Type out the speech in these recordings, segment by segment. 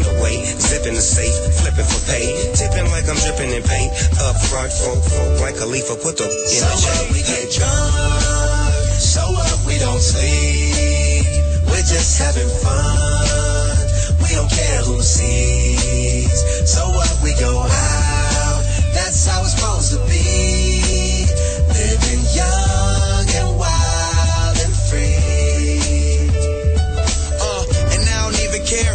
away. Zipping the safe, flipping for pay. Tipping like I'm dripping in paint. Up front, folk, folk, like a leaf, put the in So the what? chain. We get drunk. So what? We don't sleep. We're just having fun. We don't care who sees. So what? We go out. That's how it's supposed to be. Living young and wild and free. Uh, and I don't even care.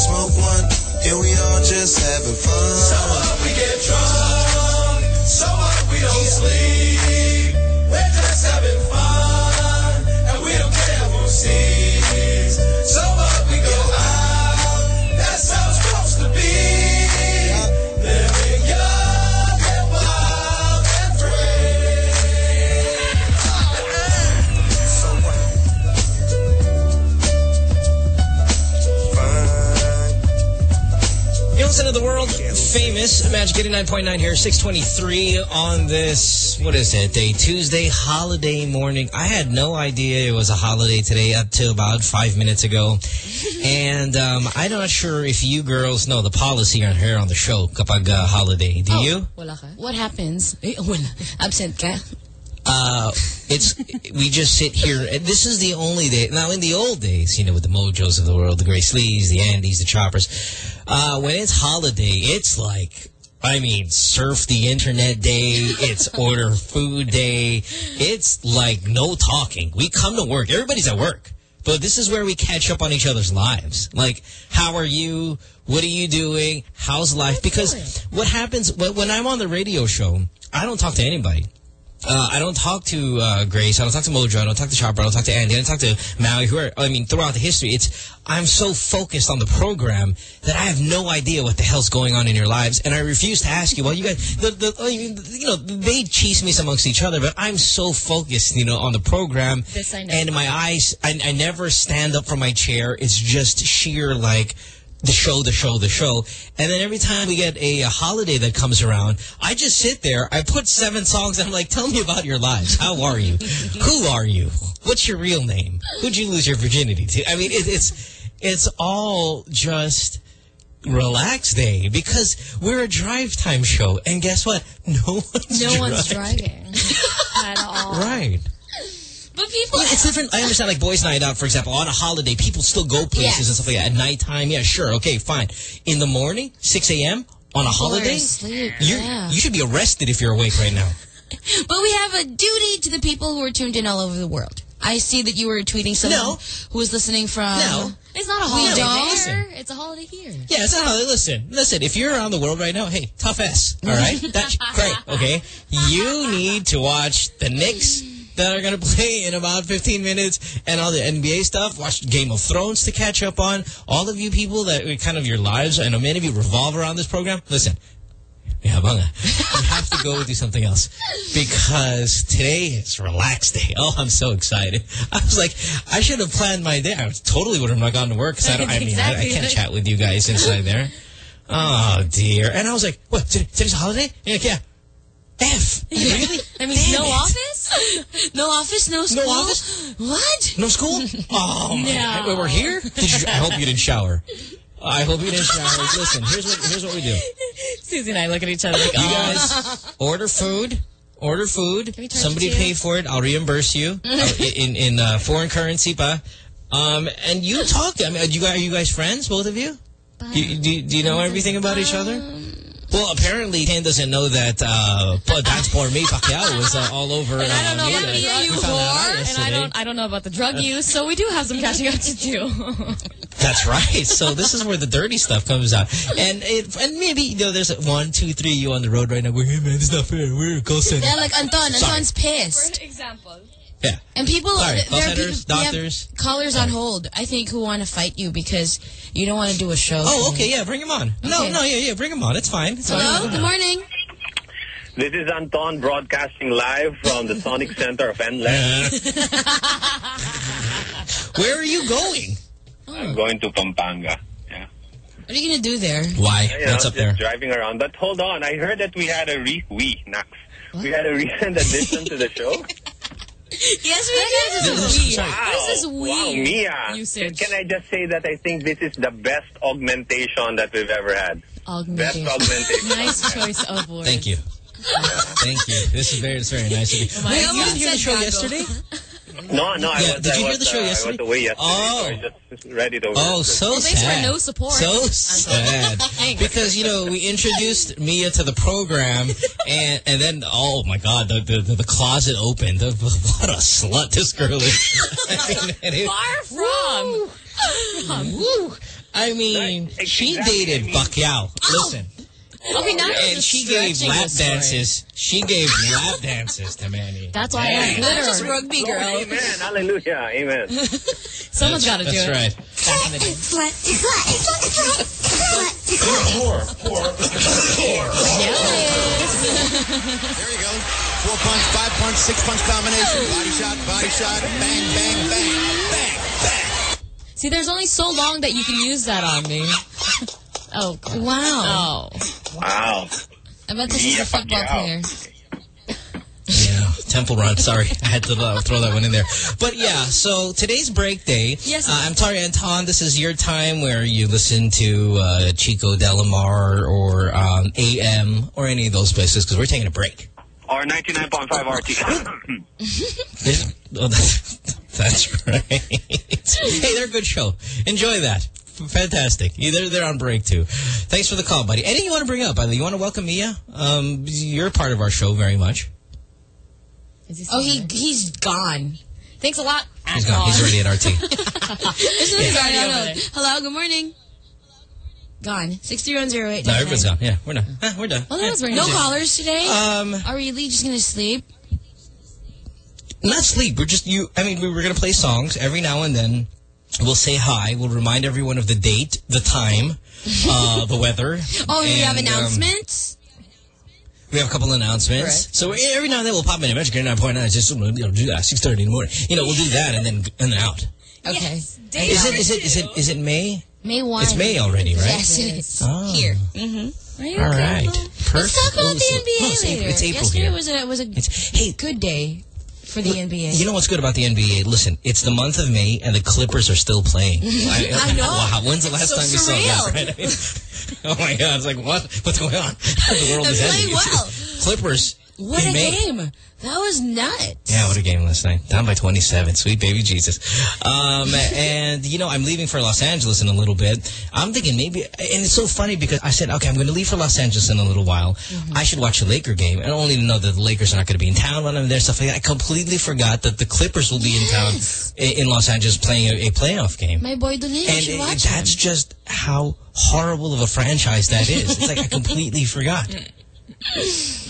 smoke one, and we all just having fun. So what? We get drunk. So what? We don't sleep. We're just having fun. To the world famous Magic 89.9 here, 623 on this, what is it, a Tuesday holiday morning. I had no idea it was a holiday today up to about five minutes ago. and um, I'm not sure if you girls know the policy on here on the show kapag uh, holiday. Do you? What happens? Eh, wala. Absent ka? Uh, it's we just sit here. and This is the only day. Now, in the old days, you know, with the Mojos of the world, the Grace Lees, the Andes, the Choppers, uh, when it's holiday, it's like, I mean, surf the internet day. It's order food day. It's like no talking. We come to work. Everybody's at work. But this is where we catch up on each other's lives. Like, how are you? What are you doing? How's life? Because what happens when I'm on the radio show, I don't talk to anybody. Uh, I don't talk to uh, Grace. I don't talk to Mojo. I don't talk to Chopper. I don't talk to Andy. I don't talk to Maui. Who are, I mean, throughout the history, it's I'm so focused on the program that I have no idea what the hell's going on in your lives, and I refuse to ask you. Well, you guys, the, the, you know, they cheese me amongst each other, but I'm so focused, you know, on the program, This I know. and my eyes, I, I never stand up from my chair. It's just sheer like the show, the show, the show. And then every time we get a, a holiday that comes around, I just sit there, I put seven songs, and I'm like, tell me about your lives. How are you? Who are you? What's your real name? Who'd you lose your virginity to? I mean, it, it's, it's all just relax day because we're a drive time show. And guess what? No one's No one's driving. driving. At all. Right. But people... Well, it's different. I understand, like boys' night out, for example, on a holiday, people still go places Yes. and stuff like that. At nighttime, yeah, sure, okay, fine. In the morning, 6 a.m., On a holiday? asleep, yeah. You should be arrested if you're awake right now. But we have a duty to the people who are tuned in all over the world. I see that you were tweeting someone No. who was listening from. No. It's not a holiday don't. there. It's a holiday here. Yeah, it's not holiday. listen. Listen, if you're around the world right now, hey, tough S. All right, that's great. Okay, you need to watch the Knicks that are going to play in about 15 minutes, and all the NBA stuff. Watch Game of Thrones to catch up on. All of you people that uh, kind of your lives, and many of you revolve around this program. Listen. Yeah, banga. Uh, we have to go do something else because today is relax day. Oh, I'm so excited. I was like, I should have planned my day. I totally would have not gone to work because I don't. I mean, I, I can't chat with you guys inside there. Oh dear. And I was like, what? Today, today's a holiday? You're yeah. F. Really? I mean, Damn no it. office? No office, no school? office? What? No school? Oh man, No. Wait, we're here. Did you, I hope you didn't shower. I hope you didn't shower. Listen, here's what here's what we do. Susie and I look at each other like, You oh. guys order food. Order food. Somebody pay for it. I'll reimburse you uh, in in uh, foreign currency, pa. Um, and you talk. I mean, are you guys, are you guys friends, both of you? You, do, do you know everything about each other? Well, apparently, Ken doesn't know that uh, Pa- Dance For Me Pacquiao was uh, all over. And I don't know uh, about media. me, you We found that out whore. And I don't, I don't know about the drug use, so we do have some catching up to do. That's right. So this is where the dirty stuff comes out. And it, and maybe, you know, there's one, two, three you on the road right now. We're, hey, man, it's not fair. We're a call center. yeah, like Anton. Sorry. Anton's pissed. For example. Yeah. And people, Sorry, there call are people, centers, have doctors. callers on hold, I think, who want to fight you because you don't want to do a show. Oh, okay. Yeah, bring him on. No, Okay. no, yeah, yeah, bring him on. It's fine. It's Hello, fine. good morning. This is Anton broadcasting live from the Sonic Center of NLEX. Where are you going? Oh. I'm going to Pampanga. Yeah. What are you going to do there? Why? You know, up just there? driving around. But hold on, I heard that we had a re we Nax. We had a recent addition to the show. Yes, we This can. is- We. sorry. This is wow, we. Mia. usage. Can I just say that I think this is the best augmentation that we've ever had. Best Augmentation. augmentation. Nice choice of words. Thank you. Thank you. This is very, it's very nice of you. Oh my Wait, you God. didn't hear the show yesterday? No, no, I Yeah, was, did I you hear was, the show uh, yesterday? I was away yesterday, Oh. so I just read it over. Oh, so Well, thanks sad. for no support. So sad. Because, you know, we introduced Mia to the program, and and then, oh, my God, the the, the, the closet opened. What a slut this girl is. I mean, Far from. woo. I mean, Right, she exactly. dated Yao. Listen. Okay, now you're And she gave lap dances. She gave lap dances to Manny. That's why I have Dang. glitter. just rugby, girl. Amen. Hallelujah. Amen. Someone's got to do That's it. right. Back in the day. There you go. Four punch, five punch, six punch combination. Body shot, body shot, bang, bang, bang, bang, bang. See, there's only so long that you can use that on me. Oh, wow. Oh. Wow. I bet this is Yeah, a football Pacquiao. player. Yeah, Temple Run. Sorry, I had to uh, throw that one in there. But yeah, so today's break day. Yes. Uh, I'm Tari Anton. This is your time where you listen to uh, Chico Delamar or um, AM or any of those places because we're taking a break. Or 99.5 RT. This- oh, that's, that's right. hey, they're a good show. Enjoy that. Fantastic. They're, they're on break, too. Thanks for the call, buddy. Anything you want to bring up? By the way, You want to welcome Mia? Um, you're part of our show very much. Oh, he he's gone. Thanks a lot. He's gone. He's already at RT. He's already over there. Hello, good morning. Gone. 63108. no, everybody's gone. Yeah, we're done. Eh, we're done. Well, that was very No callers today? Um, Are we really just going to sleep? not sleep. We're just you. I mean, we were gonna play songs every now and then. We'll say hi. We'll remind everyone of the date, the time, uh, the weather. Oh, we have and, um, announcements? we have a couple announcements. Correct. So every now and then we'll pop in. A magic 99.9 just you know, do that six thirty in the morning. You know, we'll do that and then and then out. okay. Is it is it is it is it May? May 1. It's May already, right? Yes, it is. Oh. Here. Mm-hmm. Are you All okay? right. Let's talk about Oh, the so- NBA no, it's later. April- it's April Yesterday here. was a, was a It's, hey, good day for the NBA. You know what's good about the NBA? Listen, it's the month of May and the Clippers are still playing. I, I know. Wow, when's the last So time you saw surreal. that? Right? I mean, oh my God! It's like what? What's going on? the world They're is playing ending. well. Clippers What a made- game. That was nuts. Yeah, what a game last night. Down by 27. Sweet baby Jesus. Um, and, you know, I'm leaving for Los Angeles in a little bit. I'm thinking maybe, and it's so funny because I said, okay, I'm going to leave for Los Angeles in a little while. I should watch a Laker game. And only to know that the Lakers are not going to be in town when I'm there, stuff like that. I completely forgot that the Clippers will be in town in Los Angeles playing a, a playoff game. My boy you And should it- watch that's him. just how horrible of a franchise that is. It's like I completely forgot.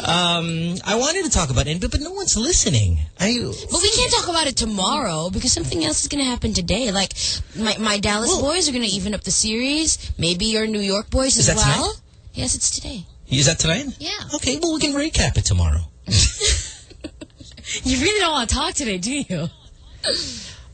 Um, I wanted to talk about it, but, but no one's listening. I, But we can't talk about it tomorrow because something else is going to happen today. Like, my, my Dallas Well- boys are going to even up the series. Maybe your New York boys Is as that well. tonight? Yes, it's today. Is that tonight? Yeah. Okay, well, we can recap it tomorrow. You really don't want to talk today, do you?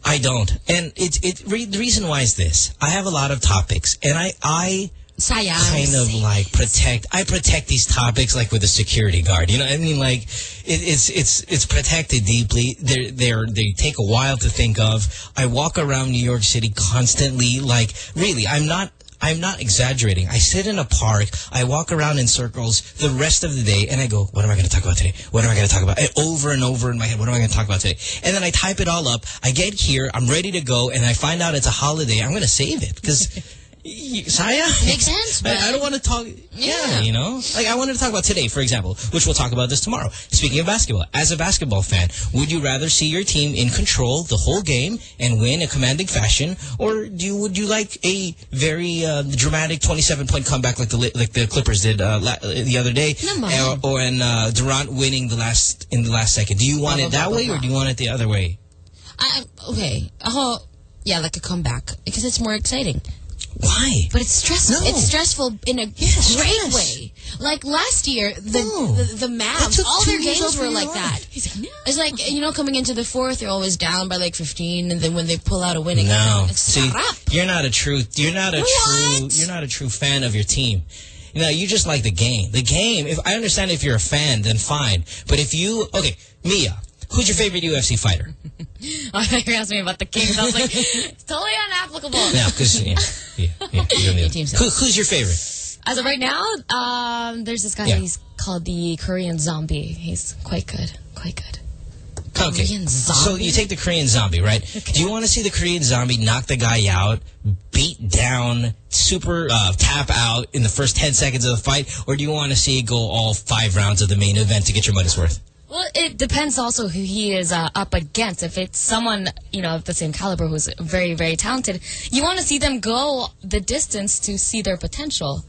I don't. And it, it, re, the reason why is this. I have a lot of topics, and I, I Sayang. kind of like protect, I protect these topics like with a security guard. You know, I mean, like, it, it's, it's, it's protected deeply. They're, they're, they take a while to think of. I walk around New York City constantly, like, really, I'm not, I'm not exaggerating. I sit in a park, I walk around in circles the rest of the day, and I go, what am I going to talk about today? What am I going to talk about? Over and over in my head, what am I going to talk about today? And then I type it all up. I get here, I'm ready to go, and I find out it's a holiday. I'm going to save it because. Saya? Makes sense, I, I don't want to talk. Yeah. Yeah. you know? Like, I wanted to talk about today, for example, which we'll talk about this tomorrow. Speaking of basketball, as a basketball fan, would you rather see your team in control the whole game and win a commanding fashion, or do you, would you like a very uh, dramatic 27-point comeback like the like the Clippers did uh, la the other day, or, or in uh, Durant winning the last in the last second? Do you want Blah, it blah, that blah, way, or do you want it the other way? I, okay. Oh, yeah, like a comeback because it's more exciting. Why? But it's stressful. No. It's stressful in a great stress. way. Like last year, the No. the, the Mavs, all their games were like that. He's like, no. It's like, you know, coming into the fourth, they're always down by like 15, and then when they pull out a win, No, it's see, you're not a true. You're not a true. You're not a true fan of your team. You know, you just like the game. The game. If I understand if you're a fan, then fine. But if you, okay, Mia, who's your favorite UFC fighter? I thought you were asking me about the Kings. I was like, it's totally unapplicable. Yeah, because yeah, yeah, yeah, you're the- team's Who, who's your favorite? As of right now, um, there's this guy. Yeah. He's called the Korean Zombie. He's quite good. Quite good. Okay, so you take the Korean zombie, right? Do you want to see the Korean zombie knock the guy out, beat down, super uh, tap out in the first ten seconds of the fight, or do you want to see it go all five rounds of the main event to get your money's worth? Well, it depends also who he is uh, up against. If it's someone, you know, of the same caliber who's very, very talented, you want to see them go the distance to see their potential.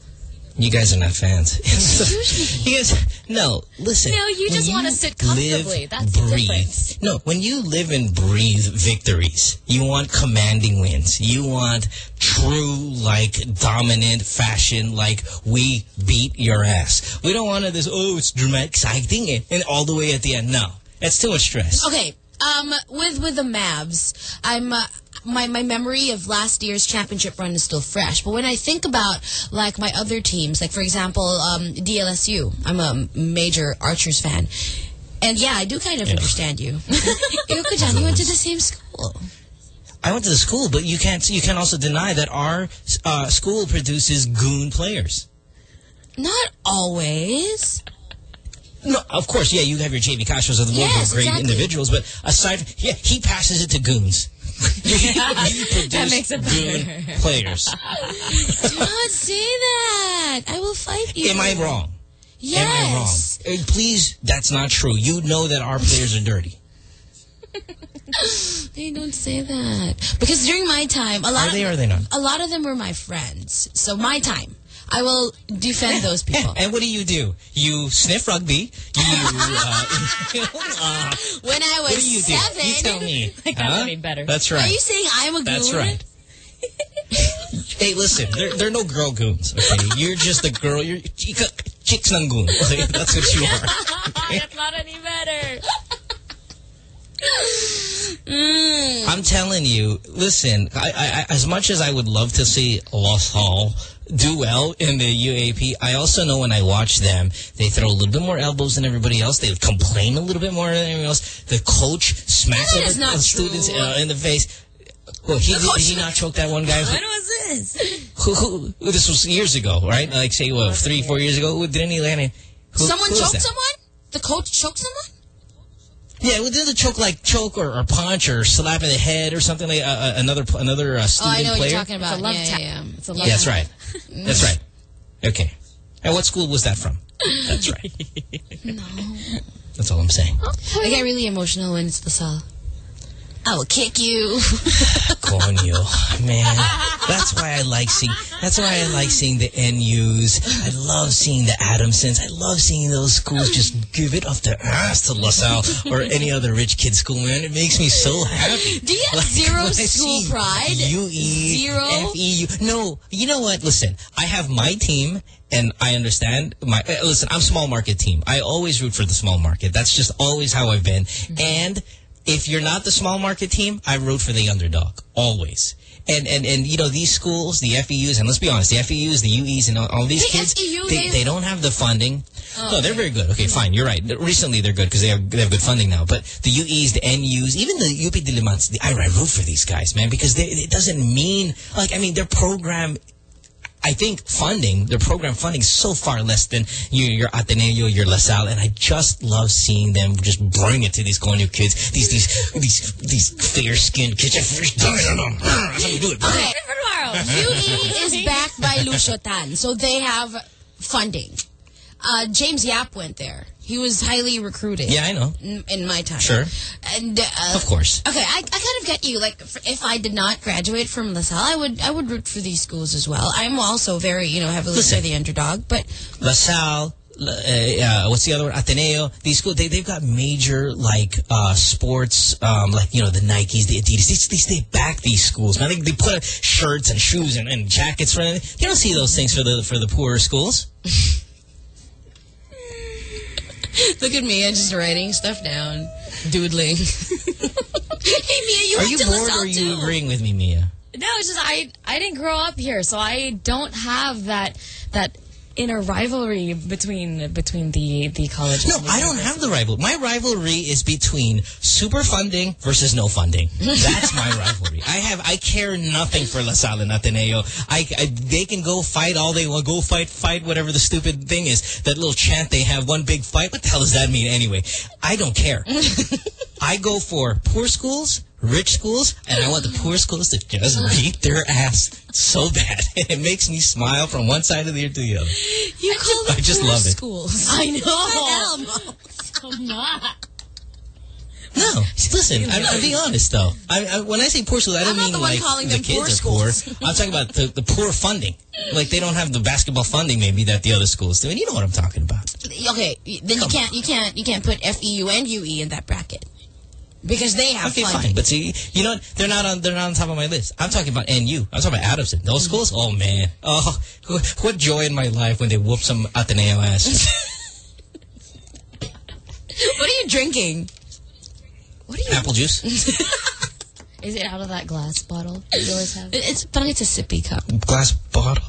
You guys are not fans. you guys, no, listen. No, you just wanna sit comfortably. live, That's the breathe. difference. No, when you live and breathe victories, you want commanding wins. You want true, like, dominant fashion, like, we beat your ass. We don't want to this, oh, it's dramatic, exciting, and, and all the way at the end. No, that's too much stress. Okay, um, with with the Mavs, I'm uh, my my memory of last year's championship run is still fresh. But when I think about like my other teams, like for example, um, DLSU, I'm a major Archers fan, and yeah, I do kind of understand you. We went to the same school. I went to the school, but you can't, you can also deny that our uh, school produces goon players. Not always. No, of course, yeah, you have your JV Castros of the world who Yes, are great exactly. individuals, but aside, from, yeah, he passes it to goons. you, produce That makes it goon players. Do not say that. I will fight you. Am I wrong? Yes. Am I wrong? Uh, please, that's not true. You know that our players are dirty. They don't say that because during my time, a lot Are they or are they not? a lot of them were my friends. So my time, I will defend those people. And what do you do? You sniff rugby. You, uh, uh, when I was what do you do? seven, You tell me. Like that Huh? would be better. That's right. are you saying I'm a goon? That's right. hey, listen, there, there are no girl goons, okay? You're just a girl. You're chica, chicks ng goon. Okay? That's what you are. That's not any better. Mm. I'm telling you, listen, I, I, I- as much as I would love to see La Salle do well in the UAAP, I also know when I watch them, they throw a little bit more elbows than everybody else. They complain a little bit more than everyone else. The coach smacks That other not uh, students uh, in the face. Well, he, did, he not choke that one guy? When was this? Who, who, who- this was years ago, right? Like, say, what, three, four years ago? Who- Didn't he land in? Who, Someone who choked someone? the coach choked someone? Yeah, well, did the choke like choke or, or punch or slap in the head or something like uh, uh, another another uh, Oh, I student know what player? you're talking about. It's a love yeah, tap. yeah, yeah. It's a love Yeah, that's right. That's right. Okay. And what school was that from? That's right. no. That's all I'm saying. I get really emotional when it's the Sal. I will kick you. Coño, man. That's why I like seeing. That's why I like seeing the NUs. I love seeing the Adamsons. I love seeing those schools just give it off their ass to LaSalle or any other rich kid school. Man, it makes me so happy. Do you have Like, zero school pride? UE, Zero? FEU. No, you know what? Listen, I have my team. And I understand my uh, listen. I'm small market team. I always root for the small market. That's just always how I've been. And if you're not the small market team, I root for the underdog always. And and and you know these schools, the FEUs, and let's be honest, the FEUs, the UEs, and all, all these The kids, FEU, they, they- don't have the funding. Oh, no, they're very good. Okay, fine, you're right. Recently, they're good because they have they have good funding now. But the UEs, the NUs, even the UP Dilimans, the I, I root for these guys, man, because they, it doesn't mean like I mean their program I think funding, the program funding is so far less than your, your Ateneo, your LaSalle, and I just love seeing them just bring it to these Konyo kids, these these these these fair-skinned kids. First time, I don't know. That's how you do it. Okay. UE is backed by Lucio Tan, so they have funding. Uh, James Yap went there. He was highly recruited. Yeah, I know. In, in my time. Sure. And uh, Of course. Okay, I, I kind of get you. Like, if I did not graduate from LaSalle, I would I would root for these schools as well. I'm also very, you know, heavily Listen. for the underdog, but LaSalle, uh, uh, what's the other one? Ateneo. These schools, they, they've got major, like, uh, sports, um, like, you know, the Nikes, the Adidas. These, these, they back these schools, man. They, they put shirts and shoes and, and jackets for. You don't see those things for the, for the poorer schools. look at me, I'm just writing stuff down, doodling. hey, Mia, you Are you bored or are you too. agreeing with me, Mia? No, it's just I I didn't grow up here, so I don't have that that inner rivalry between between the the colleges. No, the I don't have the rivalry. My rivalry is between super funding versus no funding. That's my rivalry. I have, I care nothing for La Salle and Ateneo. I, I, they can go fight all they want. Go fight, fight, whatever the stupid thing is. That little chant they have, one big fight. What the hell does that mean anyway? I don't care. I go for poor schools, rich schools, and I want the poor schools to just beat their ass so bad. And it makes me smile from one side of the ear to the other. You call them I just poor love it. schools. I know. Elmo. No, listen. I'm, I'm being honest, though. I, I, when I say poor schools, I don't mean the like the kids poor are poor. I'm talking about the, the poor funding. Like they don't have the basketball funding, maybe that the other schools do. And you know what I'm talking about. Okay, then you can't you can't you can't put FEU and UE in that bracket because they have Okay, funding. fine. But see, you know what? They're not on. They're not on top of my list. I'm talking about NU. I'm talking about Adamson. Those mm. schools. Oh man. Oh, what joy in my life when they whoop some Ateneo ass. what are you drinking? What are you? Apple juice. Is it out of that glass bottle you always have? It's but it's a sippy cup. Glass bottle.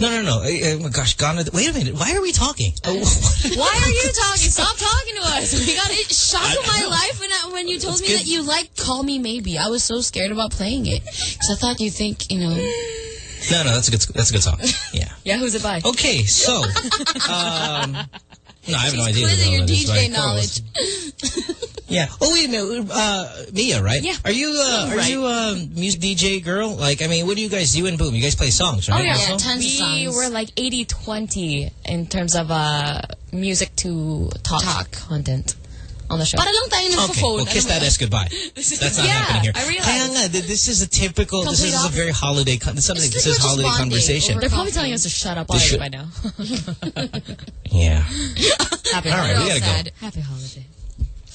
No, no, no. My gosh, gone. Wait a minute. Why are we talking? What- Why are you talking? Stop talking to us. We got a shock I- of my no. life when I, when you told It's me good. that you like Call Me Maybe. I was so scared about playing it because I thought you think you know. no, no. That's a good. That's a good song. Yeah. Yeah, who's it by? Okay, so um, no, I have no idea. quizzing who your that is, DJ right? knowledge. Yeah. Oh wait a minute, uh, Mia, right? Yeah. Are you uh, are Right. you a music DJ girl? Like, I mean, what do you guys do in Boom? You guys play songs, right? Oh, yeah. Also? Yeah, tons of songs. we were like 80-20 in terms of uh, music to talk, Talk. content on the show. Para lang tayo Okay, nagpo-phone. well, kiss that ba? ass goodbye. is- That's not Yeah, happening here. I realize. Kaya nga, this is a typical, this Complete is a very holiday, con- something, this is we're holiday conversation. They're probably telling us to shut up They already by now. Yeah. Happy All right, we gotta go. Happy holiday.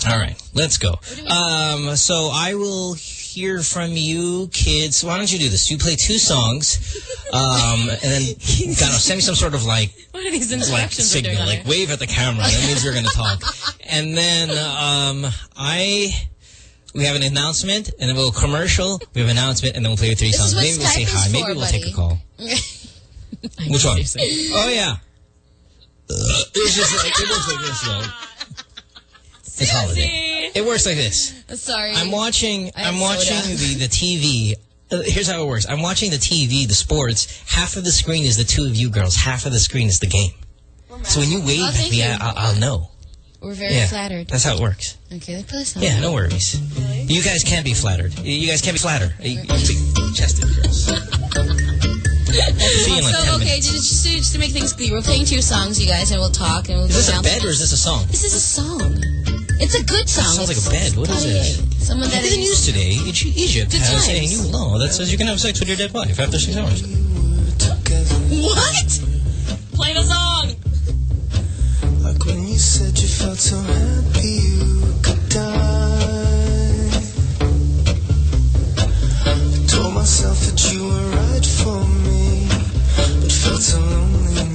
All right, let's go. Um, so I will hear from you kids. Why don't you do this? You play two songs, um, and then of send me some sort of like What are these like signal, like wave at the camera. That means you're going to talk. And then um, I we have an announcement, and then we'll commercial. We have an announcement, and then we'll play three songs. Maybe we'll say hi. for, Maybe we'll take a call. Which one? Oh yeah. It's just like it looks like this though. It's holiday. It works like this. Sorry. I'm watching. I have I'm watching soda. the the TV. Uh, here's how it works. I'm watching the TV, the sports. Half of the screen is the two of you girls. Half of the screen is the game. So when you wave Oh, at me. I, I'll, I'll know. We're very yeah, flattered. That's how it works. Okay, let's play song. Yeah, no worries. You guys can be flattered. You guys can be flattered. You, you big-chested girls. See you in like So, 10 okay, just, just, to, just to make things clear, we're playing two songs, you guys, and we'll talk. And we'll Is go this a down bed or is this a song? This is a song. It's a good song. sounds like a bed. What is it? this? Someone I that didn't is- use today. Egy- Egypt Good has a new law that says you can have sex with your dead wife after six hours. What? Play the song. Like when you said you felt so happy you could die. I told myself that you were right for me, but felt so lonely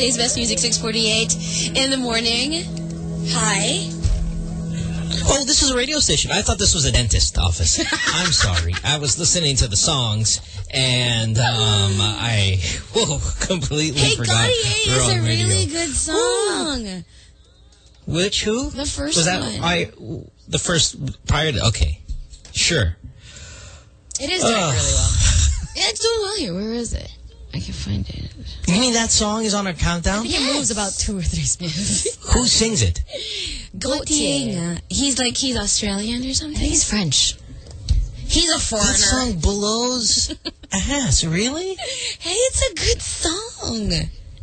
Today's best music, 648 in the morning. Hi. Oh, this is a radio station. I thought this was a dentist office. I'm sorry. I was listening to the songs and um, I whoa, completely Hey, forgot. We're is a radio. really good song. Which who? The first was that one. I the first prior to okay. Sure. It is doing Ugh. really well. Yeah, it's doing well here. Where is it? I can find it. You mean that song is on our countdown? He moves about two or three spins. Who sings it? Gotye. He's like, he's Australian or something? He's French. He's a foreigner. That song blows ass, really? Hey, it's a good song.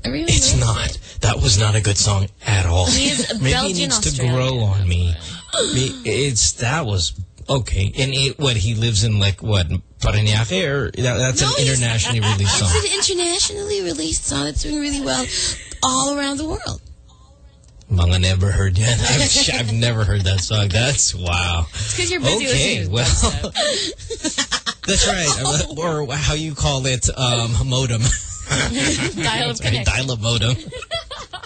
Everyone It's knows not. That was not a good song at all. He's Maybe Belgian it needs to grow on me. Me- It's that was okay. And it, what he lives in like what Paranaque or that, that's No, an internationally released song. It's an internationally released song that's doing really well all around the world. Mga never heard yet. I've, I've never heard that song. That's wow. It's because you're busy Okay, well, that's right. Or, or how you call it, um, modem. Dial of Sorry, dial up modem.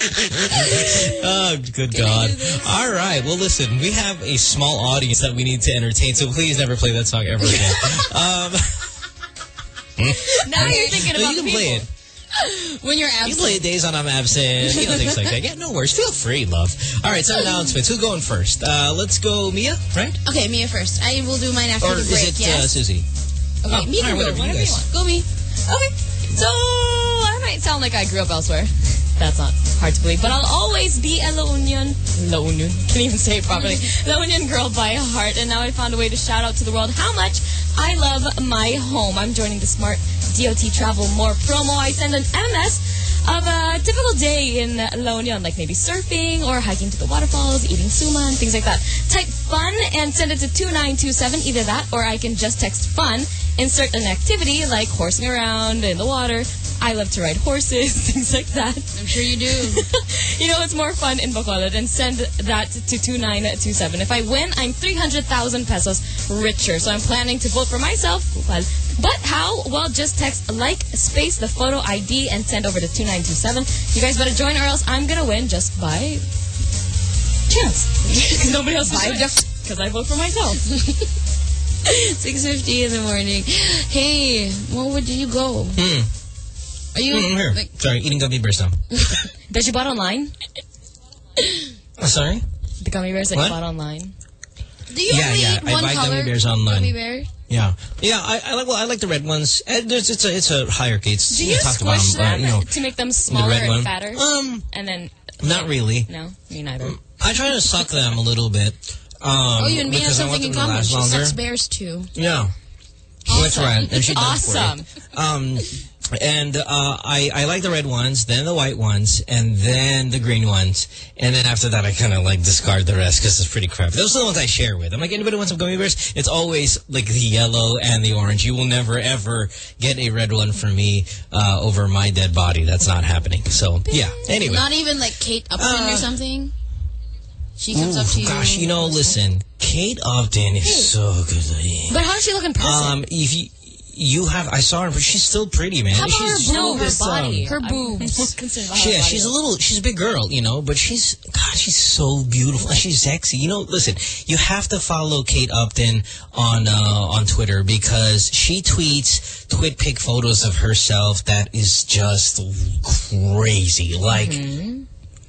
oh, good God. All right. Well, listen, we have a small audience that we need to entertain, so please never play that song ever again. um, Now you're thinking no, about you can the play it. When you're absent. You play days on I'm absent, you know, things like that. Yeah, no worries. Feel free, love. All right, some announcements. Who's going first? Uh, let's go Mia, right? Okay, Mia first. I will do mine after Or the is break, it uh. Susie? okay, oh, Mia right, can go. whatever, you Whatever you want. Go, me. Okay, so I might sound like I grew up elsewhere. That's not hard to believe, but I'll always be a La Union. La Union. Can't even say it properly. La Union girl by heart, and now I found a way to shout out to the world how much I love my home. I'm joining the Smart DOT Travel More promo. I send an MMS of a typical day in La Union, like maybe surfing or hiking to the waterfalls, eating suma, and things like that. Type fun and send it to 2927, either that or I can just text fun, insert an activity like horsing around in the water. I love to ride horses, things like that. I'm sure you do. You know, it's more fun in Bacolod and send that to 2927. If I win, I'm 300,000 pesos richer. So I'm planning to vote for myself. But how? Well, just text like space the photo ID and send over to 2927. You guys better join or else I'm going to win just by chance. Because nobody else By is Because I vote for myself. 6.50 in the morning. Hey, where would you go? Hmm. Are you... Mm, here. Like, Sorry, eating gummy bears now. That you bought online? Oh, sorry? The gummy bears that What? you bought online? do you Yeah, only yeah, eat I one buy gummy bears online. Gummy bear? Yeah, yeah. I, I like. Well, I like the red ones. Uh, there's, it's a it's a hierarchy. It's, Do you talked about squish them, them you know, to make them smaller red and fatter? Um, and then, not really. no, me neither. I try to suck them a little bit. Um, Oh, you and me have because I want something in common. She longer. sucks bears too. Yeah. That's right. And she does for Awesome. it. Um, and uh, I, I like the red ones, then the white ones, and then the green ones. And then after that, I kind of like discard the rest because it's pretty crap. Those are the ones I share with. I'm like, anybody want some gummy bears? It's always like the yellow and the orange. You will never, ever get a red one from me uh, over my dead body. That's not happening. So, yeah. Anyway. Not even like Kate Upton Uh, or something? She comes up to you. gosh, you know, listen, Kate Upton is so good. But how does she look in person? Um, if you, you have, I saw her, but she's still pretty, man. how about she's her, no, her this, um, body? her boobs. more concerned about She, her yeah, body. she's a little, she's a big girl, you know, but she's, God, she's so beautiful. and She's sexy. You know, listen, you have to follow Kate Upton on, uh, on Twitter because she tweets twit pic photos of herself that is just crazy. Like, Mm-hmm.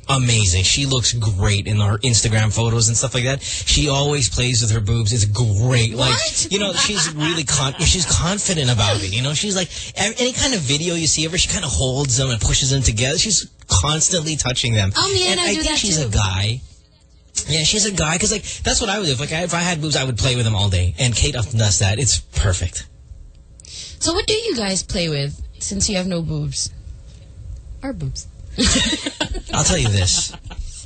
Amazing. She looks great in her Instagram photos and stuff like that. She always plays with her boobs. It's great. Like, you know, she's really con she's confident about it. You know, she's like any kind of video you see of her, she kind of holds them and pushes them together. She's constantly touching them. Oh, me and I I do think she's too. a guy. Yeah, she's a guy because like that's what I would do. If, like if I had boobs, I would play with them all day. And Kate often does that. It's perfect. So what do you guys play with since you have no boobs? Our boobs. I'll tell you this.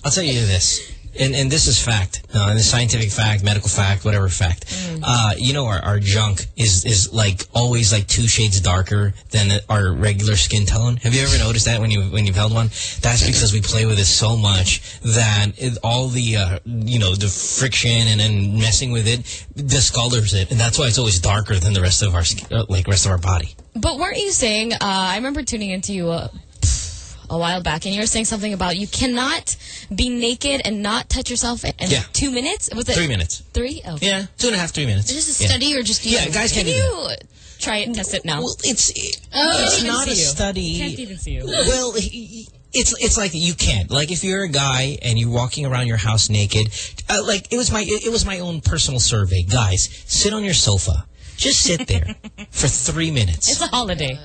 I'll tell you this. And, and this is fact. Uh, this scientific fact, medical fact, whatever fact. Uh, you know, our, our junk is, is like always like two shades darker than our regular skin tone. Have you ever noticed that when you, when you've held one? That's because we play with it so much that it, all the, uh, you know, the friction and then messing with it discolors it. And that's why it's always darker than the rest of our, skin, uh, like rest of our body. But weren't you saying, uh, I remember tuning into you uh, a while back, and you were saying something about you cannot be naked and not touch yourself in Yeah. two minutes. Was it Three minutes. Three? Oh. Yeah, two and a half, three minutes. Is this a Yeah. study or just you? Yeah, guys Can can't do you try it, and test it now? Well, it's Oh, it's can't a you. study. Can't even see you. Well, he- it's it's like you can't. Like if you're a guy and you're walking around your house naked, uh, like it was my it was my own personal survey. Guys, sit on your sofa. Just sit there for three minutes. It's a holiday.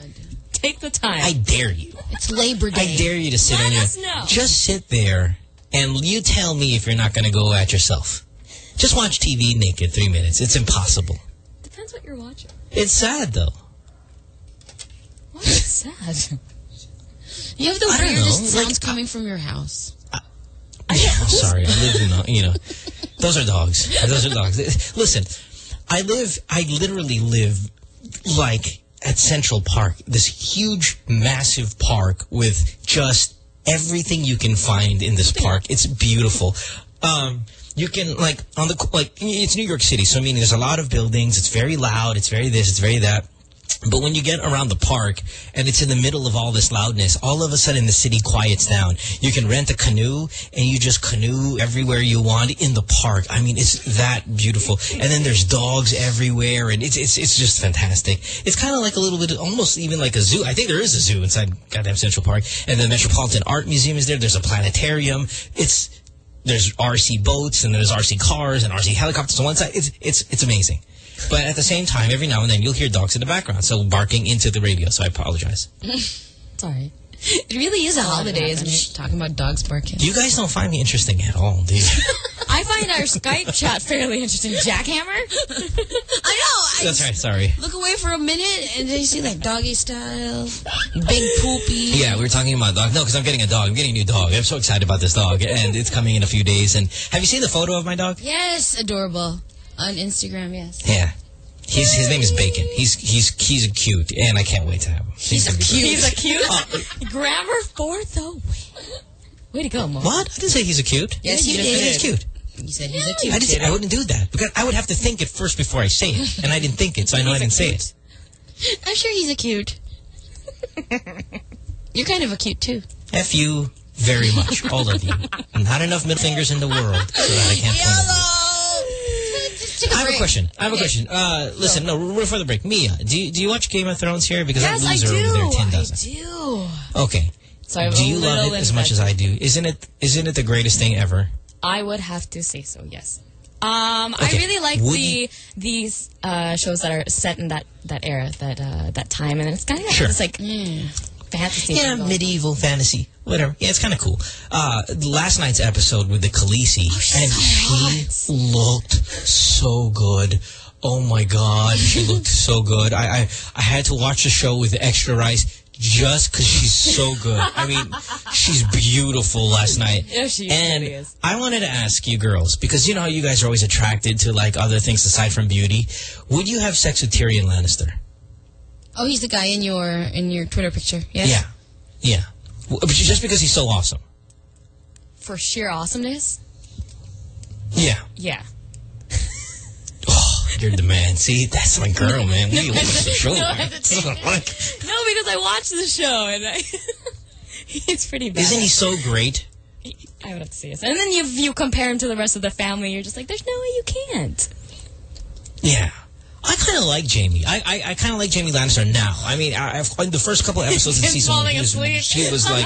Take the time. I dare you. It's Labor Day. I dare you to sit Let on your. us know. Just sit there and you tell me if you're not going to go at yourself. Just watch TV naked three minutes. It's impossible. Depends what you're watching. It's sad though. Why is it sad? You have the I weirdest know, like, sounds coming from your house. Yeah, I'm sorry. I live in, you know, those are dogs. Those are dogs. Listen, I live, I literally live like at Central Park, this huge, massive park with just everything you can find in this park. It's beautiful. Um, you can like on the like it's New York City, so I mean there's a lot of buildings. It's very loud. It's very this. It's very that. But when you get around the park and it's in the middle of all this loudness, all of a sudden the city quiets down. You can rent a canoe and you just canoe everywhere you want in the park. I mean, it's that beautiful. And then there's dogs everywhere and it's it's it's just fantastic. It's kind of like a little bit, almost even like a zoo. I think there is a zoo inside goddamn Central Park. And the Metropolitan Art Museum is there. There's a planetarium. It's there's RC boats and there's RC cars and RC helicopters on one side. It's it's it's amazing. But at the same time, every now and then you'll hear dogs in the background, so barking into the radio. So I apologize. Sorry. It really is a holiday, isn't it? Talking about dogs barking. You guys don't find me interesting at all, do you? I find our Skype chat fairly interesting. Jackhammer? I know. I That's right. Sorry. Look away for a minute and then you see like doggy style, big poopy. Yeah, we were talking about dog. No, because I'm getting a dog. I'm getting a new dog. I'm so excited about this dog, and it's coming in a few days. And have you seen the photo of my dog? Yes, adorable. On Instagram, yes. Yeah. He's, his name is Bacon. He's he's he's cute, and I can't wait to have him. He's, gonna be great. He's a cute. Grammar four, though. Way to go, Mo. What? I didn't say he's a cute. Yes, you I did. He's cute. You said he's a I cute didn't. Say. I wouldn't do that because I would have to think it first before I say it, and I didn't think it, so I know I didn't say it. I'm sure he's a cute. You're kind of a cute too. F you very much, all of you. Not enough middle fingers in the world so that I can't point I have a question. I have a question. Uh, listen, no, before the break, Mia, do you, do you watch Game of Thrones here? Because Yes, I loser do. over there, Tim I doesn't. do. Okay. So do you love it as much as I do? Isn't it? Isn't it the greatest thing ever? I would have to say so, yes. Um, I really like Would the these uh, shows that are set in that that era, that uh, that time, and it's kind of Sure. it's like fantasy. Yeah, medieval fantasy, whatever. Yeah, it's kind of cool. Uh, last night's episode with the Khaleesi, and she looked so good. Oh my god, she looked so good. I, I I had to watch the show with extra rice just because she's so good. I mean, she's beautiful last night. Yeah, she and is. I wanted to ask you girls because you know how you guys are always attracted to like other things aside from beauty. Would you have sex with Tyrion Lannister? Oh, he's the guy in your in your Twitter picture. Yes. Yeah, yeah. But Just because he's so awesome. for sheer awesomeness. Yeah. Yeah. Oh, you're the man. See, that's my girl, man. We love the show. No man. No, because I watched the show and I, it's pretty bad. Isn't he so great? I would have to say yes. And then you you compare him to the rest of the family, you're just like, there's no way you can't. Yeah. I kind of like Jamie. I I, I kind of like Jamie Lannister now. I mean, I, I've, in the first couple episodes of season one, he was, he was like,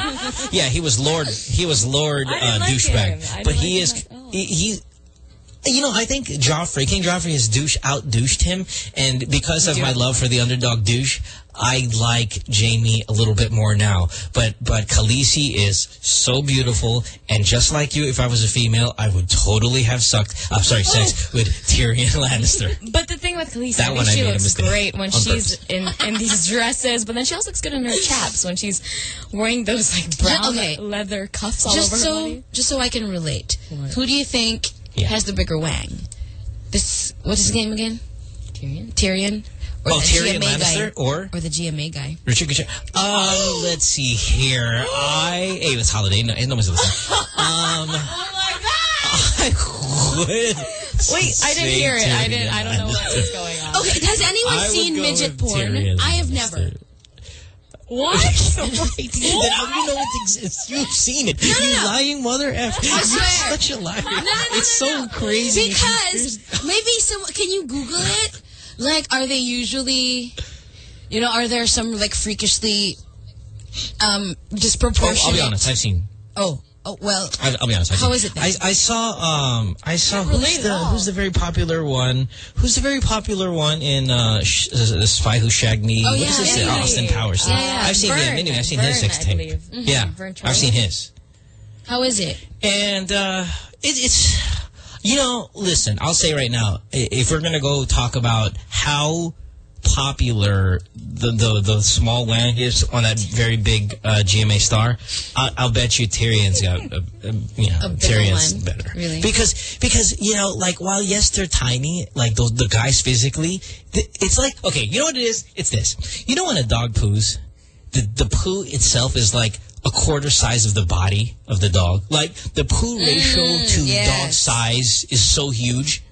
yeah, he was Lord, he was Lord uh, like douchebag. But didn't he is, him at all. he, he, you know, I think Joffrey, King Joffrey has douche out douched him, and because of my love for the underdog douche, I like Jamie a little bit more now. But but Khaleesi is so beautiful, and just like you, if I was a female, I would totally have sucked. I'm sorry, oh. sex with Tyrion Lannister. But the thing with Khaleesi, That I one think I she made looks mistake great when on she's in, in these dresses, but then she also looks good in her chaps when she's wearing those like brown Okay. leather cuffs all Just over her so body. just so I can relate. Who do you think Yeah. has the bigger wang? This what's his name again? Tyrion? Tyrion. Or Oh, the Tyrion GMA Lannister guy? or or the GMA guy. Richard. Um, let's see here. I hey, it's holiday. No, no one's listening. Um, Oh my I would. Wait, I didn't hear it. I didn't. I don't know what was going on. Okay, has anyone I seen midget porn? Tyrion I have Lannister. never. What? right. How you know it exists? You've seen it. No, you lying mother F. You're such a liar. No, no, no, it's no, so no. crazy. Because maybe some. Can you Google it? Like, are they usually? You know, are there some like freakishly, um, Oh, disproportionate? I'll be honest. I've seen. Oh, oh well. I, I'll be honest. I've How is it then? I, I saw. Um. I saw. Who's the all. Who's the very popular one? Who's the very popular one in uh, Spy Who Shagged Me? Oh, What yeah. is this? Yeah, Austin yeah. Powers. Yeah, yeah. I've seen Vern. him. Anyway, I've seen his sex I tape. believe. Mhm. Yeah, I've seen his. How is it? And uh, it, it's, you know, listen, I'll say right now, if we're going to go talk about how popular the, the, the small is on that very big uh, GMA star, I, I'll bet you Tyrion's got, a, a, you know, A Tyrion's one, better. really? Because, because, you know, like, while yes, they're tiny, like those, the guys physically, it's like, okay, you know what it is? It's this. You know when a dog poos, the, the poo itself is like a quarter size of the body of the dog. Like the poo ratio mm, to dog size is so huge.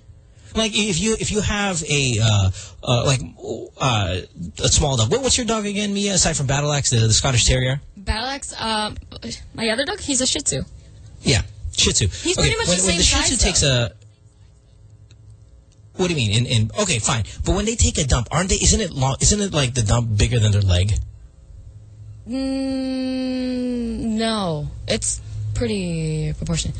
Like if you if you have a uh, uh, like uh, a small dog. What, what's your dog again, Mia? Aside from Battle Axe, the, the Scottish Terrier. Battle Axe, um, my other dog, he's a Shih Tzu. Yeah, Shih Tzu. He's pretty much when, the when same the Shih size, Tzu takes a. What do you mean? In, in okay, fine. But when they take a dump, aren't they? Isn't it long? Isn't it like the dump bigger than their leg? Mm, no, it's pretty proportionate.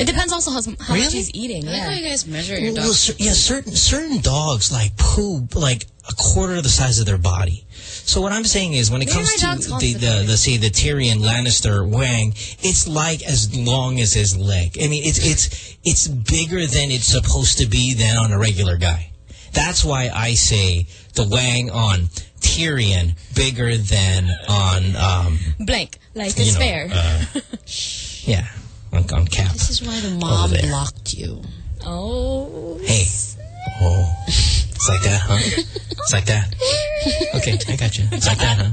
It depends also how, how Really? much he's eating. I like how you guys measure your Well, dog. cer- yeah, certain certain dogs like poo like a quarter of the size of their body. So what I'm saying is, when it Maybe comes to the, the, the say the Tyrion Lannister Wang, it's like as long as his leg. I mean, it's it's it's bigger than it's supposed to be than on a regular guy. That's why I say the Wang on Tyrion bigger than on um Blank. like you is know fair. uh, yeah on, on Cap. This is why the mom blocked you. oh. Hey. Oh. It's like that, huh? It's like that. Okay, I got you. It's like that, huh?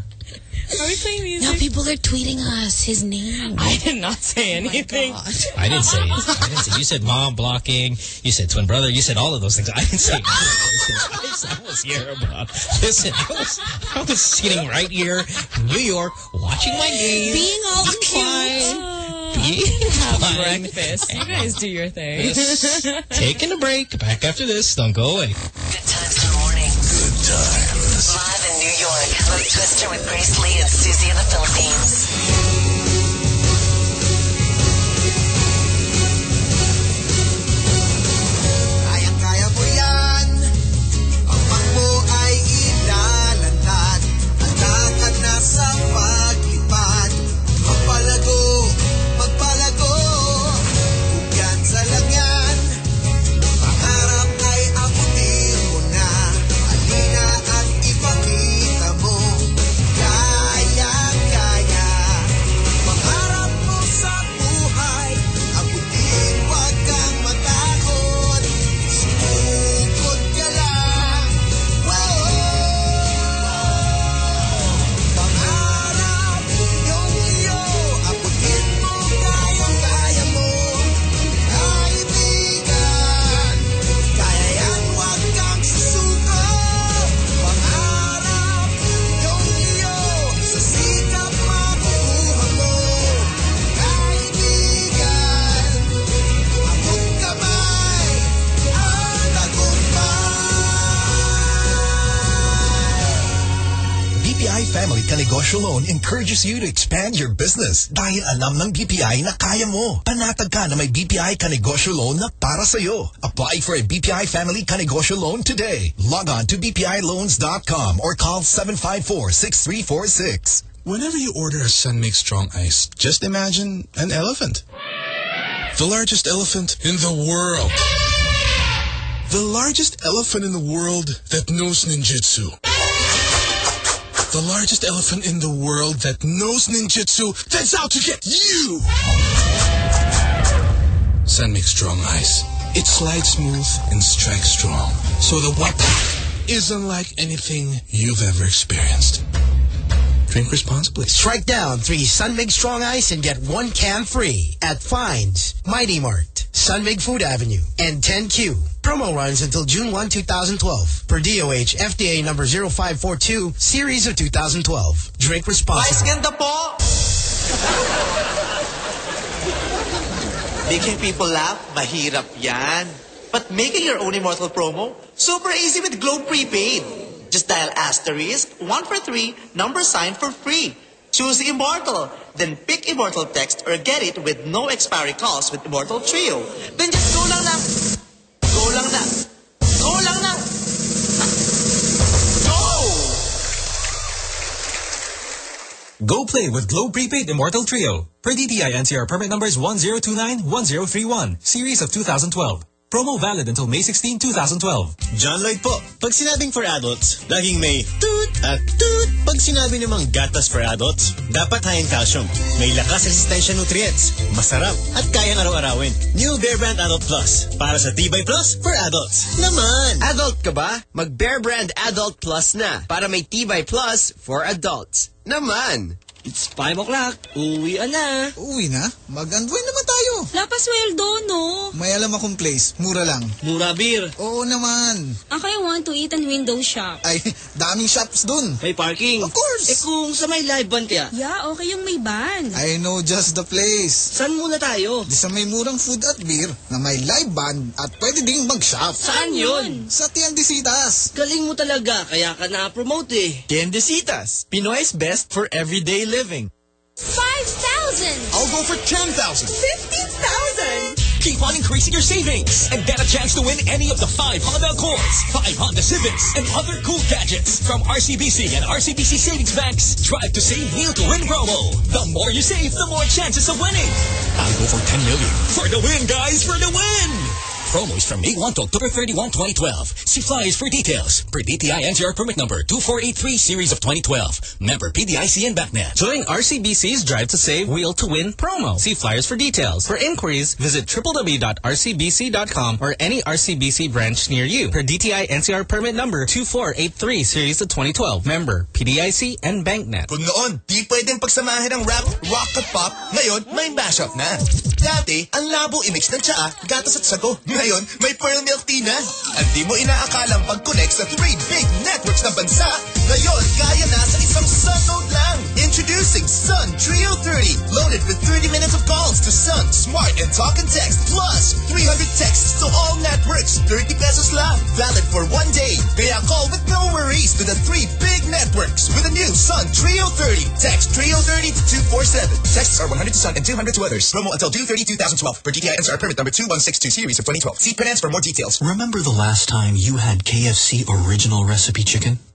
Are we playing music? Now people are tweeting us his name. I did not say Oh anything. God. I didn't say it. I didn't say You said mom blocking. You said twin brother. You said all of those things. I didn't say any of those things. I was here about. Listen, I was, I was sitting right here in New York watching my game. Being all Being cute. Fine. Being fine. Breakfast. You guys do your thing. Just taking a break. Back after this. Don't go away. Good times in the morning. Good times. Live in New York. Mo Twister with Grace Lee and Susie in the Philippines. Family Kanegosyo Loan encourages you to expand your business dahil alam ng BPI na kaya mo. Panatag ka na may BPI Kanegosyo Loan na para sa'yo. Apply for a BPI Family Kanegosyo Loan today. Log on to bpiloans.com or call 754-6346. Whenever you order a San Mig Strong Ice, just imagine an elephant. The largest elephant in the world. The largest elephant in the world that knows ninjutsu. The largest elephant in the world that knows ninjutsu that's out to get you! San Mig Strong Ice. It slides smooth and strikes strong. So the weapon is unlike anything you've ever experienced. Drink responsibly. Strike down three San Mig Strong Ice and get one can free at Fines Mighty Mart. San Mig Food Avenue, and 10Q. Promo runs until June 1, 2012. Per DOH, FDA number 0542, series of 2012. Drink responsibly. Vice ganda po! Making people laugh, mahirap yan. But making your own Immortal promo, super easy with Globe Prepaid. Just dial asterisk, 1 for 3, number sign for free. Choose Immortal, then pick Immortal text or get it with no expiry calls with Immortal Trio. Then just go lang na. Go lang na. Go lang na. Go! Go play with Globe Prepaid Immortal Trio. Per DTI NCR permit numbers 1029-1031, series of 2012. Promo valid until May 16, 2012. John Lloyd po. Pag sinabing for adults, laging may toot at toot. Pag sinabi namang gatas for adults, dapat high in calcium. May lakas resistensya nutrients, masarap, at kayang araw-arawin. New Bear Brand Adult Plus. Para sa Tibay Plus for adults. Naman! Adult ka ba? Mag Bear Brand Adult Plus na para may Tibay Plus for adults. Naman! It's 5 o'clock. Uwi na. Uwi na? Mag-unwind naman tayo. Lapasweldo, no? May alam akong place. Mura lang. Mura beer. Oo naman. Ako I want to eat and window shop. Ay, daming shops dun. May parking. Of course. Eh kung sa may live band kaya? Yeah, okay yung may band. I know just the place. Saan muna tayo? Di sa may murang food at beer na may live band at pwede ding mag-shop. Saan yun? Sa Tiendesitas. Galing mo talaga, kaya ka na-promote eh. Tiendesitas. Pinoy's best for everyday living. 5,000! I'll go for 10,000. 15,000! Keep on increasing your savings and get a chance to win any of the five Honda Accords, five Honda Civics, and other cool gadgets from RCBC and RCBC Savings Bank's Drive to Save Deal to Win promo. The more you save, the more chances of winning. I'll go for 10 million. For the win, guys, for the win! Promos from May 1 to October 31, 2012. See flyers for details. Per DTI NCR permit number 2483 series of 2012. Member PDIC and BancNet. Join RCBC's Drive to Save Wheel to Win promo. See flyers for details. For inquiries, visit www.rcbc.com or any RCBC branch near you. Per DTI NCR permit number 2483 series of 2012. Member PDIC and BancNet. Kung noon, di pwedeng pagsamahin ng rap, rock at pop, ngayon may mashup na. Dati, ang labo imix ng tsaa, gatas at sago. Ngayon, may pearl milk tea na. At di mo inaakalang pag-connect sa three big networks ng bansa. Ngayon, kaya na sa isang Sun node lang. Introducing Sun Trio 30. Loaded with 30 minutes of calls to Sun, Smart, and Talk and Text. Plus, 300 texts to all networks. 30 pesos lang. Valid for one day. Kaya call with no worries to the three big networks with the new Sun Trio 30. Text Trio 30 to 247. Texts are 100 to Sun and 200 to others. Promo until June 30, 2012. For DTI NCR permit number 2162 series of 2012. See Penance for more details. Remember the last time you had KFC original recipe chicken?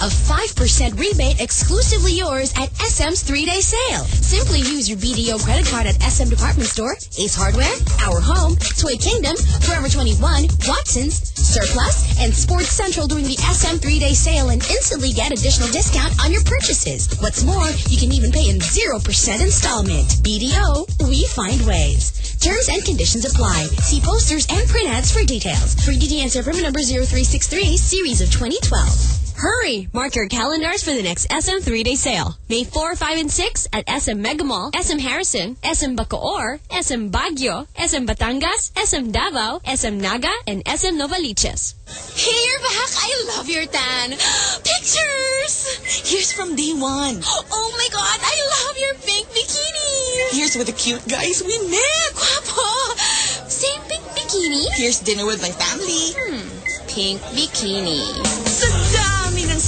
A 5% rebate exclusively yours at SM's three-day sale. Simply use your BDO credit card at SM Department Store, Ace Hardware, Our Home, Toy Kingdom, Forever 21, Watson's, Surplus, and Sports Central during the SM three-day sale and instantly get additional discount on your purchases. What's more, you can even pay in 0% installment. BDO, we find ways. Terms and conditions apply. See posters and print ads for details. For DTN permit number 0363, series of 2012. Hurry! Mark your calendars for the next SM three-day sale. May 4, 5, and 6 at SM Mega Mall, SM Harrison, SM Bacoor, SM Baguio, SM Batangas, SM Davao, SM Naga, and SM Novaliches. Hey, you're back. I love your tan. Pictures! Here's from day one. Oh my God, I love your pink bikini. Here's with the cute guys we met. Guapo. Same pink bikini? Here's dinner with my family. Hmm. Pink bikini. Sa dami ng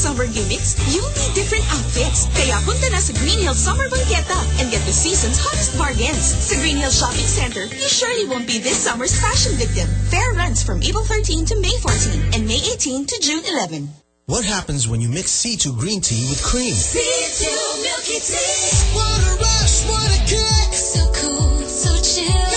summer gimmicks, you'll need different outfits. Kaya punta na sa Green Hills Summer Banqueta and get the season's hottest bargains. Sa Green Hills Shopping Center, you surely won't be this summer's fashion victim. Fair runs from April 13 to May 14 and May 18 to June 11. What happens when you mix C2 green tea with cream? C2 Milky Tea. What a rush, what a kick. So cool, so chill.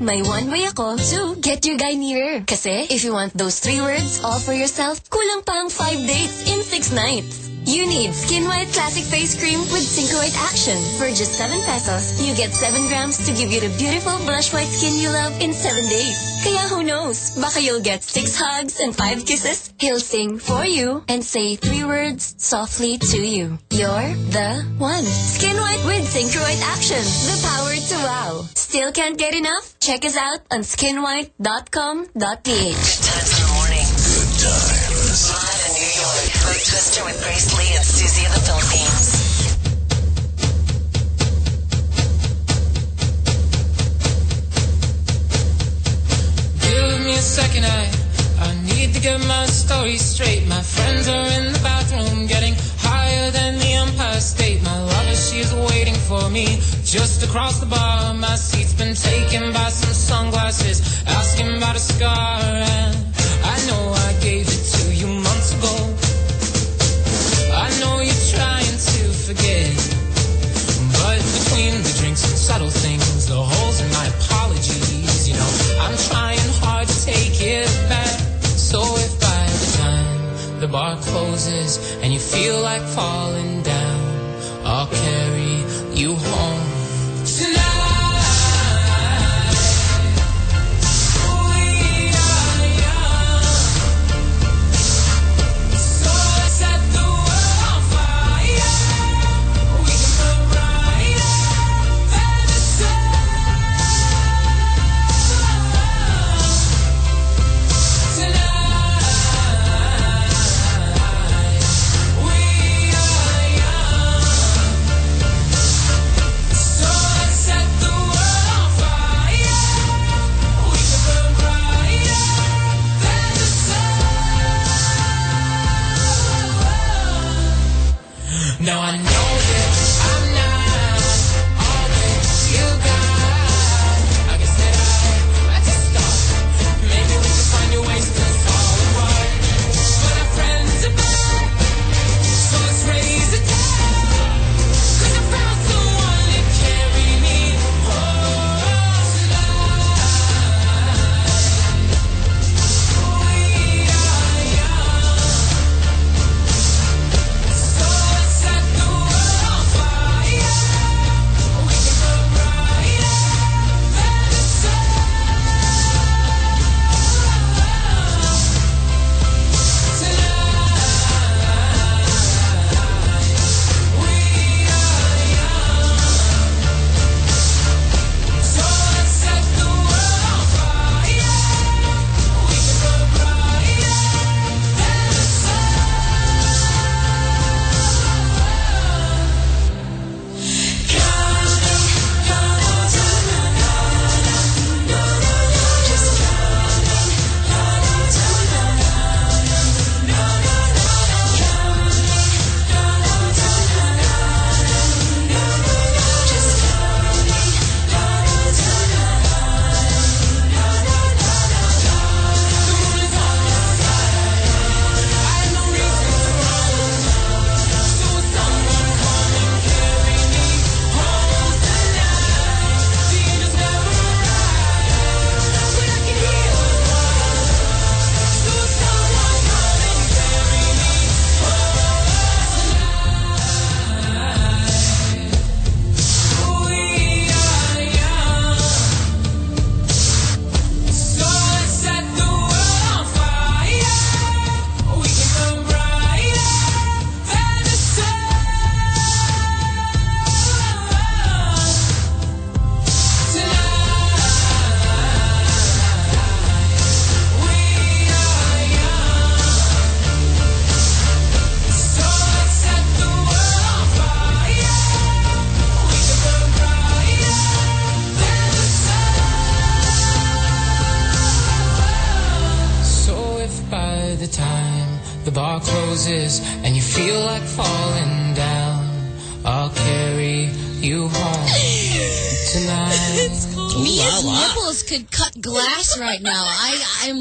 May one way ako to get your guy nearer. Kasi if you want those three words all for yourself, kulang pang five dates in six nights. You need Skin White Classic Face Cream with Synchroid Action. For just 7 pesos, you get 7 grams to give you the beautiful blush white skin you love in 7 days. Kaya who knows, baka you'll get 6 hugs and 5 kisses. He'll sing for you and say 3 words softly to you. You're the one. Skin White with Synchroid Action. The power to wow. Still can't get enough? Check us out on skinwhite.com.ph. Twister with Grace Lee and Susie in the Philippines. Give me a second, I I need to get my story straight. My friends are in the bathroom, getting higher than the Empire State. My lover, she's waiting for me just across the bar. My seat's been taken by some sunglasses, asking about a scar, and I know I gave it bar closes and you feel like falling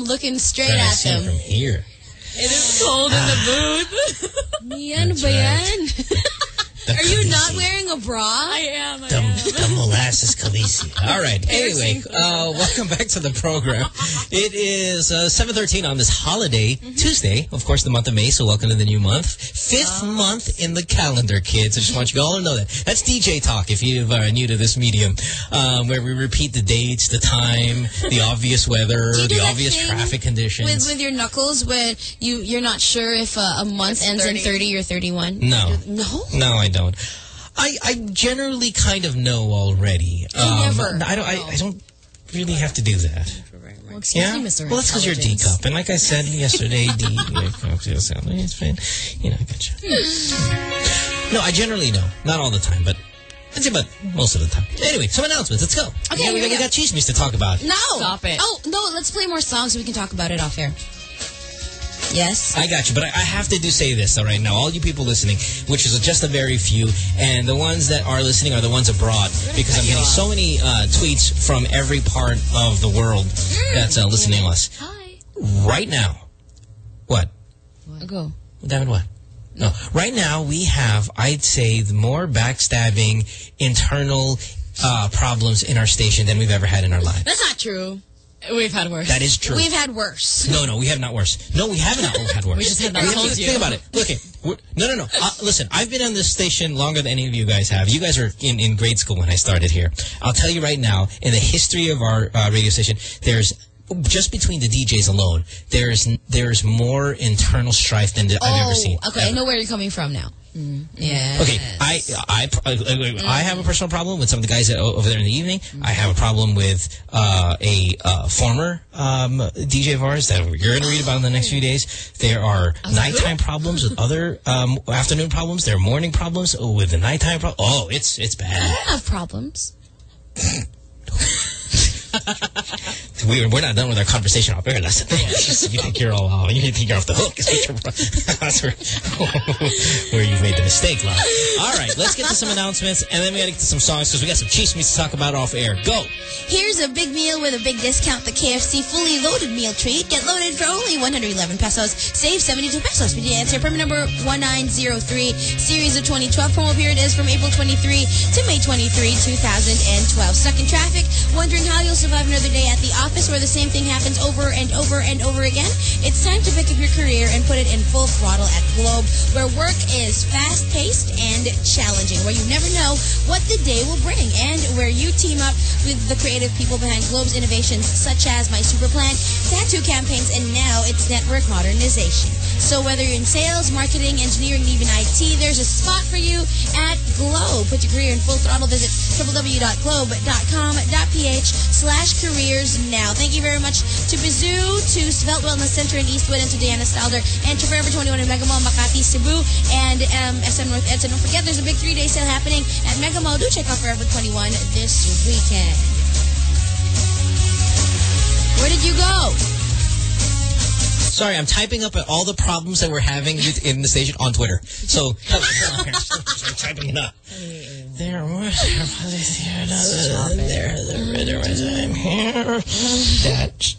looking straight at them. from here. It is cold in the booth. Mia, ano ba yan? Are you not wearing a bra? I am. The, the molasses Khaleesi. All right. Anyway, uh, welcome back to the program. It is uh, 7.13 on this holiday, Mm-hmm. Tuesday, of course, the month of May, so welcome to the new month. Fifth month in the calendar, kids. I just want you all to know that. That's DJ Talk, if you are new to this medium, um, where we repeat the dates, the time, the obvious weather, Do you do the obvious traffic conditions. With with your knuckles, when you you're not sure if uh, a month ends in 30 or 31. No. No. No, I don't. I, I generally kind of know already. Um, never. I don't. I, I don't really have to do that. Well, excuse Yeah. me, Mr. Well, that's because you're D cup, and like I said yesterday, D. It's fine. You know, I got you. No, I generally know. Not all the time, but I'd say about most of the time. Anyway, some announcements. Let's go. Okay, Yeah, we, we we go. got cheese to talk about. No. Stop it. Oh, no, let's play more songs so we can talk about it off air. Yes? I got you, but I, I have to do say this all right now. All you people listening, which is just a very few, and the ones that are listening are the ones abroad, because I'm getting so many uh, tweets from every part of the world that's uh, listening to us. Hi. Right now. What? Go. David, what? No. Right now, we have, I'd say, the more backstabbing internal uh, problems in our station than we've ever had in our lives. That's not true. We've had worse. That is true. We've had worse. No, no, we have not worse. No, we haven't not had worse. We just have not We told think, you. Think about it. Look, okay, no, no, no. Uh, listen, I've been on this station longer than any of you guys have. You guys were in, in grade school when I started here. I'll tell you right now, in the history of our uh, radio station, there's just between the DJs alone, there's there's more internal strife than I've ever seen. Oh, okay. I know where you're coming from now. Mm. Yeah. Okay, I I I, I have a personal problem with some of the guys that, over there in the evening. I have a problem with uh, a uh, former um, DJ of ours that you're going to read about in the next few days. There are nighttime problems with other um, afternoon problems. There are morning problems with the nighttime problem. Oh, it's it's I bad. don't have problems. We, we're not done with our conversation off air. That's the thing. Just, you think you're all uh, you think you're off the hook. Is what you're- That's where, where you've made the mistake, love. All right, let's get to some announcements, and then we got to get to some songs because we got some cheese meats to talk about off air. Go. Here's a big meal with a big discount. The KFC fully loaded meal treat. Get loaded for only 111 pesos. Save 72 pesos. We answer permit number 1903. Series of 2012. Promo period is from April 23 to May 23, 2012. Stuck in traffic? Wondering how you'll survive another day at the office where the same thing happens over and over and over again? It's time to pick up your career and put it in full throttle at Globe, where work is fast-paced and challenging, where you never know what the day will bring, and where you team up with the creative people behind Globe's innovations, such as My Super Plan, tattoo campaigns, and now its network modernization. So whether you're in sales, marketing, engineering, even IT, there's a spot for you at Globe. Put your career in full throttle. Visit www.globe.com.ph slash careers now. Thank you very much to Bazoo, to Svelte Wellness Center in Eastwood, and to Diana Stalder, and to Forever 21 in Mega Mall, Makati, Cebu, and um, SM North EDSA. Don't forget, there's a big three-day sale happening at Mega Mall. Do check out Forever 21 this weekend. Where did you go? Sorry, I'm typing up all the problems that we're having with- in the station on Twitter. So, I'm typing it up. There was there, there, there was I'm here. That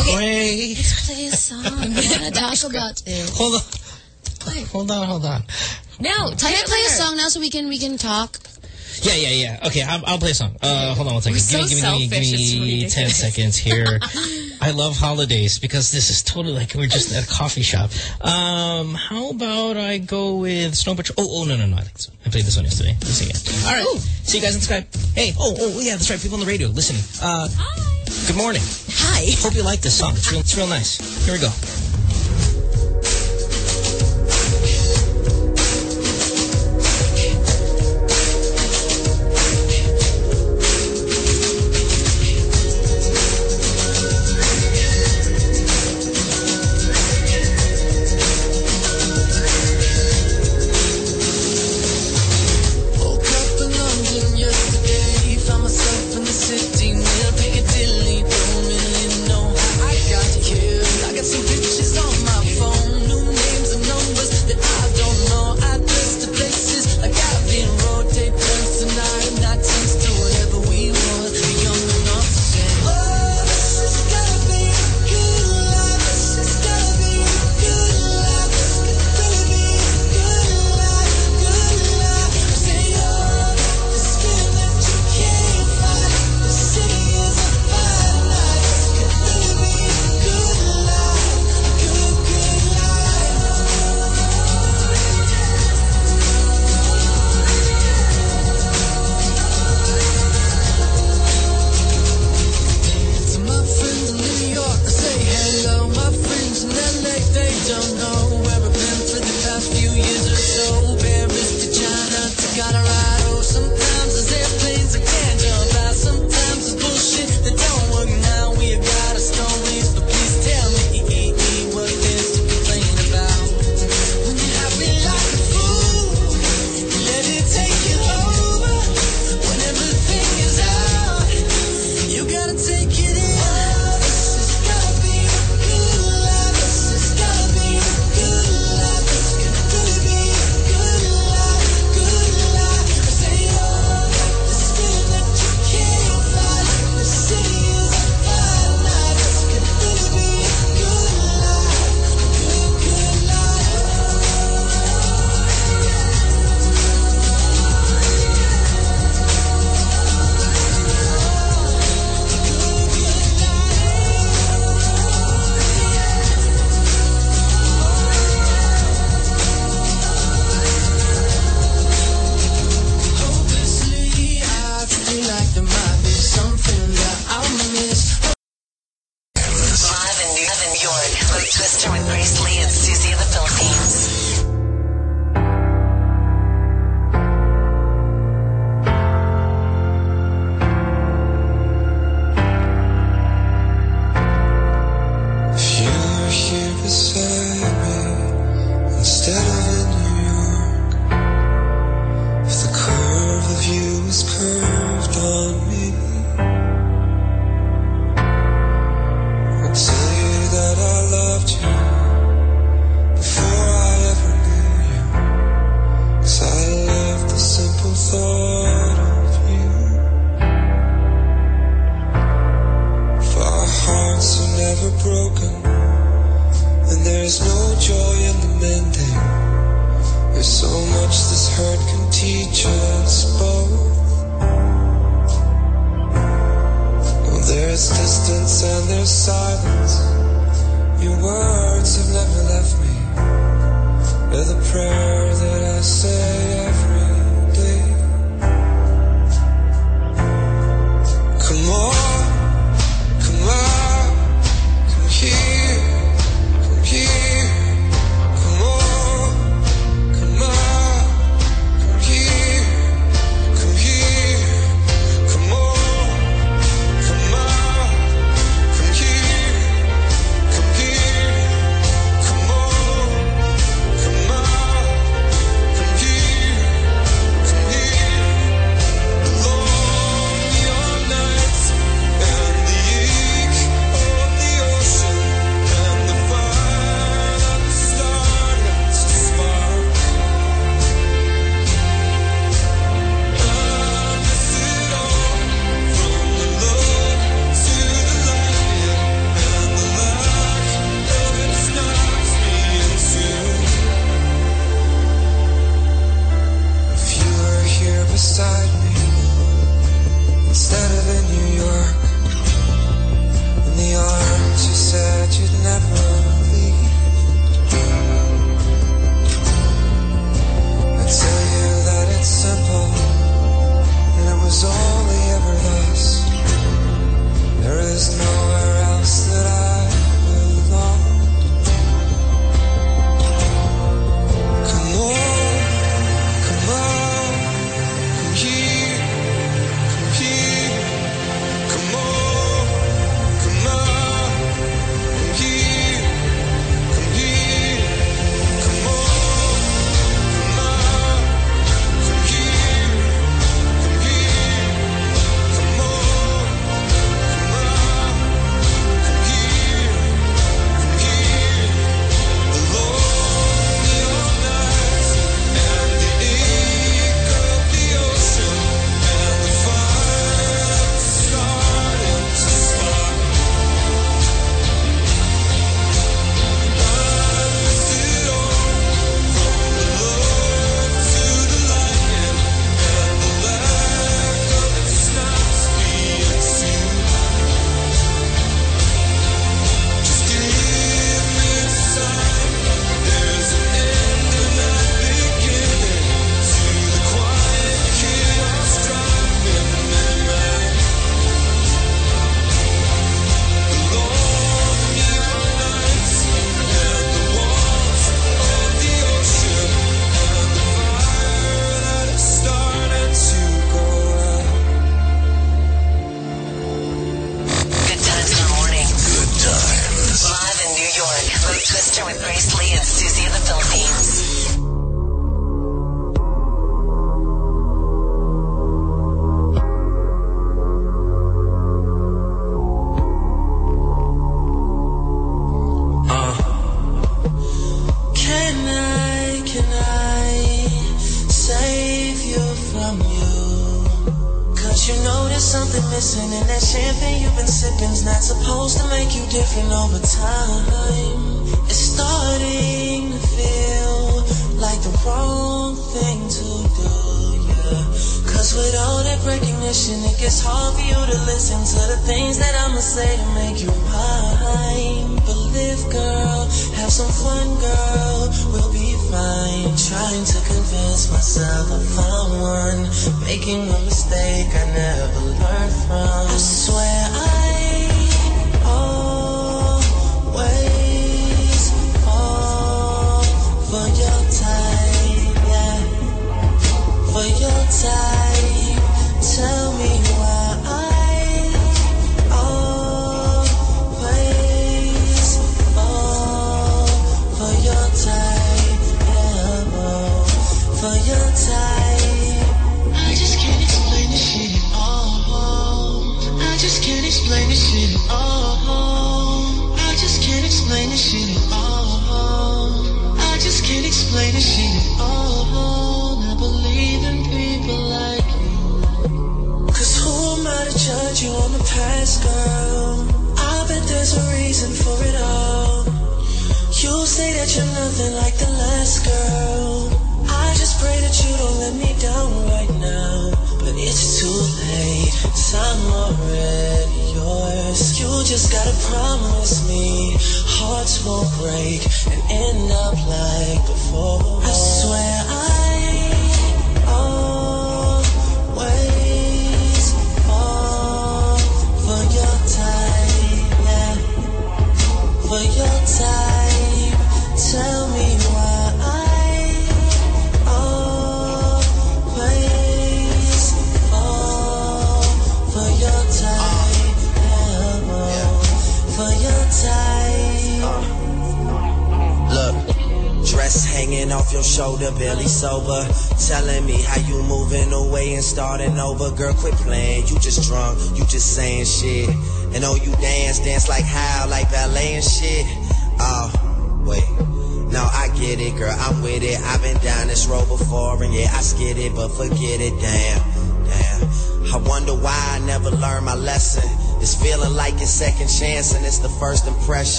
Okay, let's play a song. I want to talk about it. hold on, hold on, hold on. No, can I play a song now so we can we can talk? Yeah, yeah, yeah. Okay, I'll, I'll play a song. Uh, hold on one second. We're give so me, give me, give me, give me ten seconds here. I love holidays because this is totally like we're just at a coffee shop. Um, how about I go with Snow Patrol? Oh, oh, no, no, no. I think so. I played this one yesterday. Let's see it. All right. See you guys on Skype. Hey, oh, oh, yeah, that's right. People on the radio listening. Uh, Good morning. Hi. Hope you like this song. It's real, it's real nice. Here we go.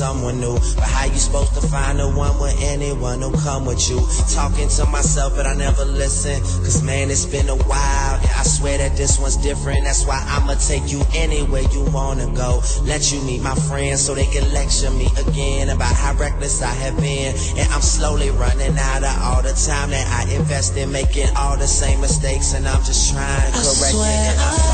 Someone new. But how you supposed to find the one with anyone who come with you? Talking to myself, but I never listen. Cause man, it's been a while. And I swear that this one's different. That's why I'ma take you anywhere you wanna go. Let you meet my friends so they can lecture me again about how reckless I have been. And I'm slowly running out of all the time that I invest in making all the same mistakes. And I'm just trying to correct it.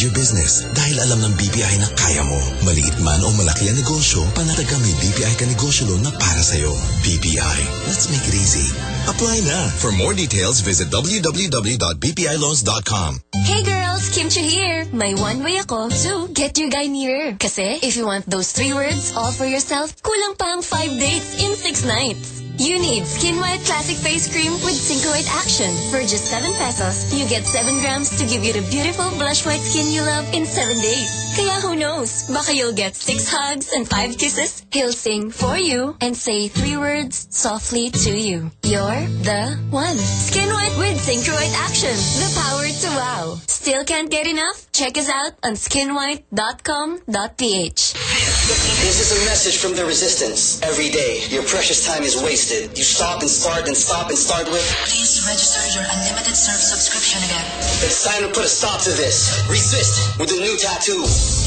Expand your business dahil alam ng BPI na kaya mo. Maliit man o malaki ang negosyo, panataga BPI Ka-Negosyo Loan na para sa'yo. BPI, let's make it easy. Apply na. For more details, visit www.bpiloans.com. Hey girls, Kim Chiu here. May one way ako, so get your guy nearer. Kasi if you want those three words all for yourself, kulang pang five dates in six nights. You need Skin White Classic Face Cream with Cinco White Action. For just 7 pesos, you get 7 grams to give you the beautiful blush white skin you love in 7 days. Kaya who knows, baka you'll get 6 hugs and 5 kisses. He'll sing for you and say 3 words softly to you. You're the one. Skin White with Cinco White Action. The power to wow. Still can't get enough? Check us out on skinwhite.com.ph. This is a message from the resistance. Every day, your precious time is wasted. You stop and start and stop and start with. Please register your unlimited surf subscription again. It's time to put a stop to this. Resist with a new tattoo.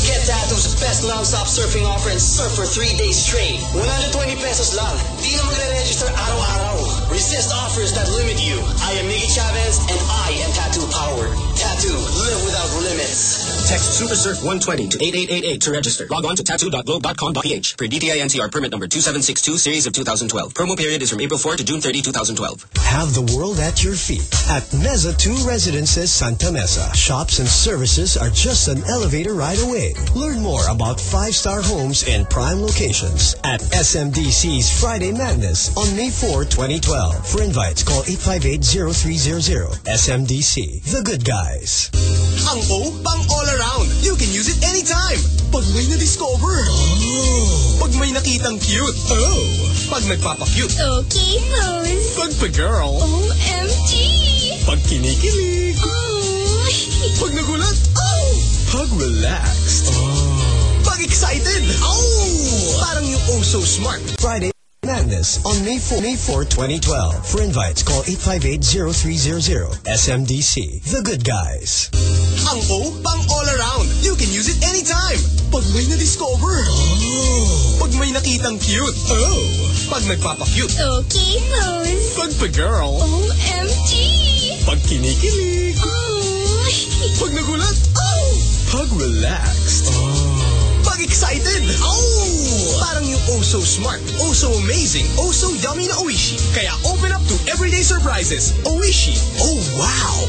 Get Tattoo's best non-stop surfing offer and surf for three days straight. 120 pesos lang. Di na magre-register araw-araw. Resist offers that limit you. I am Miggy Chavez and I am Tattoo Power. Tattoo, live without limits. Text SuperSurf 120 to 8888 to register. Log on to tattoo.globe.com.ph for DTI NCR permit number 2762 series of 2012. Promo period is from April 4 to June 30, 2012. Have the world at your feet at Mezza 2 Residences Santa Mesa. Shops and services are just an elevator ride away. Learn more about five-star homes in prime locations at SMDC's Friday Madness on May 4, 2012. For invites, call 858-0300. SMDC, the good guys. Ang O, pang all around. You can use it anytime. Pag may na-discover. Oh. Pag may nakitang cute. Oh. Pag nagpapa-cute. Okay, Rose. Pag pa-girl. OMG! Pag kinikilig. Oh. Pag nagulat. Oh. Pag relaxed. Oh. Pag excited. Oh. Parang yung Oh So Smart. Friday Madness on May 4, May 4, 2012. For invites, call 858-0300. SMDC. The Good Guys. Ang O, pang all around. You can use it anytime. Pag may na-discover. Oh. Pag may nakitang cute. Oh. Pag nagpapa-cute. Okay, Rose. Pag pa-girl. OMG! Pag kinikilig. Oh. Pag nagulat. Oh. Pag relaxed. Oh. Pag excited. Oh. Parang yung oh so smart, oh so amazing, oh so yummy na Oishi. Kaya open up to everyday surprises. Oishi. Oh wow.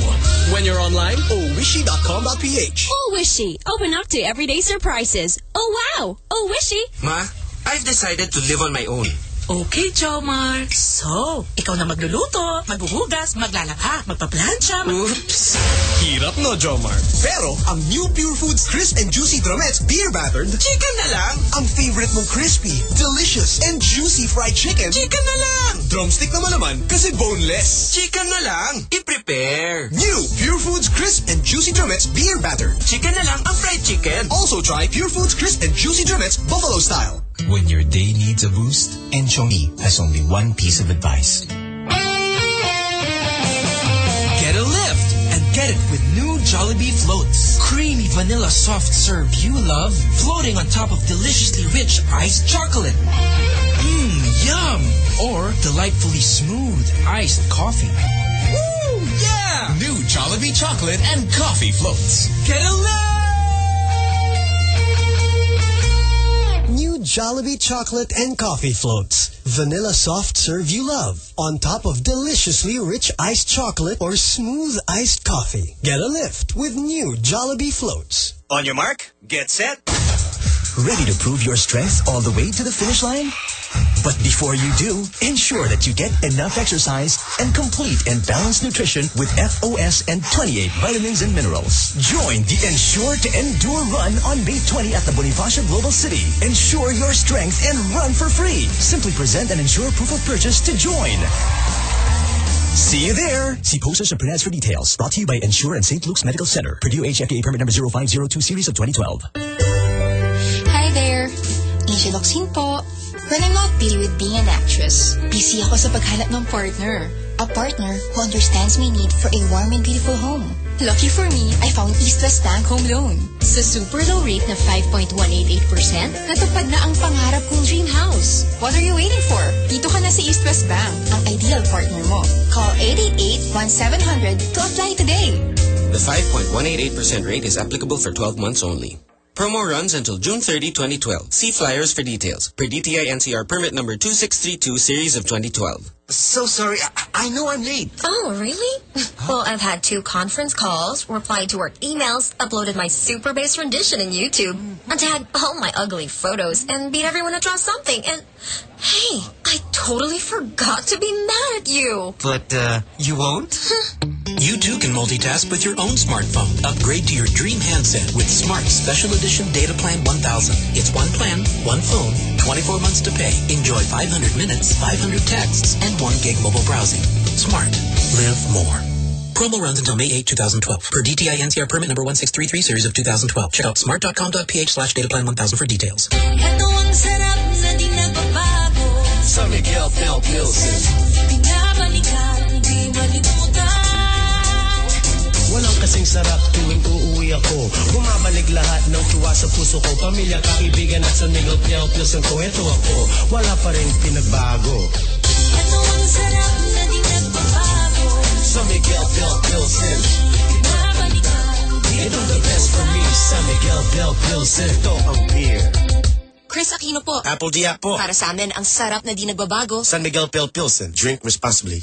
When you're online, oishi.com.ph. Oh, Wishy. Open up to everyday surprises. Oh, wow. Oh, Wishy. Ma, I've decided to live on my own. Okay, Jomar. So, ikaw na magluluto, maghuhugas, maglalaba, magpaplansya, mag... Oops. Hirap no, Jomar. Pero, ang new Pure Foods Crisp and Juicy Drumettes Beer Battered, chicken na lang. Ang favorite mong crispy, delicious, and juicy fried chicken, chicken na lang. Drumstick naman naman kasi boneless. Chicken na lang. I-prepare. New Pure Foods Crisp and Juicy Drumettes Beer Battered. Chicken na lang ang fried chicken. Also try Pure Foods Crisp and Juicy Drumettes Buffalo Style. When your day needs a boost, Enchomi has only one piece of advice. Get a lift and get it with new Jollibee floats. Creamy vanilla soft serve you love, floating on top of deliciously rich iced chocolate. Mmm, yum! Or delightfully smooth iced coffee. Woo, yeah! New Jollibee chocolate and coffee floats. Get a lift! Jollibee chocolate and coffee floats. Vanilla soft serve you love. On top of deliciously rich iced chocolate or smooth iced coffee. Get a lift with new Jollibee floats. On your mark, get set. Ready to prove your strength all the way to the finish line? But before you do, ensure that you get enough exercise and complete and balanced nutrition with FOS and 28 vitamins and minerals. Join the Ensure to Endure Run on May 20 at the Bonifacio Global City. Ensure your strength and run for free. Simply present an Ensure proof of purchase to join. See you there. See posters and print for details. Brought to you by Ensure and St. Luke's Medical Center. Purdue HFDA permit number 0502 series of 2012. Po. When I'm not busy with being an actress, busy ako sa paghanap ng partner. A partner who understands my need for a warm and beautiful home. Lucky for me, I found East West Bank Home Loan. Sa super low rate na 5.188%, natupad na ang pangarap kong dream house. What are you waiting for? Dito ka na sa East West Bank, ang ideal partner mo. Call 888-1700 to apply today. The 5.188% rate is applicable for 12 months only. Promo runs until June 30, 2012. See flyers for details. Per DTI NCR permit number 2632 series of 2012. So sorry, I, I know I'm late. Oh, really? Well, I've had two conference calls, replied to work emails, uploaded my super bass rendition in YouTube, and tagged all my ugly photos, and beat everyone to draw something. And hey, I totally forgot to be mad at you. But, uh, you won't? You too can multitask with your own smartphone. Upgrade to your dream handset with Smart Special Edition Data Plan 1000. It's one plan, one phone, 24 months to pay. Enjoy 500 minutes, 500 texts, and 1 gig mobile browsing. Smart. Live more. Promo runs until May 8, 2012. Per DTI NCR permit number 1633 series of 2012. Check out smart.com.ph slash dataplan 1000 for details. Ito ang sarap na di San Miguel Pale Pilsen. Pinabalikan, di malimutan Walang kasing sarap tuwing uuwi ako Bumabalik lahat ng tuwa sa puso ko Pamilya, kaibigan at sa Miguel Piel Pilsen ko Ito ako, wala pa rin pinagbago Ito ang sarap na di nagbabago Sa Miguel Piel Pilsen Ito the best for me Sa Miguel Piel Pilsen Ito ang beer Chris Aquino po. Apple Diak po. Para sa amin, ang sarap na di nagbabago. San Miguel Pale Pilsen. Drink responsibly.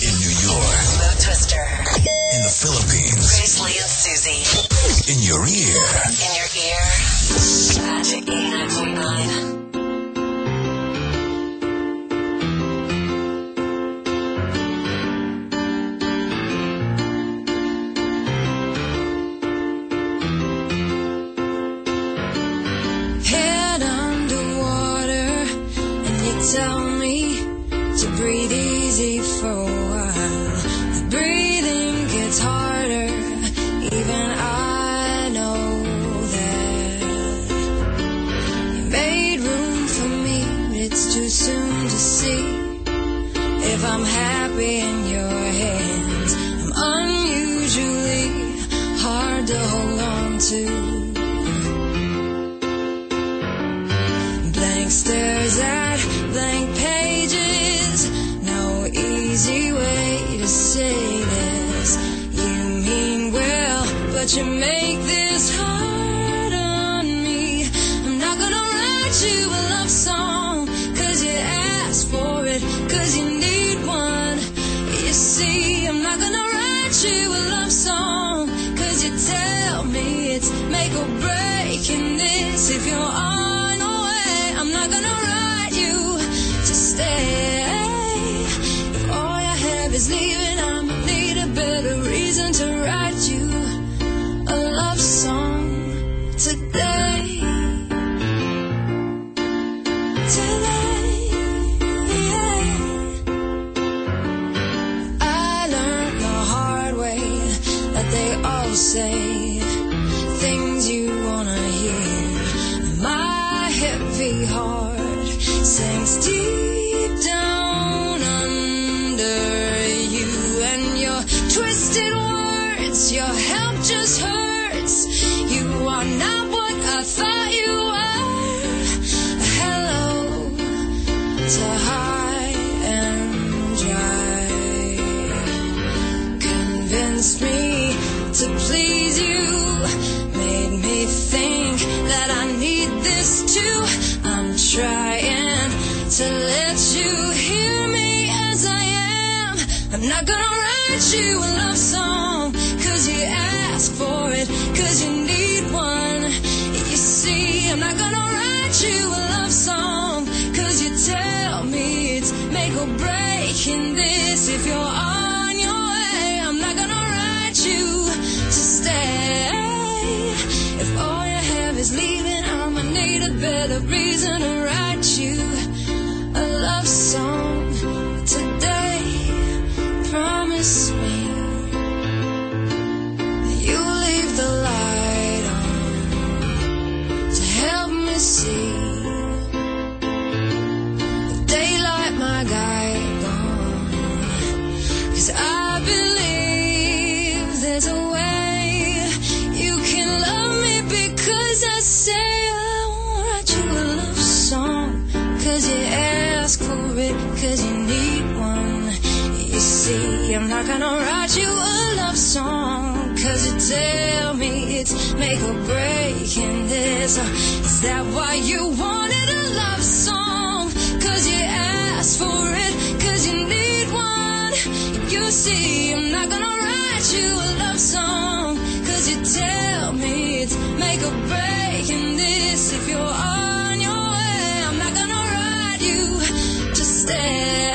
In New York. Mo Twister. In the Philippines. Gracely and Susie. In your ear. In your ear. Magic 89.9. Tell me to breathe easy There's that blank pages. No easy way to say this. You mean well, but you make this hard on me. I'm not gonna write you a love song, cause you asked for it, cause you need one. You see, I'm not gonna write you a love song, cause you tell me it's make or break in this if you're on. turns around. cause you ask for it, cause you need one. You see, I'm not gonna write you a love song, cause you tell me it's make or break in this. If you're tell me it's make or break in this. Is that why you wanted a love song? Cause you asked for it, cause you need one. You see, I'm not gonna write you a love song. Cause you tell me it's make or break in this. If you're on your way, I'm not gonna write you to stay.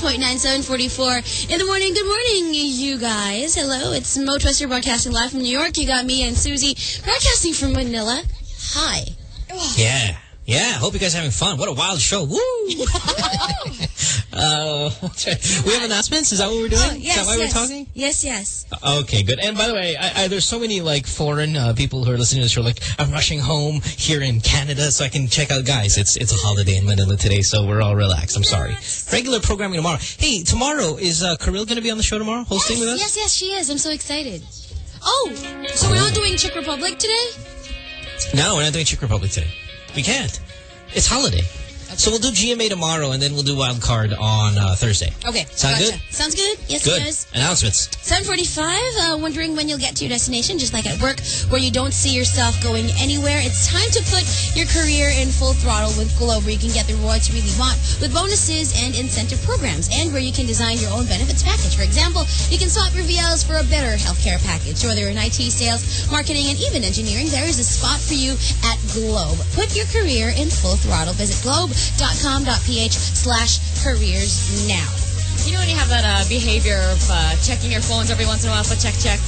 100.9, in the morning. Good morning, you guys. Hello, it's Mo Twister broadcasting live from New York. You got me and Susie broadcasting from Manila. Hi. Yeah. Yeah, hope you guys are having fun. What a wild show. Woo! uh, we have announcements? Is that what we're doing? Oh, yes, Is that why yes. we're talking? Yes, yes. Okay, good. And by the way, I, I, there's so many like foreign uh, people who are listening to the show. Like, I'm rushing home here in Canada so I can check out guys. It's it's a holiday in Manila today, so we're all relaxed. I'm sorry. Regular programming tomorrow. Hey, tomorrow is uh, Kirill going to be on the show tomorrow, hosting yes, with us? Yes, yes, she is. I'm so excited. Oh, so we're not doing Czech Republic today? No, we're not doing Czech Republic today. We can't. It's holiday. So we'll do GMA tomorrow, and then we'll do Wild Card on uh, Thursday. Okay. Sound gotcha. good? Sounds good. Yes, Good. it does. Announcements. 745, uh, wondering when you'll get to your destination, just like at work, where you don't see yourself going anywhere. It's time to put your career in full throttle with Globe, where you can get the rewards you really want, with bonuses and incentive programs, and where you can design your own benefits package. For example, you can swap your VLs for a better healthcare package. Whether in IT, sales, marketing, and even engineering, there is a spot for you at Globe. Put your career in full throttle. Visit globe.com.ph slash careers now. You know when you have that uh, behavior of uh, checking your phones every once in a while, so check, check.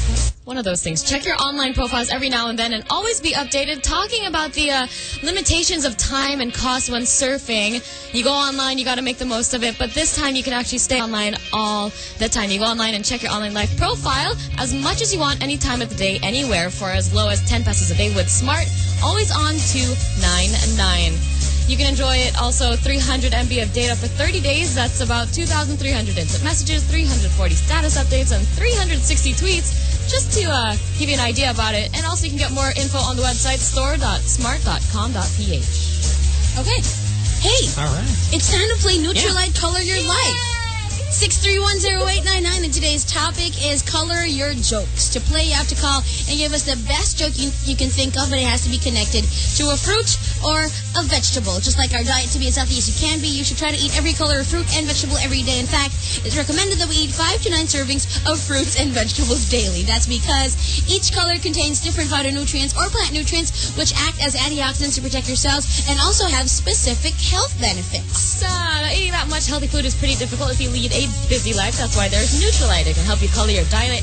One of those things. Check your online profiles every now and then and always be updated talking about the uh, limitations of time and cost when surfing. You go online, you got to make the most of it, but this time you can actually stay online all the time. You go online and check your online life profile as much as you want any time of the day, anywhere for as low as 10 pesos a day with Smart. Always on to 99. You can enjoy it also 300 MB of data for 30 days. That's about 2,300 instant messages, 340 status updates, and 360 tweets. Just to uh, give you an idea about it. And also you can get more info on the website store.smart.com.ph. Okay. Hey. All right. It's time to play Nutrilite Color Your Life. 6310899 and today's topic is color your jokes. To play, you have to call and give us the best joke you, you can think of, but it has to be connected to a fruit or a vegetable. Just like our diet to be as healthy as you can be, you should try to eat every color of fruit and vegetable every day. In fact, it's recommended that we eat five to nine servings of fruits and vegetables daily. That's because each color contains different phytonutrients or plant nutrients, which act as antioxidants to protect your cells and also have specific health benefits. Uh, eating that much healthy food is pretty difficult if you lead a busy life. That's why there's Nutrilite. It can help you color your diet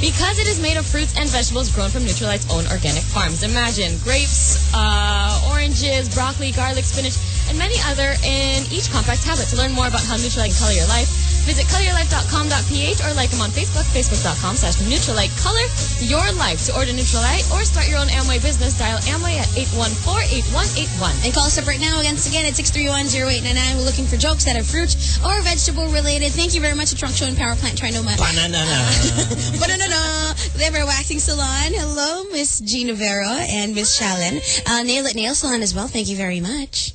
because it is made of fruits and vegetables grown from Nutrilite's own organic farms. Imagine grapes, uh, oranges, broccoli, garlic, spinach, and many other in each compact tablet. To learn more about how Nutrilite can color your life, visit coloryourlife.com.ph or like them on Facebook, facebook.com slash Nutrilite. Color your life. To order Nutrilite or start your own Amway business, dial Amway at 814-8181. And call us up right now. Once again, at 631-0899. We're looking for jokes that are fruit or vegetable related. Thank you very much to Trunk Show and Power Plant Trinoma. Banana. Banana. Lay Bare Waxing Salon. Hello, Miss Gina Vera and Miss Shalyn. Uh, Nail It Nail Salon as well. Thank you very much.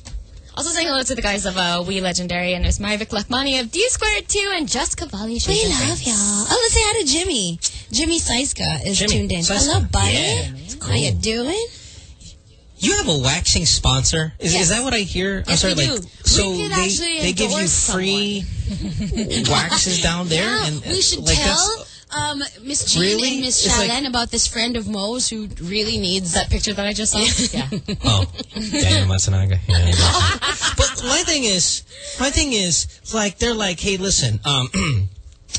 Also saying hello to the guys of uh, We Legendary and Miss Marvic Lakmani of D Squared 2 and Just Cavalli. We love y'all. Oh, let's say hi to Jimmy. Jimmy Saiska is Jimmy tuned in. Saiska. Hello, buddy. Yeah, How you doing? You have a waxing sponsor? Is, is that what I hear? I'm Yes, sorry, we like so We could they they give you free waxes down there, Yeah, and we should like tell um, Miss Jean Really? and Miss It's Shalyn like- about this friend of Mo's who really needs that picture that I just saw. yeah. Oh, Daniel Matsunaga. Yeah, I got but my thing is, my thing is, like, they're like, hey, listen, um,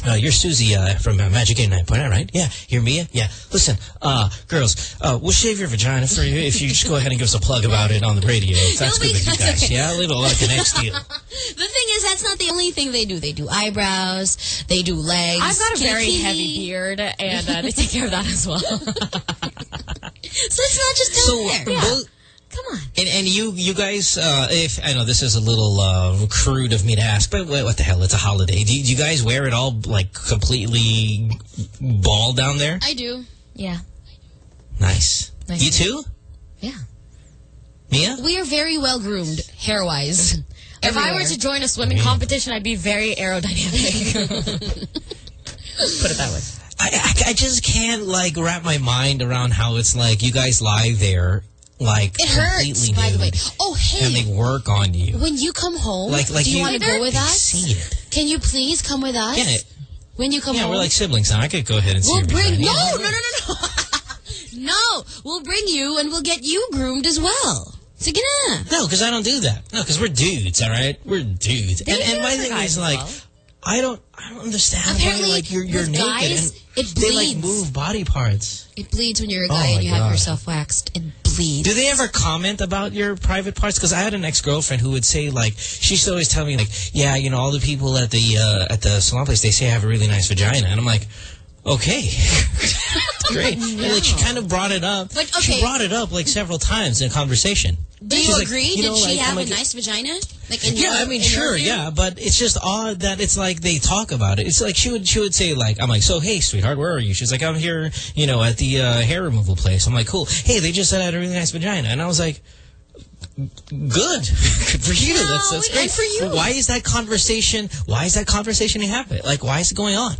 uh, you're Susie uh, from uh, Magic 89.9, right? Yeah. You're Mia? Yeah. Listen, uh, girls, uh, we'll shave your vagina for you if you just go ahead and give us a plug about it on the radio. If that's good with you guys. okay. Yeah, leave it like an X deal. The thing is, that's not the only thing they do. They do eyebrows. They do legs. I've got a very heavy beard, and uh, they take care of that as well. So it's not just down So, there. Both- And and you you guys, uh, if I know this is a little uh, crude of me to ask, but what, what the hell? It's a holiday. Do, you- do you guys wear it all like completely bald down there? I do. Yeah. Nice. Nice. You too? Yeah. Mia? We are very well groomed, hair wise. If I were to join a swimming competition, I'd be very aerodynamic. Put it that way. I, I I just can't like wrap my mind around how it's like you guys lie there like It hurts, completely by the way. Oh, hey. and they work on you. When you come home, Like- like do you, you- want to go with us? see it. Can you please come with us? Yeah, When you come yeah, home, we're like siblings now. I could go ahead and see we'll your bring. vagina. No, no, no, no, no. no, we'll bring you and we'll get you groomed as well. Sige na. No, because I don't do that. No, because we're dudes, all right? We're dudes. They and and my thing guys is as like, well. I don't, I don't understand Apparently, why like you're you're naked guys, and it they like move body parts. It bleeds when you're a Oh guy my and you have yourself waxed. It Do they ever comment about your private parts? Because I had an ex-girlfriend who would say like, she used to always tell me like, yeah, you know, all the people at the uh, at the salon place they say I have a really nice vagina, and I'm like. Okay, great. And like she kind of brought it up. But, She brought it up like several times in a conversation. Do you She's like, agree? you Did know, she like, have like, a nice vagina? Like in yeah, your, I mean, in sure, yeah, but it's just odd that it's like they talk about it. It's like she would she would say like, I'm like, so hey, sweetheart, where are you? She's like, I'm here, you know, at the uh, hair removal place. I'm like, cool. Hey, they just said I had a really nice vagina, and I was like. Good, good for you. that's that's great. for you. But why is that conversation? Why is that conversation happening? Like, why is it going on?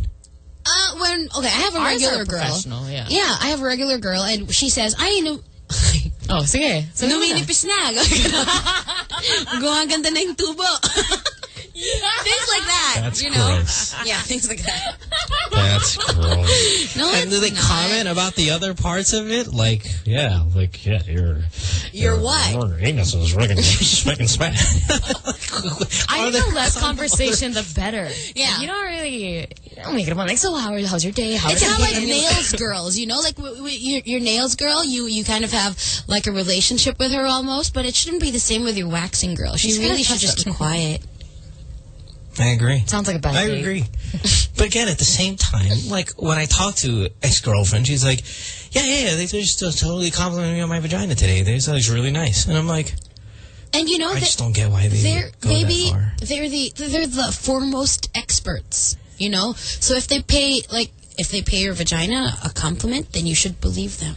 Uh, when okay, I have a Ours regular are girl. yeah. Yeah, I have a regular girl, and she says, I no." Oh, sige. So, Numinipis na. Gumaganda na yung tubo. things like that. That's you know? gross. Yeah, things like that. That's gross. No, and do they not. comment about the other parts of it? Like, yeah, like, yeah, you're... You're what? Your anus is fucking smacking smack. I think the less conversation, the better. Yeah. You don't really, you don't make it about like, so how, how's your day? How It's is how your like nails girls, you know, like w- w- your, your nails girl, you you kind of have like a relationship with her almost, but it shouldn't be the same with your waxing girl. She really should just them. keep quiet. I agree. Sounds like a bad I date. agree. but again, at the same time, like when I talk to ex-girlfriend, she's like, yeah, yeah, yeah, they just totally complimented me on my vagina today. They said it's really nice. And I'm like, And you know I just don't get why they they're go maybe that far. they're the they're the foremost experts, you know. So if they pay like if they pay your vagina a compliment, then you should believe them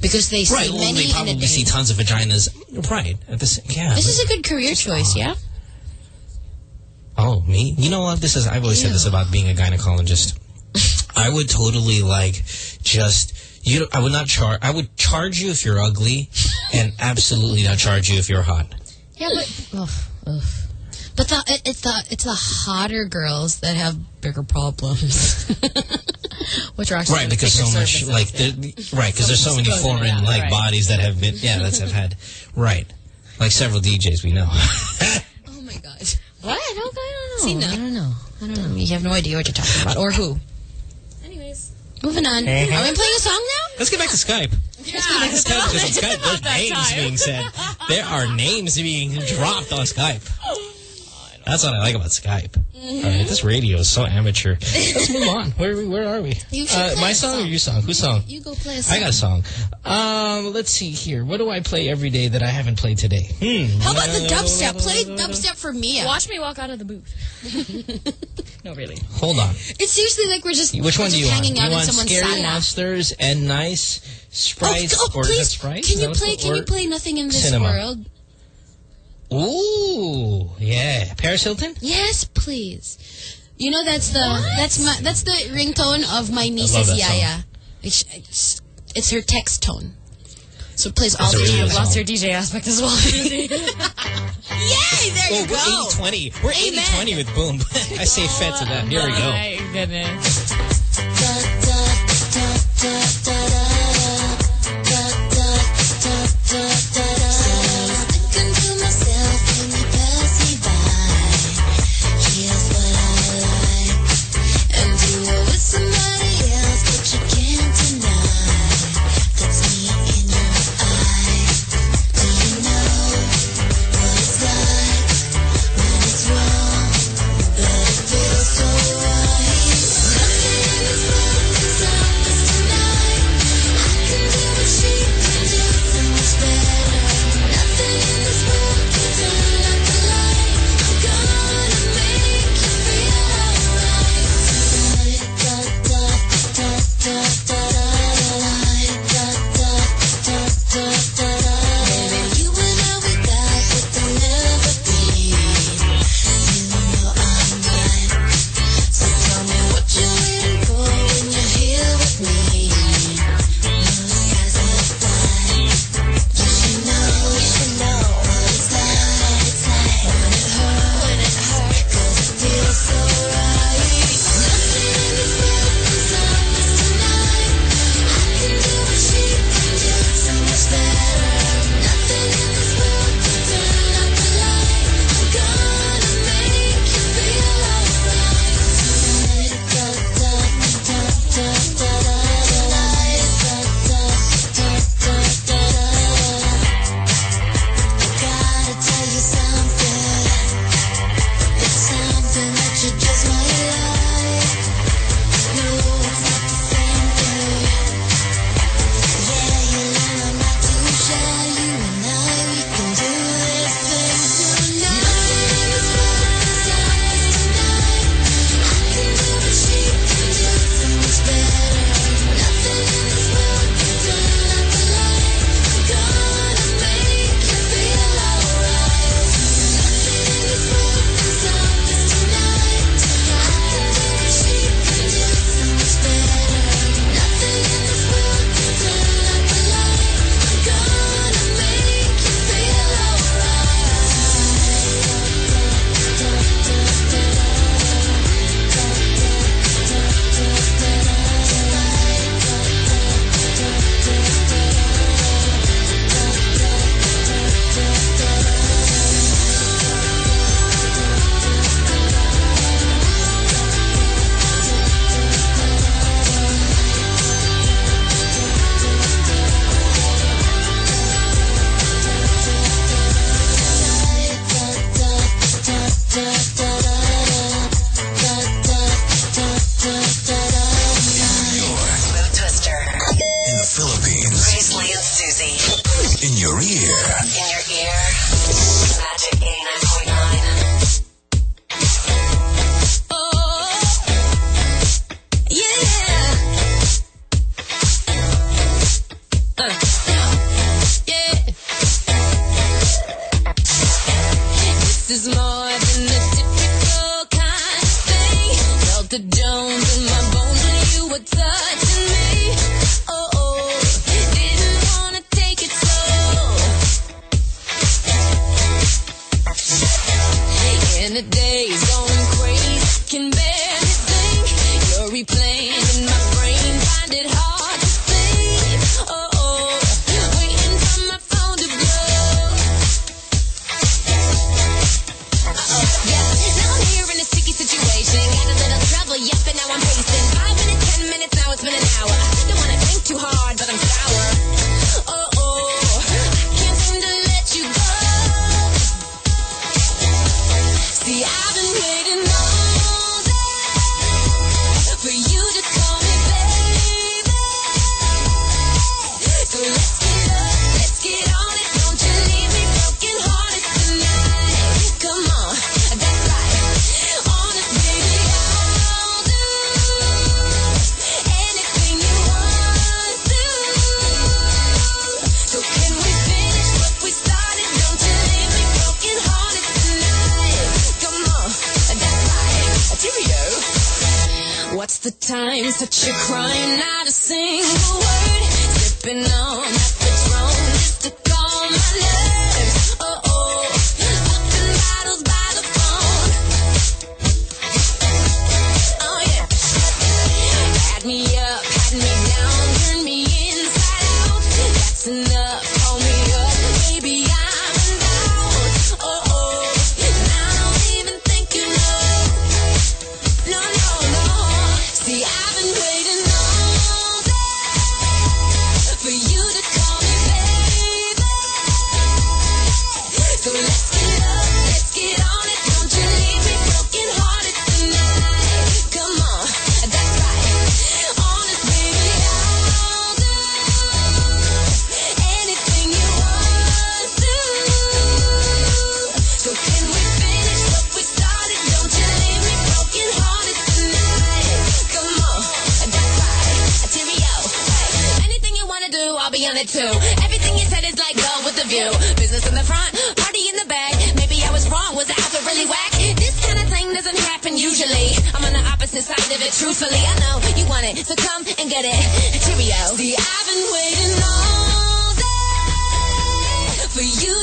because they see Right, well, many they probably see tons of vaginas. Right. At the same, yeah. this is a good career choice, yeah. Oh, me? You know what? This is. I've always said this about being a gynecologist. I would totally like just you. I would not charge. I would charge you if you're ugly, and absolutely not charge you if you're hot. Yeah, but ugh, ugh. but the it, it's the it's the hotter girls that have bigger problems. Which are actually Right, because so much services, like yeah. the, right because there's so many Goes in and foreign like right. bodies that have been yeah that's have had right like several DJs we know. my god! What? I don't, I don't know. See, no. I don't know. I don't know. You have no idea what you're talking about or who. Anyways. Moving on. Are we playing a song now? Let's get back to Skype. Yeah, Let's get back to Skype because on Skype there's names time. being said. There are names being dropped on Skype. That's what I like about Skype. All right, this radio is so amateur. Let's move on. Where are we? Where are we? You Uh, play my a song, or your song? Whose song? You go play a song. I got a song. Um, let's see here. What do I play every day that I haven't played today? Hmm. How about the dubstep? Play dubstep for Mia. Watch me walk out of the booth. no, really. Hold on. It's seriously like we're just Which we're one do just you want? hanging out you in want someone's Scary sala. Monsters and Nice Sprites? Oh, oh, or is that please, Sprites? can you play? Can you play Nothing in This Cinema. World? Ooh, yeah. Paris Hilton? Yes, please. You know that's the that's my that's the ringtone of my niece's that yaya. It's, it's it's her text tone. So it plays all That's a the really time. good Lost your DJ aspect as well. Yay! There Oh, you go. we're 80-20. We're 80-20 with Boom. I say fed to that. Here we go. My goodness.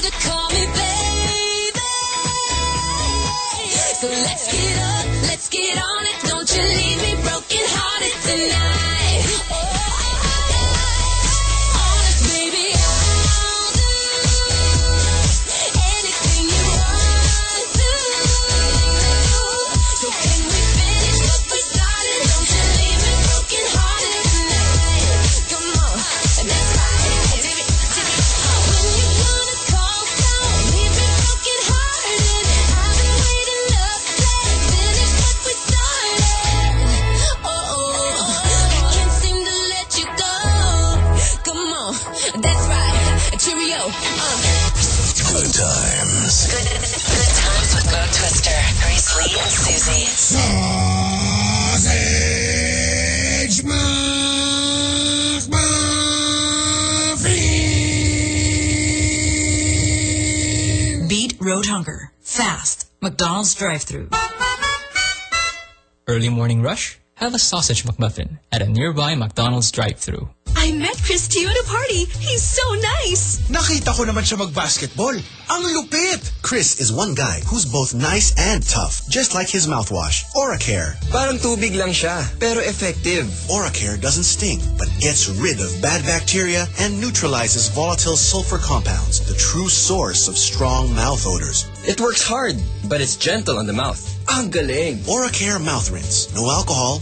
to call me baby. So let's get up, let's get on it. Don't you leave me broken hearted tonight. McDonald's drive-thru. Early morning rush? Have a sausage McMuffin at a nearby McDonald's drive-thru. I met Chris Tiu at a party. He's so nice. Nakita ko naman siya mag-basketball. Ang lupit! Chris is one guy who's both nice and tough, just like his mouthwash, Oracare. Parang tubig lang siya, pero effective. Oracare doesn't sting, but gets rid of bad bacteria and neutralizes volatile sulfur compounds, the true source of strong mouth odors. It works hard, but it's gentle on the mouth. Ang galing! Oracare mouth rinse. No alcohol,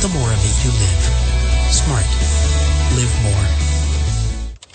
the more of it you live. Smart. Live more.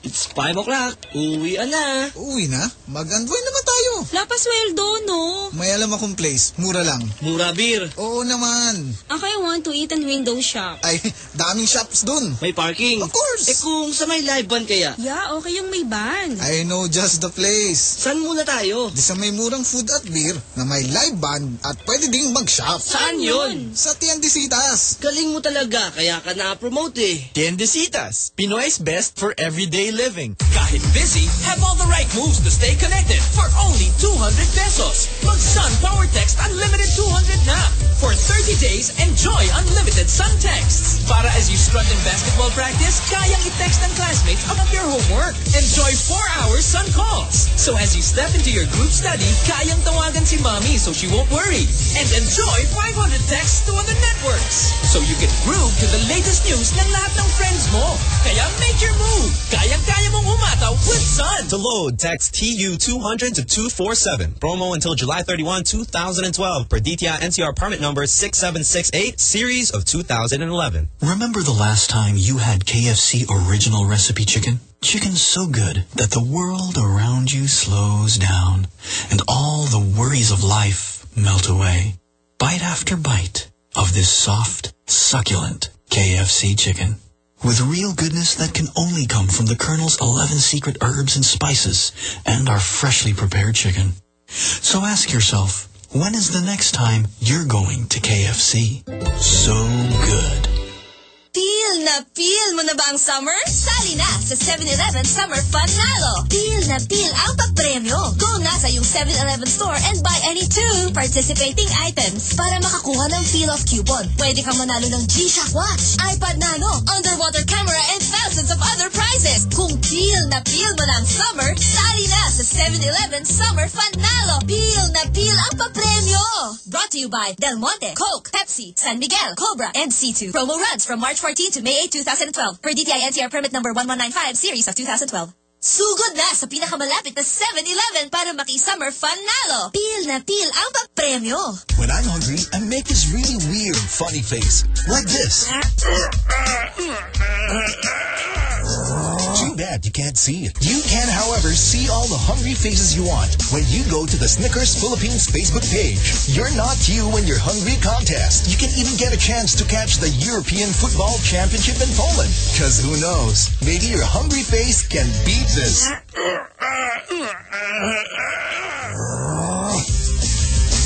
It's 5 o'clock. Uwi na. Uwi na? Mag-enjoy naman tayo. Lapasweldo, no? May alam akong place. Mura lang. Mura beer. Oo naman. Ako, I want to eat and window shop. Ay, daming shops dun. May parking. Of course. Eh kung sa may live band kaya? Yeah, okay yung may band. I know just the place. Saan muna tayo? Di sa may murang food at beer na may live band at pwede ding mag-shop. Saan yun? Sa Tiendesitas. Galing mo talaga, kaya ka na-promote eh. Tiendesitas, Pinoy's best for everyday living. Kahit busy, have all the right moves to stay connected for only 200 pesos. Mag-Sun Power Text Unlimited 200 na. For 30 days, enjoy unlimited Sun texts. Para as you strut in basketball practice, kayang i-text ng classmates about your homework. Enjoy 4 hours Sun calls. So as you step into your group study, kayang tawagan si mommy so she won't worry. And enjoy 500 texts to other networks. So you can groove to the latest news ng lahat ng friends mo. Kaya make your move. Kayang-kaya mong umataw with Sun. To load, text TU200 to 247. Promo until July 31, 2012 per DTI NCR permit number 6768, series of 2011. Remember the last time you had KFC original recipe chicken? Chicken so good that the world around you slows down and all the worries of life melt away. Bite after bite of this soft, succulent KFC chicken. With real goodness that can only come from the Colonel's 11 secret herbs and spices and our freshly prepared chicken. So ask yourself, when is the next time you're going to KFC? So good. Feel na feel mo na ba ang summer? Sali na sa 7-Eleven Summer Fun Nalo. Feel na feel ang pagpremyo. Go na sa yung 7-Eleven store and buy any two participating items para makakuha ng feel of coupon. Pwede kang manalo ng G-Shock watch, iPod Nano, underwater camera, and thousands of other prizes. Kung feel na feel mo ng summer, sali na sa 7-Eleven Summer Fun Nalo. Feel na feel ang papremyo. Brought to you by Del Monte, Coke, Pepsi, San Miguel, Cobra, and C2. Promo runs from March 14 to May 8, 2012 per DTI NCR permit number 1195 series of 2012. Sugod na sa pinakamalapit na 7-Eleven para maki-summer fun nalo. Pil na pil ang pagpremyo. When I'm hungry, I make this really weird, funny face. Like this. Bad you can't see it. You can, however, see all the hungry faces you want when you go to the Snickers Philippines Facebook page. You're Not You When You're Hungry contest. You can even get a chance to catch the European Football Championship in Poland. Because who knows, maybe your hungry face can beat this.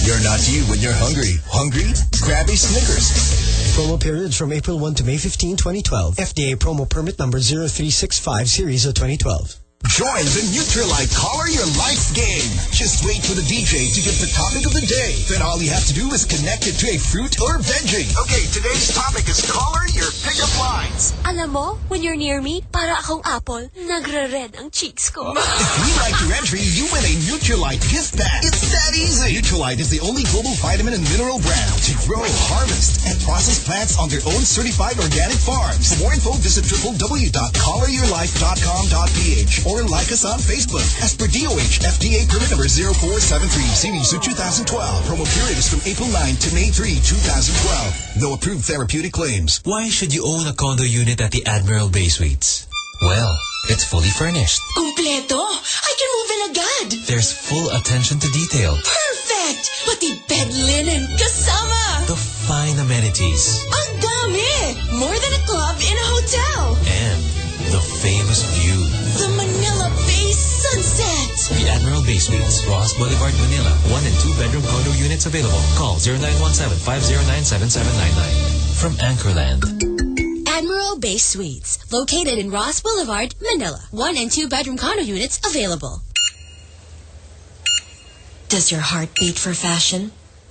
You're not you when you're hungry. Hungry? Grab a Snickers. Promo periods from April 1 to May 15, 2012. FDA promo permit number 0365 series of 2012. Join the Nutrilite Color Your Life game. Just wait for the DJ to give the topic of the day. Then all you have to do is connect it to a fruit or veggie. Okay, today's topic is color your pickup lines. Alam mo, when you're near me, para akong apple, nagre-red ang cheeks ko. If we like your entry, you win a Nutrilite gift bag. It's that easy. Nutrilite is the only global vitamin and mineral brand to grow, harvest, and process plants on their own certified organic farms. For more info, visit www.coloryourlife.com.ph or like us on Facebook. As per DOH, FDA permit number 0473, series of 2012. Promo period is from April 9 to May 3, 2012. No approved therapeutic claims. Why should you own a condo unit at the Admiral Bay Suites? Well, it's fully furnished. Kompleto! I can move in agad! There's full attention to detail. Perfect! Pati bed linen kasama! The fine amenities. Ang dami! More than a club in a hotel! And the famous view. The Admiral Bay Suites, Roxas Boulevard, Manila. One and two bedroom condo units available. Call 0917-509-7799. From Anchorland. Admiral Bay Suites, located in Roxas Boulevard, Manila. One and two bedroom condo units available. Does your heart beat for fashion?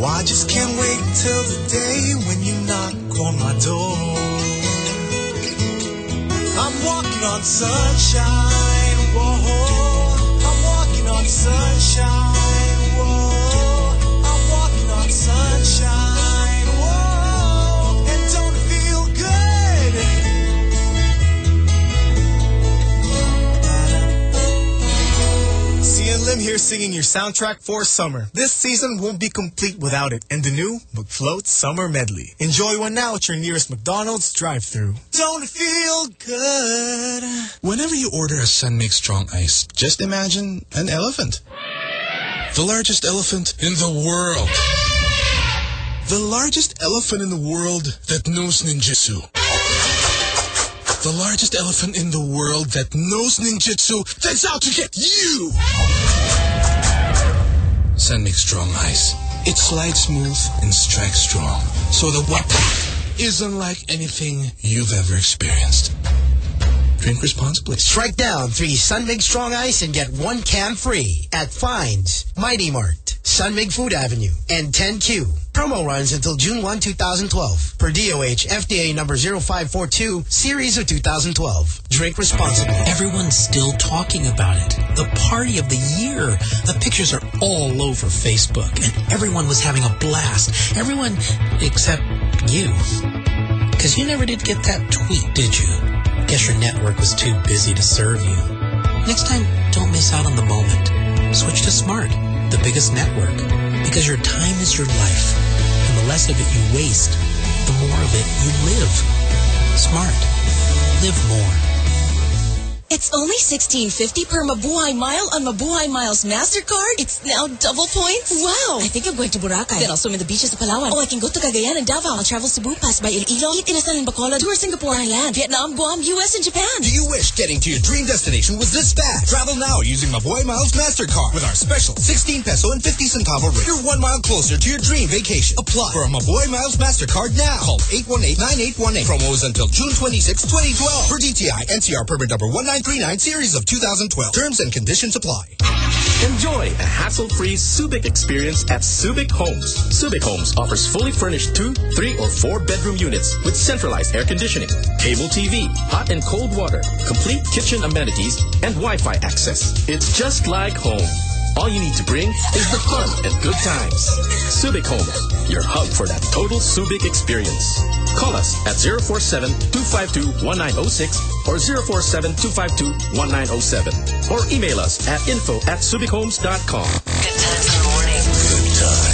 Now I just can't wait till the day when you knock on my door. I'm walking on sunshine, whoa. I'm walking on sunshine, whoa. I'm walking on sunshine, Cian Lim here singing your soundtrack for summer. This season won't be complete without it and the new McFloat Summer Medley. Enjoy one now at your nearest McDonald's drive-thru. Don't feel good? Whenever you order a San Mig Strong Ice, just imagine an elephant. The largest elephant in the world. The largest elephant in the world that knows ninjutsu. The largest elephant in the world that knows ninjutsu that's out to get you! Make Strong Ice. It slides smooth and strikes strong. So the weapon is unlike anything you've ever experienced. Drink responsibly. Strike down three San Mig Strong Ice and get one can free at Fines, Mighty Mart, San Mig Food Avenue, and 10Q. Promo runs until June 1, 2012. Per DOH FDA number 0542, series of 2012. Drink responsibly. Everyone's still talking about it. The party of the year. The pictures are all over Facebook, and everyone was having a blast. Everyone except you. Because you never did get that tweet, did you? Guess your network was too busy to serve you. Next time, don't miss out on the moment. Switch to Smart, the biggest network. Because your time is your life. And the less of it you waste, the more of it you live. Smart. Live more. It's only $16.50 per Mabuhay Mile on Mabuhay Miles MasterCard. It's now double points. Wow. I think I'm going to Boracay. Then I'll swim in the beaches of Palawan. Oh, I can go to Cagayan and Davao. I'll travel Cebu, pass by Iloilo, eat Inasal and Bacolod, tour Singapore, Thailand, Vietnam, Guam, US, and Japan. Do you wish getting to your dream destination was this fast? Travel now using Mabuhay Miles MasterCard with our special 16 peso and 50 centavo rate. You're one mile closer to your dream vacation. Apply for a Mabuhay Miles MasterCard now. Call 818-9818. Promo is until June 26, 2012. For DTI NCR permit number 1939 series of 2012. Terms and conditions apply. Enjoy a hassle-free Subic experience at Subic Homes. Subic Homes offers fully furnished two, three, or four bedroom units with centralized air conditioning, cable TV, hot and cold water, complete kitchen amenities, and Wi-Fi access. It's just like home. All you need to bring is the fun and good times. Subic Homes, your hub for that total Subic experience. Call us at 047-252-1906 or 047-252-1907 or email us at info at subichomes.com. Good times in the morning. Good times.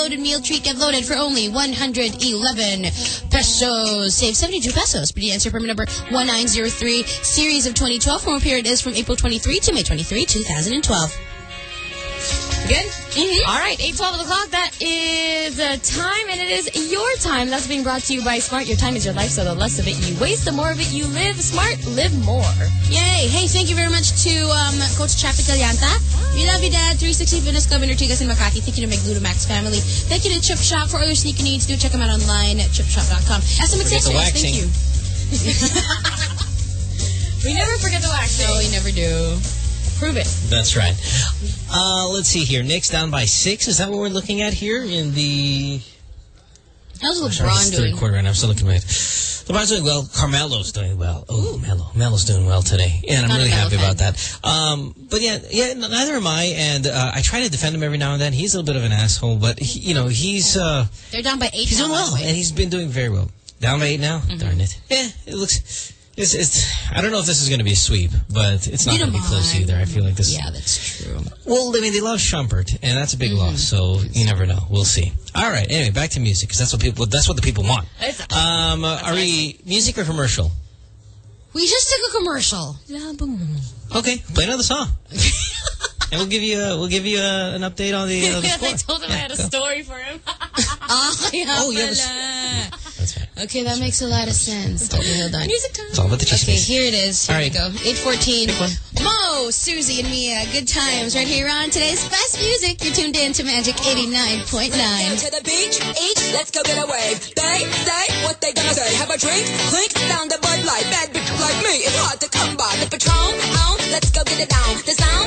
Loaded meal treat. Get loaded for only 111 pesos. Save 72 pesos. Pretty answer permit number 1903. Series of 2012. Formal period is from April 23 to May 23, 2012. Good? All right, 8.12 o'clock. That is the time, and it is your time. That's being brought to you by Smart. Your time is your life, so the less of it you waste, the more of it you live. Smart, live more. Yay! Hey, thank you very much to um, Coach Chappie Calianta. We love you, Dad. 360 Fitness Club in Ortigas and Makati. Thank you to Max family. Thank you to Chip Shop for all your sneaker needs. Do check them out online at chipshop.com. SM Forget the Accessories, thank you. We never forget the waxing. No, we never do. Prove it. That's right. Uh, let's see here. Knicks down by six. Is that what we're looking at here in the... How's I'm sorry, LeBron doing? third quarter, and I'm still looking at it. LeBron's doing well. Carmelo's doing well. Oh, Melo. Melo's doing well today. And I'm Not really happy fan. about that. Um, but yeah, yeah, neither am I. And uh, I try to defend him every now and then. He's a little bit of an asshole, but, he, you know, he's... Uh, They're down by eight. He's doing well, and he's been doing very well. Down by eight now? Mm-hmm. Darn it. Yeah, it looks... It's, it's, I don't know if this is going to be a sweep, but it's not going to be close either. I feel like this... Yeah, that's true. Well, I mean, they lost Shumpert, and that's a big Mm-hmm. loss, so you never know. We'll see. All right, anyway, back to music, because that's what people, that's what the people want. Um, are we music or commercial? We just took a commercial. Okay, play another song. and we'll give you, a, we'll give you a, an update on the, uh, the Yes, score. I told him I had a story for him. Ah, yeah, Oh, you have a pala. That's right. Okay, that makes a lot of sense. Okay, hold on. Music time. It's all about the Okay, chismes. here it is. Here All we go. 814. Mo, Susie, and Mia. Good times right here on today's best music. You're tuned in to Magic 89.9. to the beach, eat, let's go get a wave. They say what they gonna say. Have a drink, clink, down the Bud Light. Bad bitch like me, it's hard to come by. The Patron, on, let's go get it down. The sound,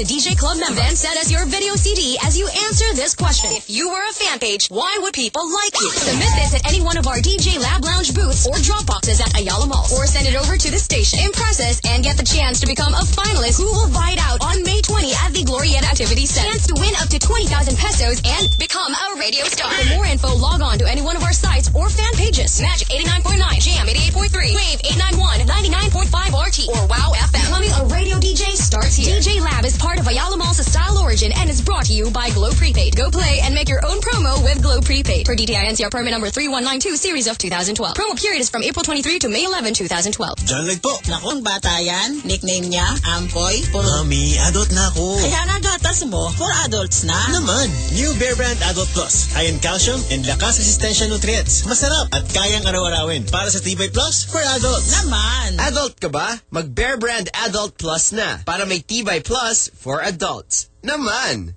a DJ Club member. Then send us your video CD as you answer this question. If you were a fan page, why would people like you? Submit this at any one of our DJ Lab Lounge booths or drop boxes at Ayala Mall. Or send it over to the station. Impress us and get the chance to become a finalist who will ride out on May 20 at the Glorieta Activity Center. Chance to win up to 20,000 pesos and become a radio star. For more info, log on to any one of our sites or fan pages. Magic 89.9, Jam 88.3, Wave 891, 99.5 RT, or Wow FM. Becoming a radio DJ starts here. DJ Lab is part of Ayala Mall's Style Origin and is brought to you by Globe Prepaid. Go play and make your own promo with Globe Prepaid. For DTI NCR permit number 3192, series of 2012. Promo period is from April 23 to May 11, 2012. John Lloyd po. Naku, ang bata yan. Nickname niya, Ampoy. Puro... Ah, Mami, adult na ako. Kaya nga gatas mo, for adults na. Naman. New Bear Brand Adult Plus. High in calcium and lakas resistensya nutrients. Masarap at kayang araw-arawin. Para sa Tibay Plus for adults. Naman. Adult ka ba? Mag Bear Brand Adult Plus na para may Tibay Plus for adults. Naman!